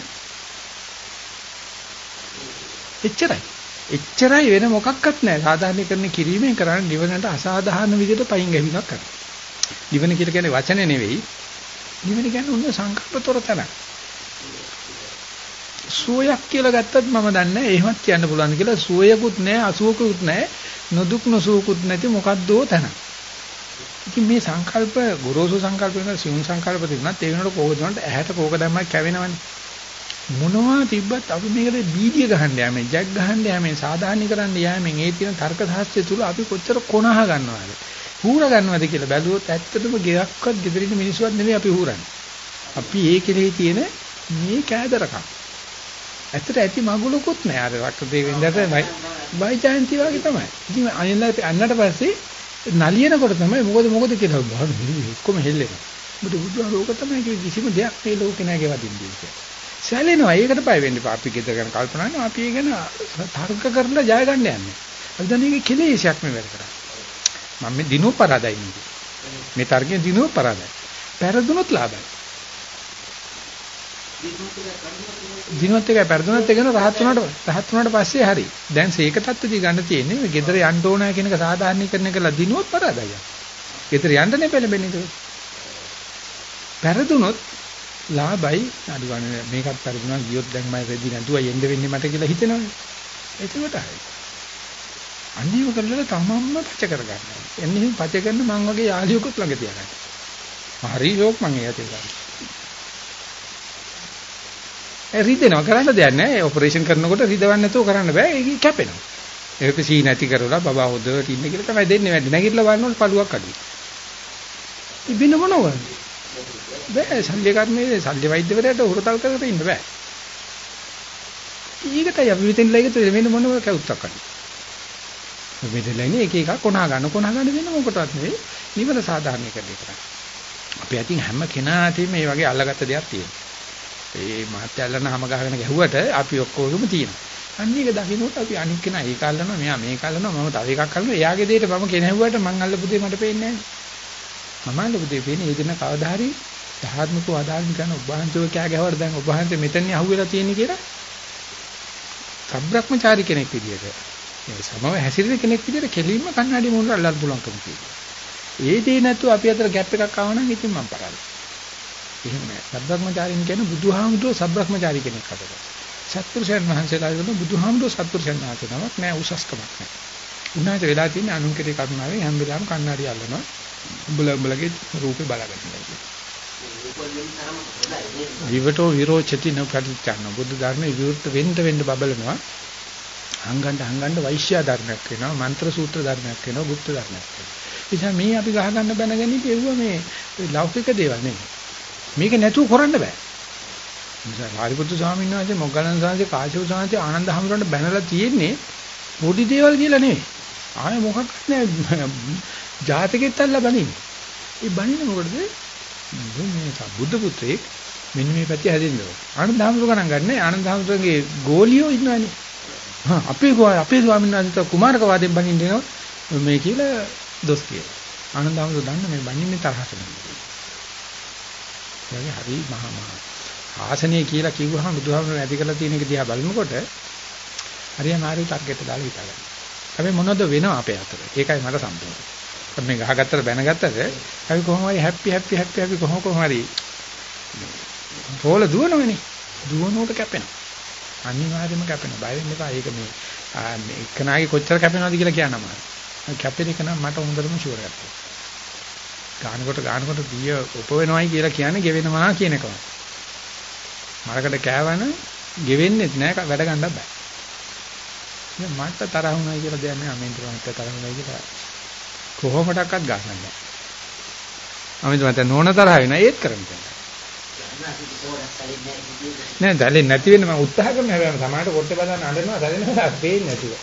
එච්චරයි. එච්චරයි වෙන මොකක්වත් නැහැ. සාධාරණීකරණය කිරීමෙන් කරන්නේ නිවනට අසාධාරණ විදිහට පයින් ගැහිමක් කරනවා. නිවන කියලා කියන්නේ වචනේ නෙවෙයි. නිවන කියන්නේ උන්න සංකල්පතොර තැනක්. සුවයක් කියලා ගත්තත් මම දන්නේ එහෙමත් කියන්න පුළුවන් කියලා සුවයකුත් නැහැ අසුවකුත් නැහැ නොදුක් නොසුවකුත් නැති මොකද්දෝ තැන. ඉතින් මේ සංකල්ප ගොරෝසු සංකල්ප වෙන සිවුන් සංකල්ප තිබුණත් ඒ වෙනකොට කෝක දුන්නට ඇහැට කෝක දැම්මම කැවෙනවනේ. මොනවා තිබ්බත් අපි මේකට බීඩිය ගහන්න යෑමෙන් ජැක් ගහන්න යෑමෙන් සාධාරණීකරන්න යෑමෙන් ඒ තියෙන තර්ක සාස්ත්‍රය තුල අපි කොච්චර කොනහ ගන්නවද? හූර ගන්නවද කියලා බැලුවොත් ඇත්තටම ගෙයක්වත් ගෙදරින් මිනිස්සුවත් නෙමෙයි අපි හූරන්නේ. අපි ඒ කෙරෙහි තියෙන මේ කෑදරකම්. ඇත්තට ඇති මගුලකුත් නෑ අර රක්ත දෙවෙන්දට බයිජයන්ති වගේ තමයි. ඉතින් අනිල්ලා අන්නට පස්සේ නලියනකොට තමයි මොකද මොකද කියලා බලන්න ඔක්කොම හෙල්ලෙනවා. බුදු බුදුහාරෝක තමයි කිසිම දෙයක් මේ ලෝකේ නෑ ගෙවදින්නේ කියලා. සැලෙනවා. ඒකට පය වෙන්න එපා. අපි ගෙදර ගැන කල්පනා කරනවා. අපි ඒ ගැන තර්ක කරලා ජය ගන්න යන්නේ. අපි දැන් මේකේ කෙලෙසයක් මේ වැඩ කරන්නේ. මම මේ දිනුව පරාදයි නේ. මේ තර්කයෙන් දිනුව පරාදයි. පෙරදුනොත් ලාභයි. දිනුවත් එකයි පෙරදුනත් එකන රහත් වුණාට රහත් වුණාට පස්සේ හරි. දැන් සීක තත්ත්වදී ගන්න තියෙන්නේ මේ ගෙදර යන්න ඕන කියන එක සාධාරණීකරණය කරලා දිනුවොත් පරාදයි. ගෙදර යන්න නේ පෙළඹෙන්නේ ඒක. පෙරදුනොත් ලාභයි අනිවාර්යයෙන් මේකත් පරිදුණා ගියොත් දැන් මම රෙදි නැතුව යන්න වෙන්නේ මට කියලා හිතෙනවනේ. එතකොට හරි. අනිව කරලා තමන්ම පච කරගන්නවා. එන්නේ පච කරන මං වගේ යාළුවෙකුත් ළඟ තියාගන්න. හරි ෂෝක් මං එයාට ඒක. ඒ රිදෙනවා කරන්න දෙයක් නැහැ. ඔපරේෂන් කරනකොට රිදවන්න නැතුව කරන්න බෑ. ඒක කැපෙනවා. ඒක සී නැති කරලා බබා හොදට ඉන්න කියලා තමයි දෙන්නේ වැඩි. නැගිටලා බලනකොට පළුවක් අඩුයි. ඉබින මොනවද? බෑ ශල්‍ය කර්මයේ ශල්‍ය වෛද්‍යවරයාට උරතල් කරගෙන ඉන්න බෑ. ඊකට අපි මෙතන ලයිගත වෙන මොනව කවුත්තක් අඩුයි. මෙතන ඉන්නේ එක එක කොනා ගන්න කොනා ගන්න වෙන මොකටවත් නෙවෙයි. නිවන සාධාරණීකරණය කරන්නේ. අපි අතින් හැම කෙනාටම මේ වගේ අල්ලගත්ත දෙයක් තියෙනවා. ඒ මහත්යල්ලන හැම ගහගෙන ගැහුවට අපි ඔක්කොගෙම තියෙනවා. අන්න ඒක දකින්නොත් අපි අනික් කෙනා ඒක අල්ලනවා මෙයා මේක අල්ලනවා මම තව එකක් අල්ලනවා එයාගේ දෙයට මම කෙනෙහුවට මං අල්ලපු දෙය මට පේන්නේ නැහැ. මම අල්ලපු දෙය පේන්නේ ඒ දෙන කවදා හරි ධාර්මිකව අදාළ කරන ඔබහන්තෝ කෑ ගැහුවට දැන් ඔබහන්තේ මෙතන අහුවෙලා තියෙන්නේ කියලා සබ්‍රක්‍මචාරි කෙනෙක් විදියට ඒ සමව හැසිරෙන කෙනෙක් විදියට කෙලින්ම කන්නඩි මොනර අල්ලන්න පුළුවන්කම තියෙනවා. ඒ දේ නැතුව අපි අතර ગેප් එකක් ආව නම් ඉතින් මම පරාදයි. එහෙම නෑ. සබ්‍රක්‍මචාරින් කියන්නේ බුදුහාමුදුරුවෝ සබ්‍රක්‍මචාරි කෙනෙක් අතට. සත්පුරුෂයන් වහන්සේලා කියන බුදුහාමුදුරුවෝ සත්පුරුෂයන් වහන්සේ නමක් නෑ උසස්කමක් නෑ. උන්වහන්සේ වෙලා තියෙන අනුන්කේ කරුණාවෙන් හැම වෙලාවෙම කන්නඩි අල්ලනවා. උඹලා උඹලගේ රූපේ බලාගන්නවා. විවටෝ විරෝචති නොපරිත්‍යාන බුදු ධර්මයේ විවෘත වෙන්න වෙන්න බබලනවා. අංගණ්ඩ අංගණ්ඩ වෛශ්‍ය ධර්මයක් වෙනවා මන්ත්‍ර සූත්‍ර ධර්මයක් වෙනවා බුද්ධ ධර්මයක් වෙනවා. නිසා මේ අපි ගහ ගන්න බැනගෙන ඉතිවුව මේ ලෞකික දේවල් නෙමෙයි. මේක නැතුව කරන්න බෑ. නිසා සාරිපුත්තු ස්වාමීන් වහන්සේ මොග්ගලන් සාංශේ කාශ්‍යප සාංශේ ආනන්ද හැමරන්ට බැනලා තියෙන්නේ පොඩි දේවල් කියලා නෙමෙයි. ආය මොකක් නැහැ ජාතකෙත් අල්ල බණින්නේ. ඒ බණින්නේ මොකටද? මේ බුද්ධ පුත්‍රයෙක් මෙන්න මේ පැත්තේ හැදෙන්න ඕන. ආනන්ද හැමතුරු ගණන් ගන්න ආනන්ද හැමතුරුගේ ගෝලියෝ ඉන්නවනේ. හා අපේ අපේ ස්වාමීන් වහන්සේ කුමාරක වාදයෙන් බණින්න දෙනවා මේ කියලා දොස් කියලා. ආනන්ද හැමතුරු දන්න මේ බණින්නේ තරහට නෙමෙයි. ඒගොල්ලෝ හරි මහා මහා ආසනය කියලා කිව්වහම බුදුහාමුදුරුවෝ ඇති කරලා තියෙන එක දිහා බලනකොට හරියම ආරි තර්කයට දාලා හිතාගන්න. හැබැයි මොනවද වෙනව අපේ අතර? ඒකයි මට සම්පූර්ණ. අපි මේ ගහගත්තට බැනගත්තට අපි කොහොම හරි හැපි හැපි හැපි හැපි කොහොම කොහොම හරි පොළ දුවනවනේ. දුවනකොට කැපෙනවා. අනිවාර්යයෙන්ම කැපෙනවා. බය වෙන්න එපා. ඒක මේ මේ එකනාගේ කොච්චර කැපෙනවද කියලා කියන්නම. කැපෙන එක නම් මට හොඳටම ෂුවර් එකක්. ගානකොට ගානකොට දිය උප වෙනවයි කියලා කියන්නේ ගෙවෙනවා කියන එකම. මරකට කෑවන ගෙවෙන්නේ නැහැ වැඩ ගන්නත් බෑ. ඉතින් මට තරහ වුණා කියලා දෙයක් නෑ අමෙන්ට මට තරහ වුණා කියලා කොහොමඩක්වත් ගන්න බෑ. අමෙන්ට මට නෝන තරහ වෙනවා ඒත් කරන්නේ. නෑ දැලෙන්නේ නැති වෙන්න මම උත්සාහ කරන හැබැයි සමාහට කොට්ටේ බදාන අඬනවා දැලෙනවා පේන්නේ නැතිව.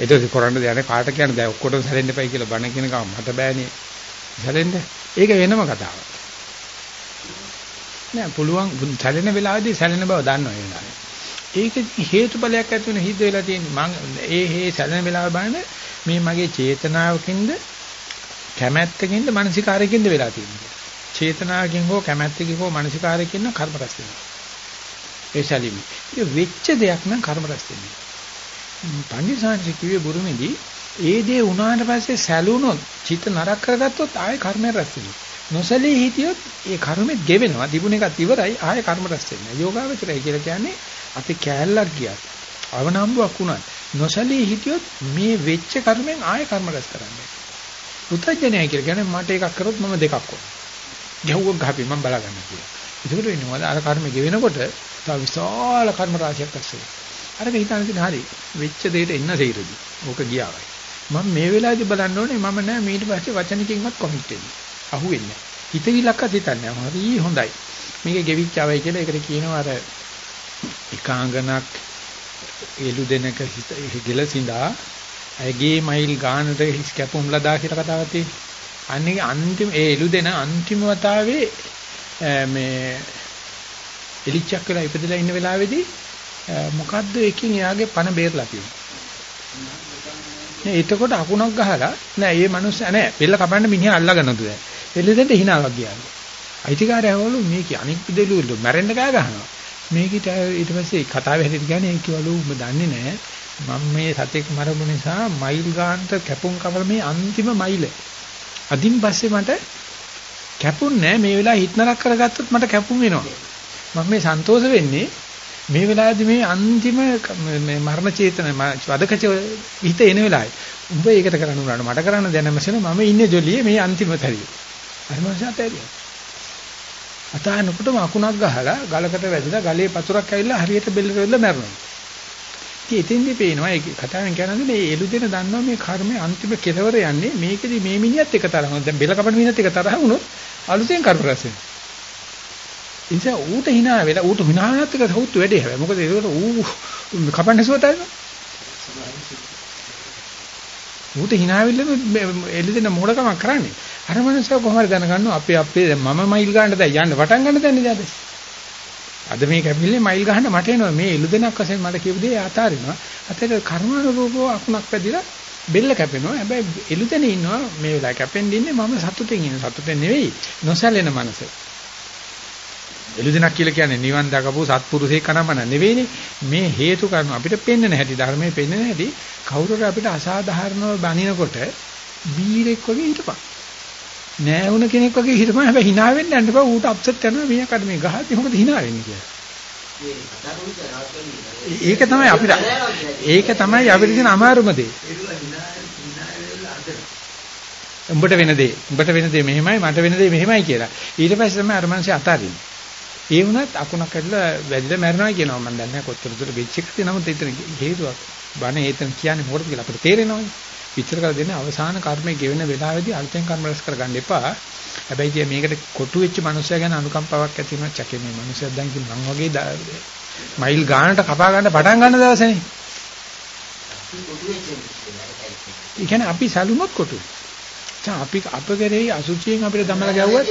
ඒක කරන්න දෙයක් කාට කියන්නේ දැන් ඔක්කොටම සැලෙන්න එපයි කියලා බණ කියන කම මට බෑනේ. සැලෙන්න. ඒක වෙනම කතාවක්. නෑ පුළුවන් සැලෙන වෙලාවේදී සැලෙන බව දන්නවා ඒ වෙලාවේ. ඒක හේතුඵලයක් ඇති වෙන හිත වෙලා තියෙන්නේ මම ඒ හේ සැලෙන වෙලාව බලන මේ මගේ චේතනාවකින්ද කැමැත්තකින්ද මානසිකාරයකින්ද වෙලා තියෙන්නේ. චේතනාවකින් හෝ කැමැත්තකින් හෝ මානසිකාරයකින් නම් කර්ම රැස් වෙනවා. ඒ සැලීම. ඒ වෙච්ච දෙයක් නම් කර්ම රැස් වෙන්නේ. පණ්ඩිතසාංශ කිව්වේ බුරුමේදී ඒ දේ වුණාට පස්සේ සැලුනොත් චිත්ත නරක කරගත්තොත් ආයෙ කර්මය රැස් වෙනවා. නොසලී හිටියොත් ඒ කර්මෙත් ගෙවෙනවා. තිබුණ එකත් ඉවරයි ආයෙ කර්ම රැස් වෙනවා. යෝගාවචරය කියලා කියන්නේ අපි කෑල්ලක් ගියත් අවනම්බුවක් වුණත් නොසලී හිටියොත් මේ වෙච්ච කර්මෙන් ආයෙ කර්ම රැස් කරන්නේ. පුතඥයයි කියලා කියන්නේ මට එකක් කරොත් මම දෙකක් වුණා. ගැහුවක් ගහපි මම බලා ගන්න කියලා. ඒකට වෙන්නේ මොකද? අර කර්ම ගෙවෙනකොට තව විශාල කර්ම රාශියක් රැස් වෙනවා. අරක හිතන ඉතින් හරි වෙච්ච දෙයට එන්න සීරදී. ඕක ගියාවයි. මම මේ වෙලාවේදී බලන්න ඕනේ මම නෑ ඊට පස්සේ වචනකින්වත් කොමිට් වෙන්නේ. අහුවෙන්නේ. හිතවිලක්වත් හිතන්නේ හරි හොඳයි. මේක ගෙවිච්චවයි කියලා ඒකට කියනවා අර එකාංගනක් එළු දෙනක ගෙලසින්දා ඇගේ මයිල් ගානට හිස් කැපුම් ලදා කියලා කතාවක් තියෙනවා. අන්නේ අන්තිම ඒ එළු දෙන අන්තිම වතාවේ මේ එලිච්චක් වෙලා ඉපදලා ඉන්න වෙලාවේදී මොකද්ද එකකින් එයාගේ පණ බේරලා තියෙනවා. නේ එතකොට අකුණක් ගහලා නෑ මේ මිනිස්සු නෑ බෙල්ල කපන්න මිනිහා අල්ලගන්නද දැන්. එළිදෙන්ට hinaවක් ගියාලු. අයිතිකාරයවලු මේක අනික් දෙලුලු මැරෙන්න කෑ ගහනවා. මේකිට ඊට පස්සේ කතාවේ හැටියට කියන්නේ ඒ කිවලු උඹ දන්නේ නෑ මම මේ සතෙක් මරපු නිසා මයිල් ගානට කැපුම් කවල මේ අන්තිම මයිල. අදින් පස්සේ මට කැපුන්නේ මේ වෙලාව හිටනරක් කරගත්තොත් මට කැපුම් වෙනවා. මම මේ සන්තෝෂ වෙන්නේ මේ වෙලාවේදී මේ අන්තිම මේ මරණ චේතන වදකච හිත එන වෙලාවේ උඹ ඒකට කරන්න උනාට මට කරන්න දැනමසන මම ඉන්නේ ජොලියේ මේ අන්තිම තරිය. අර මාසත් ඇරියා. අතහනකොටම අකුණක් ගහලා ගලකට වැදිලා ගලේ පතුරක් ඇවිල්ලා හරියට බෙල්ලට වෙලා මැරෙනවා. ඉතින් එතෙන්දී පේනවා. ඒ කතාවෙන් කියන්නේ මේ එළු දෙන දන්නවා මේ කර්මයේ අන්තිම කෙලවර යන්නේ. මේකෙදි මේ මිනිහත් එක තරහ. දැන් බෙල්ල කපන මිනිහත් එක තරහ වුණොත් අලුතෙන් කර්ම රැස් වෙනවා. ඉතින් ඌට hina වෙලා ඌට hina වෙනත් එක සෞතු වැඩේ හැබැයි මොකද ඒකට ඌ කපන්නේ සුවතයි ඌට hina වෙන්න එළි දෙන මොඩකමක් කරන්නේ. අර මනුස්සයා කොහොමද දැනගන්නව. අපේ අපේ දැන් මම මයිල් ගන්න දැන් යන්න පටන් ගන්න දැන් නේද අද මේ කැපිල්ලේ මයිල් ගහන්න මට එනවා. මේ එළු දෙනක් වශයෙන් මට කියපු දේ ආතාරිනවා අතට කර්මානුරූපව අකුණක් පැදිලා බෙල්ල කැපෙනවා. හැබැයි එළු දෙන ඉන්නවා මේ වෙලාව කැපෙන්න ඉන්නේ මම සතුටින් ඉන්න. සතුටෙන් නෙවෙයි නොසැලෙන මනස. එළුදෙනක් කියලා කියන්නේ නිවන් දකපු සත්පුරුෂයෙක් කනමන නෙවෙයිනේ. මේ හේතු කරන අපිට පෙන්වන හැටි ධර්මයේ පෙන්වන හැටි කවුරුර අපිට අසාධාරණව බනිනකොට බීරෙක් වගේ හිටපන් නෑ වුණ කෙනෙක් වගේ හිටපන්. හැබැයි hina වෙන්න යන්න බෑ ඌට අප්සෙට් කරනවා මේ අකට මේ ගහද්දි මොකද hina වෙන්නේ කියලා. ඒක තමයි අපිට ඒක තමයි අපිට තියෙන අමාරුම දේ. උඹට වෙන දේ. උඹට වෙන දේ මෙහෙමයි මට වෙන දේ මෙහෙමයි කියලා. ඊට පස්සේ තමයි අර මනසේ අතාරින්නේ. ඒ වුණත් අකුණක් ඇදලා වැදිලා මැරෙනවා කියනවා. මම දන්නේ නැහැ කොච්චර දුර වෙච්ච එකද නමුත් එතන හේතුවක්. බණ ඒතන කියන්නේ මොකටද කියලා අපිට තේරෙනවනේ. විචාර කරලා දෙන්නේ අවසාන කර්මයේ ගෙවෙන වෙලාවේදී අලුතෙන් කර්ම රැස් කරගන්න එපා. හැබැයි ඉතින් මේකට කොටු වෙච්ච මනුස්සයා ගැන අනුකම්පාවක් ඇති වෙනවා චකේ මේ මනුස්සයා දැන් කිව්ව මං වගේ මයිල් ගානට කපා ගන්න පටන් ගන්න දවසනේ. ඒ කියන්නේ අපි සලුනොත් කොටුයි. දැන් අපි අප කරේ අසුචියෙන් අපිට දමලා ගැව්වත්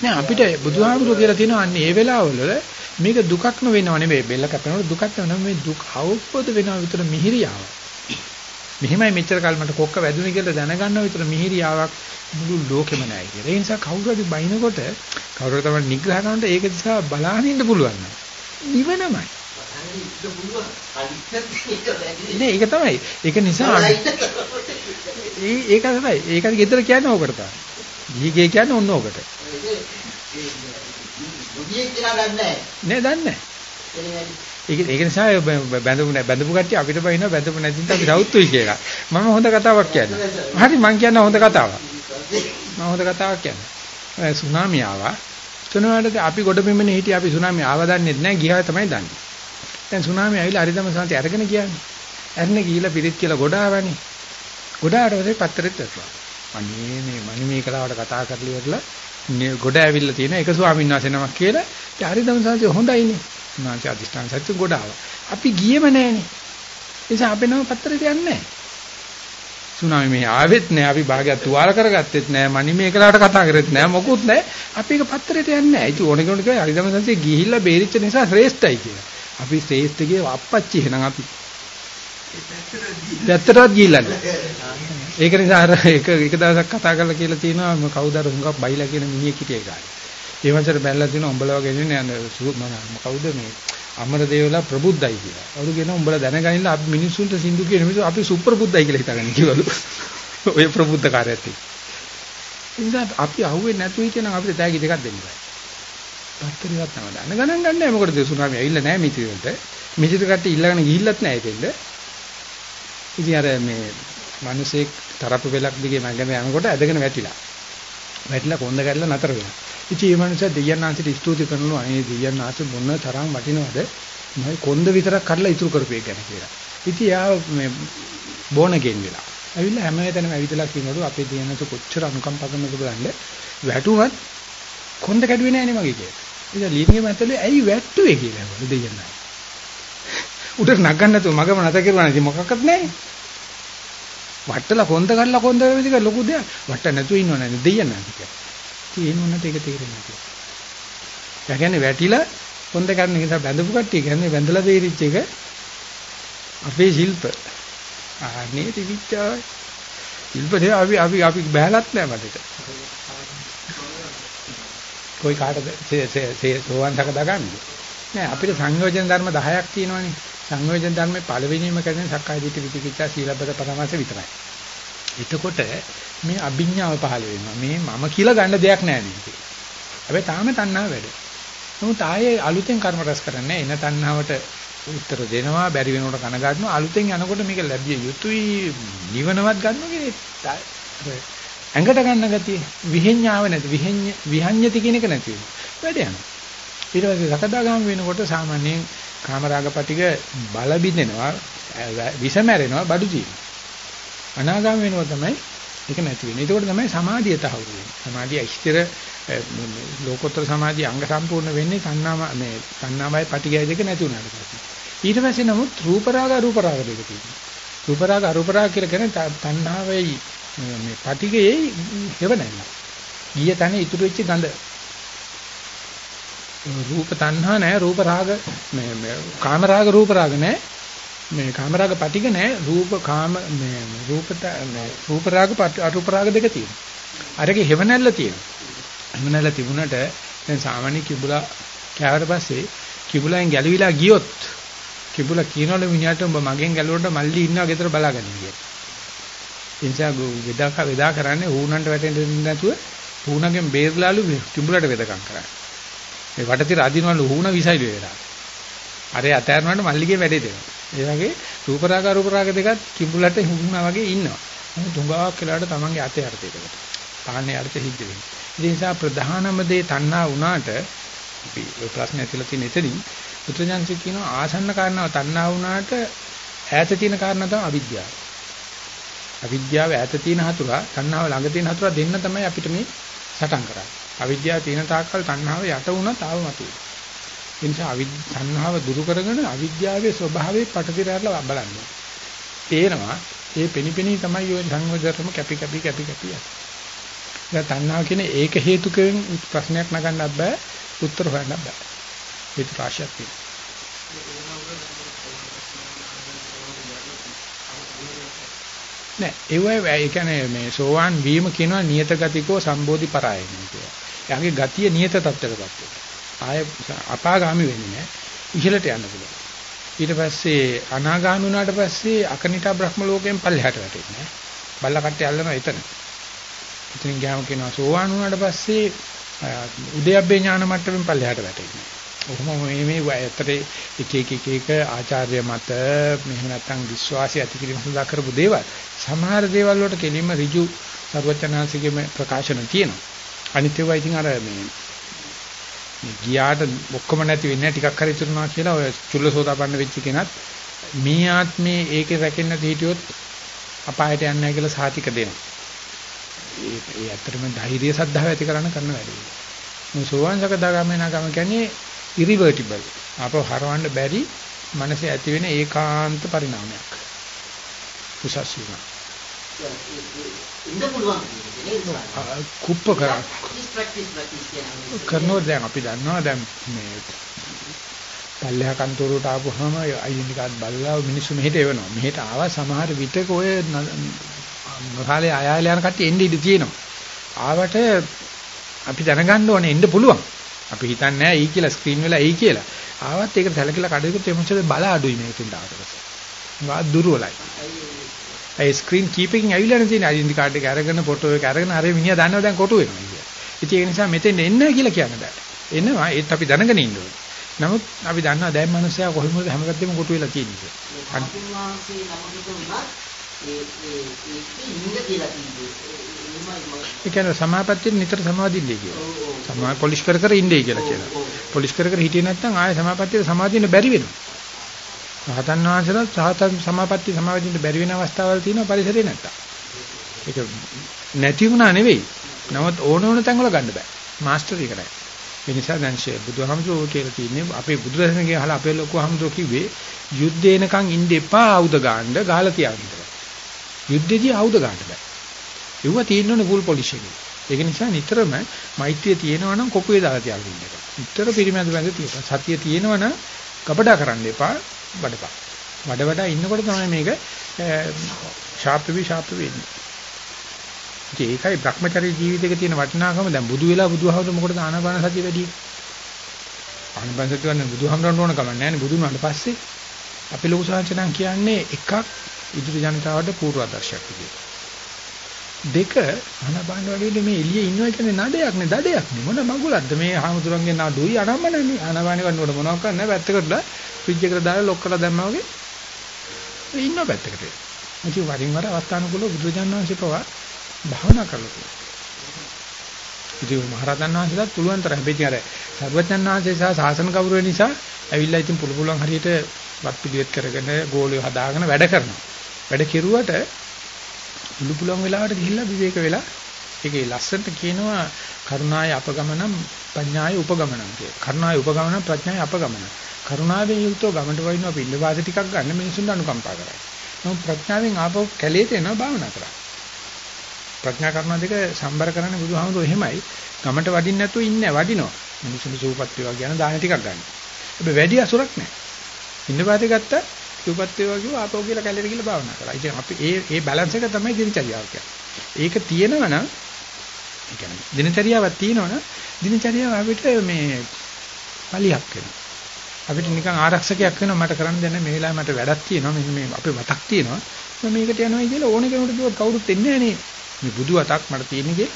නෑ අපිට බුදුහාමුදුරුවෝ කියලා තියෙනවා අන්නේ ඒ වෙලාවවල මේක දුකක් නෙවෙනව නෙවෙයි බෙල්ල කැපෙනකොට දුකක් නෙවෙයි මේ දුක් අවබෝධ වෙනවා විතර මිහිරියාව. මෙහෙමයි මෙච්චර කල් මට කොක්ක වැදුනේ කියලා දැනගන්නව විතර මිහිරියාවක් මුළු ලෝකෙම නැහැ කියලා. ඒ නිසා කවුරු හරි බයිනකොට කවුරු හරි තමයි නිග්‍රහ කරනකොට ඒක දිහා බලන්න ඉන්න පුළුවන් නෑ. නිවනමයි. නේ ඒක තමයි. ඒක නිසා ඒ ඒක තමයි. ඒකත් ගෙදර කියන්නේ ඕකට තමයි. ගිහිගේ කියන්නේ ඔන්න ඕකට. නේ දන්නේ ඒක ඒක නිසා බැඳපු බැඳපු කට්ටිය අපිට බයිනවා බැඳපු නැති නිසා අපි සවුත්තුයි කියලා. මම හොඳ කතාවක් කියන්නේ. හරි මං කියන්නේ හොඳ කතාවක්. මම හොඳ කතාවක් කියන්නේ. සුනාමි ආවා. සුනාමියට අපි ගොඩ බිමනේ හිටිය අපි සුනාමි ආව දන්නේ නැහැ ගියා තමයි දන්නේ. දැන් සුනාමි ඇවිල්ලා හරිදම සාන්ති අරගෙන ගියානේ. අරගෙන ගිහිල්ලා පිරිත් කියලා ගොඩ ආවනේ. ගොඩ ආවට පස්සේ පත්තරෙත් දැක්කා. අනේ මේ මනි මේ කලාවට කතා කරලා ඉවරලා ගොඩ ඇවිල්ලා තියෙන එක ස්වාමීන් වහන්සේ නමක් කියලා. ඒ හරිදම සාන්ති හොඳයිනේ. උන්වහන්සේ අධිෂ්ඨාන සත්‍ය ගොඩ ආවා. අපි ගියේම නැහනේ. ඒ නිසා අපේ නම පත්තරෙට යන්නේ නැහැ. සුනාමි මේ ආවෙත් නැහැ. අපි භාගයක් තුවාල කරගත්තෙත් නැහැ. මනි මේ කලාවට කතා කරෙත් නැහැ. මොකුත් නැහැ. අපි ඒක පත්තරෙට යන්නේ නැහැ. ඉතින් ඕන කෙනෙකුට කියයි හරිදම සාන්ති ගිහිල්ලා බේරිච්ච නිසා ශ්‍රේෂ්ඨයි කියලා. අපි ශ්‍රේෂ්ඨගේ අප්පච්චි එහෙනම් අපි පැත්තටවත් ගිහිල්ලා නැහැ. ඒක නිසා අර එක එක දවසක් කතා කරලා කියලා තියෙනවා කවුද අර හුඟක් බයිලා කියන මිනිහෙක් හිටියේ කාලේ. ඒ වන්සර බැලලා තියෙනවා උඹලා වගේ නෙන්නේ යන කවුද මේ අමරදේවලා ප්‍රබුද්ධයි කියලා. අවුරු කියන උඹලා දැනගනින්න අපි මිනිස්සුන්ට සින්දු කියන මිනිස්සු අපි සුපර් බුද්ධයි කියලා හිතාගන්න කිව්වලු. ඔය ප්‍රබුද්ධ කාර්යයත් එක්ක. ඉතින් අපි අහුවෙන්නේ නැතුව හිටියනම් අපිට තෑගි දෙකක් දෙන්න බෑ. පත්තරේවත් නම දාන්න ගණන් ගන්න නැහැ මොකටද සුනාමි ඇවිල්ලා නැහැ මිත්‍රියට. මිත්‍රිට කට්ටිය ඉල්ලගෙන ගිහිල්ලත් නැහැ ඒකෙන්ද. ඉතින් අර මේ මිනිසෙක් තරප්පු වෙලක් දිගේ මඟම යනකොට ඇදගෙන වැටිලා. වැටිලා කොන්ද කැඩලා නතර වෙනවා. ඉතින් මේ මිනිසා දෙයයන් ආන්සිට ස්තුති කරනවා. අනේ දෙයයන් ආන්සි මොන තරම් වටිනවද? මම කොන්ද විතරක් කඩලා ඉතුරු කරපේ ගැන කියලා. ඉතින් යා මේ බෝනගෙන් වෙලා. ඇවිල්ලා හැම වෙලේම ඇවිදලා කියනවලු අපේ දෙයයන්ට කොච්චර අනුකම්පා කරනවද බලන්න. වැටුණත් කොන්ද කැඩුවේ නැහැ නේ මගේ කියලා. ඉතින් ලියන්නේ මැතලේ ඇයි වැට්ටුවේ කියලා වල දෙයයන්. උඩට නගන්න නැතුව මගම නැත කරුවා නේ මොකක්වත් නැහැ. වට්ටලා කොන්ද කරලා කොන්ද වෙවිද ලොකු දෙයක්. වට්ට නැතුව ඉන්නව නේද දෙයයන් නැති කියලා. ඉතින් ඒ මොනට ඒක තේරෙන්නේ නැහැ. ඒ කියන්නේ වැටිලා කොන්ද කරන එක නිසා බැඳපු කට්ටිය කියන්නේ බැඳලා තේරිච්ච එක අපේ ශිල්ප. ආනේ තිවිච්චා. ශිල්පේ අපි අපි අපි බහැලත් නැහැ මඩට. કોઈ කාටද සෝවන් සකදා ගන්නද? නෑ අපිට සංයෝජන ධර්ම 10ක් තියෙනවානේ. සංයෝජන ධර්මේ පළවෙනිම කරන්නේ සක්කාය දිට්ඨි විචිකිච්ඡා සීලබ්බත පරමාස විතරයි. එතකොට මේ අභිඥාව පහළ වෙනවා. මේ මම කියලා ගන්න දෙයක් නෑ මේකේ. හැබැයි තාම තණ්හාව වැඩි. නමුත් ආයේ අලුතෙන් කර්ම රැස් කරන්නේ එන තණ්හාවට උත්තර දෙනවා බැරි වෙනකොට කන ගන්නවා අලුතෙන් යනකොට මේක ලැබිය යුතුයි නිවනවත් ගන්නවා කියන්නේ ඇඟට ගන්න ගතිය විහෙඤ්ඤාව නැති විහෙඤ්ඤ විහඤ්ඤති කියන එක නැති වෙනවා වැඩ යනවා ඊට පස්සේ සකදාගාම වෙනකොට සාමාන්‍යයෙන් කාමරාගපටික බල බින්දෙනවා විසමැරෙනවා බඩු තියෙනවා අනාගාම වෙනවා තමයි ඒක නැති වෙන්නේ. ඒකෝට තමයි සමාධිය තහවුරු වෙන්නේ. සමාධිය ඉස්තර ලෝකෝත්තර සමාධිය අංග සම්පූර්ණ වෙන්නේ තණ්හාම මේ තණ්හාමයි පටිගය දෙක නැති වුණාට පස්සේ. ඊට පස්සේ නමුත් රූප රාග අරූප රාග දෙක තියෙනවා. රූප රාග අරූප රාග කියලා කියන්නේ තණ්හාවයි මේ පටිගයේ හේව නැහැ. ගිය තැන ඉතුරු වෙච්ච ගඳ. රූප තණ්හා නැහැ රූප රාග මේ කාම රාග රූප රාග නැහැ. මේ කාමරාග පටික නෑ රූප කාම මේ රූප මේ රූප රාග අරූප රාග දෙක තියෙනවා. අරගේ හෙවණැල්ල තියෙනවා. හෙවණැල්ල තිබුණට දැන් සාමාන්‍ය කිඹුලා කෑවට පස්සේ කිඹුලෙන් ගැලවිලා ගියොත් කිඹුලා කියනවලු මිනිහට උඹ මගෙන් ගැලවුවට මල්ලි ඉන්නවා ගෙදර බලාගන්න කියලා. එනිසා වෙදා වෙදා කරන්නේ ඌනන්ට වැටෙන්න නැතුව ඌනගෙන් බේරලාලු කිඹුලට වෙදකම් කරන්නේ. මේ වටතිර අදිනවලු ඌන විසයිල වෙලා. අර ඇතෑරනකොට මල්ලිගේ වැඩේ දෙනවා. ඒ වගේ රූප රාග අරූප රාග දෙකත් කිඹුලට හුඟුනා වගේ ඉන්නවා. මොකද තුඟාවක් කියලාට තමන්ගේ අතේ අර්ථයකට. පාන්නේ අර්ථ සිද්ධ වෙනවා. ඒ නිසා ප්‍රධානම දේ තණ්හා වුණාට අපි ඔය ප්‍රශ්නේ ඇතුළත තියෙන එතනින් පුත්‍රජාන්සි කියනවා ආසන්න කාරණාව තණ්හා වුණාට ඈත තියෙන කාරණා තමයි අවිද්‍යාව. අවිද්‍යාව ඈත තියෙන හතුරා තණ්හාව ළඟ තියෙන හතුරා දෙන්න තමයි අපිට මේ සටන් කරන්නේ. අවිද්‍යාව තියෙන තාක්කල් තණ්හාව යට වුණත් ආව මතුවේ. ඒ නිසා අවිද්‍යාව දුරු කරගෙන අවිද්‍යාවේ ස්වභාවය පටතිරලා බලන්න. පේනවා ඒ පෙනිපෙනී තමයි ඔය සංවදතරම කැපි කැපි කැපි කැපි යන්නේ. දැන් තණ්හාව කියන ඒක හේතුකෙන් ප්‍රශ්නයක් නගන්නත් බෑ උත්තර හොයන්නත් බෑ. ඒක රාශියක් තියෙනවා. නෑ ඒව ඒ කියන්නේ මේ සෝවාන් වීම කියනවා නියත ගතිකෝ සම්බෝධි පරායනයි කියලා. එයාගේ ගතිය නියත තත්ත්වයකටපත් වෙනවා. ආය අපාගාමි වෙන්නේ නෑ. ඉහළට යන්න පුළුවන්. ඊට පස්සේ අනාගාමී වුණාට පස්සේ අකනිටා බ්‍රහ්ම ලෝකයෙන් පල්ලෙහාට වැටෙන්නේ නෑ. බල්ල කට්ටිය අල්ලනවා එතන. එතනින් ගියාම කියනවා සෝවාන් වුණාට පස්සේ උදයබ්බේ ඥාන මට්ටමින් පල්ලෙහාට වැටෙන්නේ. ඔහොම මේ මේ ඇත්තට එක එක එක එක ආචාර්ය මත මෙහෙම නැත්නම් විශ්වාසය ඇති කිරීම සඳහා කරපු දේවල් සමහර දේවල් වලට කෙලින්ම ඍජු සර්වචනාංශිකේ ප්‍රකාශන තියෙනවා. අනිත් ඒවා ඉතින් අර මේ මේ ගියාට ඔක්කොම නැති වෙන්නේ ටිකක් හරි ඉතුරුනවා කියලා ඔය චුල්ලසෝදාපන්න වෙච්ච කෙනත් මේ ආත්මේ ඒකේ රැකෙන්න හිටියොත් අපායට යන්නේ නැහැ කියලා සාතික දෙනවා. ඒ ඒ ඇත්තටම ධෛර්යය සද්ධාව ඇති කරන්න කරන වැඩේ. මේ සෝවාන් සකදාගාමී නාගම කියන්නේ irreversible. අපව හරවන්න බැරි මනසේ ඇති වෙන ඒකාන්ත පරිණාමයක්. උසස් වීම. ඉන්න පුළුවන් කියන්නේ කුප්ප කරා කරනවා දැන් අපි දන්නවා දැන් මේ පල්ලෙහා කන්තෝරුවට ආපුවාම අයින් එකක් බල්ලා මිනිස්සු මෙහෙට එවනවා. මෙහෙට ආවා සමහර විටක ඔය මොහාලේ ආයාල යන කට්ටිය එන්නේ ඉඳී තියෙනවා. ආවට අපි දැනගන්න ඕනේ එන්න පුළුවන්. අපි හිතන්නේ නැහැ ඊ කියලා ස්ක්‍රීන් වල ඊ කියලා. ආවත් ඒක සැලකිලා කඩේකට එමුචද බල අඩුයි මේකෙන් දාකට. වා දුර්වලයි. ඒ ස්ක්‍රීන් කීපකින් ඇවිල්ලා නැතිනේ අයිඩෙන්ටි කාඩ් එක අරගෙන ෆොටෝ එක අරගෙන අර මිනිහා දන්නවා දැන් කොටු වෙනවා කියලා. ඉතින් ඒ නිසා මෙතෙන් එන්න කියලා කියන්න බෑ. එනවා ඒත් අපි දැනගෙන ඉන්න ඕනේ. නමුත් අපි දන්නවා දැන් මිනිස්සයා කොහොමද හැමකද්දෙම කොටු වෙලා තියෙන්නේ. අන්තිම වාසේ නමකට උනත් ඒ ඒ ඒ ඉන්න කියලා කිව්වේ. ඒ කියන්නේ සමාපත්තිය නිතර සමාදින්නේ කියලා. සමා පොලිෂ් කර කර ඉන්නේ කියලා කියනවා. පොලිෂ් කර කර හිටියේ නැත්නම් ආය සමාපත්තියට සමාදින්න බැරි වෙනවා. රහතන් වහන්සේලා සහතන් සමාපatti සමාදින්න බැරි වෙන අවස්ථාවල් තියෙනවා පරිසරේ නැත්තම්. ඒක නැති වුණා නෙවෙයි. නමුත් ඕන ඕන තැන් වල ගන්න බෑ. මාස්ටර් එකයි. ඒ නිසා දැන් ෂේ බුදුහාමුදුරුවෝ කියලා තියෙන්නේ අපේ බුදුදහමේ අහලා අපේ ලොකු හාමුදුරුවෝ කිව්වේ යුද්ධේනකන් ඉන්න එපා ආයුධ ගන්න ගාලා තියාගන්න. යුද්ධෙදී ආයුධ ගන්න බෑ. ඒව තියෙනවනේ ফুল පොලිෂ් එකේ. ඒක නිසා නිතරම මෛත්‍රිය තියෙනවා නම් කොකුවේ දාලා තියාගෙන ඉන්න එක. නිතර පිරිමැද බැඳ තියෙනවා. සතිය තියෙනවා නම් කපඩා කරන්න එපා බඩපා. වඩ වඩා ඉන්නකොට තමයි මේක ෂාප් වෙවි ෂාප් වෙන්නේ. ඒකයි Brahmacharya ජීවිතයක තියෙන වටිනාකම දැන් බුදු වෙලා බුදුහමර මොකටද ආනාපාන සතිය වැඩි? ආනාපාන සතිය වන්නේ බුදුහමරන්න ඕන කම නැහැ නේ බුදුන් වහන්සේ පස්සේ අපි ලොකු සංචනන් කියන්නේ එකක් ඉදිරි ජනතාවට පූර්වාදර්ශයක් විදියට. දෙක ආනාපාන වලදී මේ එළියේ ඉන්නවා කියන්නේ නඩයක් නේ දඩයක් නේ මොන මගුලක්ද? මේ හාමුදුරන්ගේ නඩුයි අනම්මනනේ ආනාපාන කරනකොට මොනවක් කරන්නේ පැත්තකටලා ෆ්‍රිජ් එකට දාලා ලොක් කරලා දැම්මා වගේ. ඉන්න පැත්තකට. ඉතින් වරින් වර අවස්ථානුකූලව බුදුජානනාංශේ පවා භාවනා කරලා තියෙනවා. ඉතින් මහරහතන් වහන්සේලාත් පුළුවන් තරම් හැබැයි අර සර්වඥාන් වහන්සේ සහ ශාසන කවුරු නිසා ඇවිල්ලා ඉතින් පුළු පුළුවන් හරියට වත් පිළිවෙත් කරගෙන ගෝලිය හදාගෙන වැඩ කරනවා. වැඩ කෙරුවට පුළු පුළුවන් වෙලාවට ගිහිල්ලා විවේක වෙලා ඒකේ ලස්සනට කියනවා කරුණාය අපගමනම් පඤ්ඤාය උපගමනම් කිය. කරුණාය උපගමනම් ප්‍රඥාය අපගමනම්. කරුණාවෙන් යුක්තව ගමට වයින්නවා පින්න වාද ටිකක් ගන්න මිනිසුන්ට අනුකම්පා කරයි. නමුත් ප්‍රඥාවෙන් ආපහු කැලේට එනවා භාවනා කරා. ප්‍රඥා කරුණා දෙක සම්බර කරන්නේ බුදුහාමුදුරුවෝ එහෙමයි. ගමට වඩින්න නැතුව ඉන්නේ වඩිනවා. මිනිසුන්ට සූපත් වේවා කියන දාන ටිකක් ගන්න. හැබැයි වැඩි අසුරක් නැහැ. ඉන්න වාදේ ගත්ත සූපත් වේවා කිව්ව ආපහු කියලා කැලේට ගිහලා භාවනා කරා. ඉතින් අපි ඒ ඒ බැලන්ස් එක තමයි දිනචරියාව කියන්නේ. ඒක තියෙනවනම් ඒ කියන්නේ දිනචරියාවක් තියෙනවනම් දිනචරියාව අපිට මේ පලියක් වෙනවා. අපිට නිකන් ආරක්ෂකයක් වෙනවා මට කරන්න දෙන්න මේ වෙලාවේ මට වැඩක් තියෙනවා මෙන්න මේ අපේ වතක් තියෙනවා මම මේකට යනවා කියලා ඕන කෙනෙකුට කිව්වොත් කවුරුත් එන්නේ නැහැ නේ මේ බුදු වතක් මට තියෙනකේ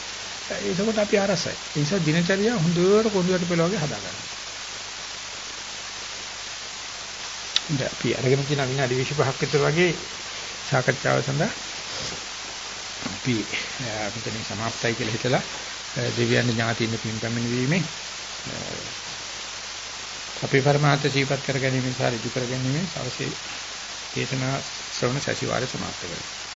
ඒකකොට අපි අරසයි ඒ නිසා දිනචරියා හොඳට කොඳුයට පෙළ වගේ හදාගන්න දැන් අපි අරගෙන තියෙන විනාඩි 25ක් විතර වගේ සාකච්ඡාව සඳහා අපි මෙතන සමාප්තයි කියලා හිතලා දෙවියන් ඥාතියින් පින් පැමිණීමේ අපේ පරමාර්ථ ජීවත් කර ගැනීම සහ ඍජු කර ගැනීම අවශ්‍ය දේශනා ශ්‍රවණ සැසිවාරය සමාප්ත කරගන්නවා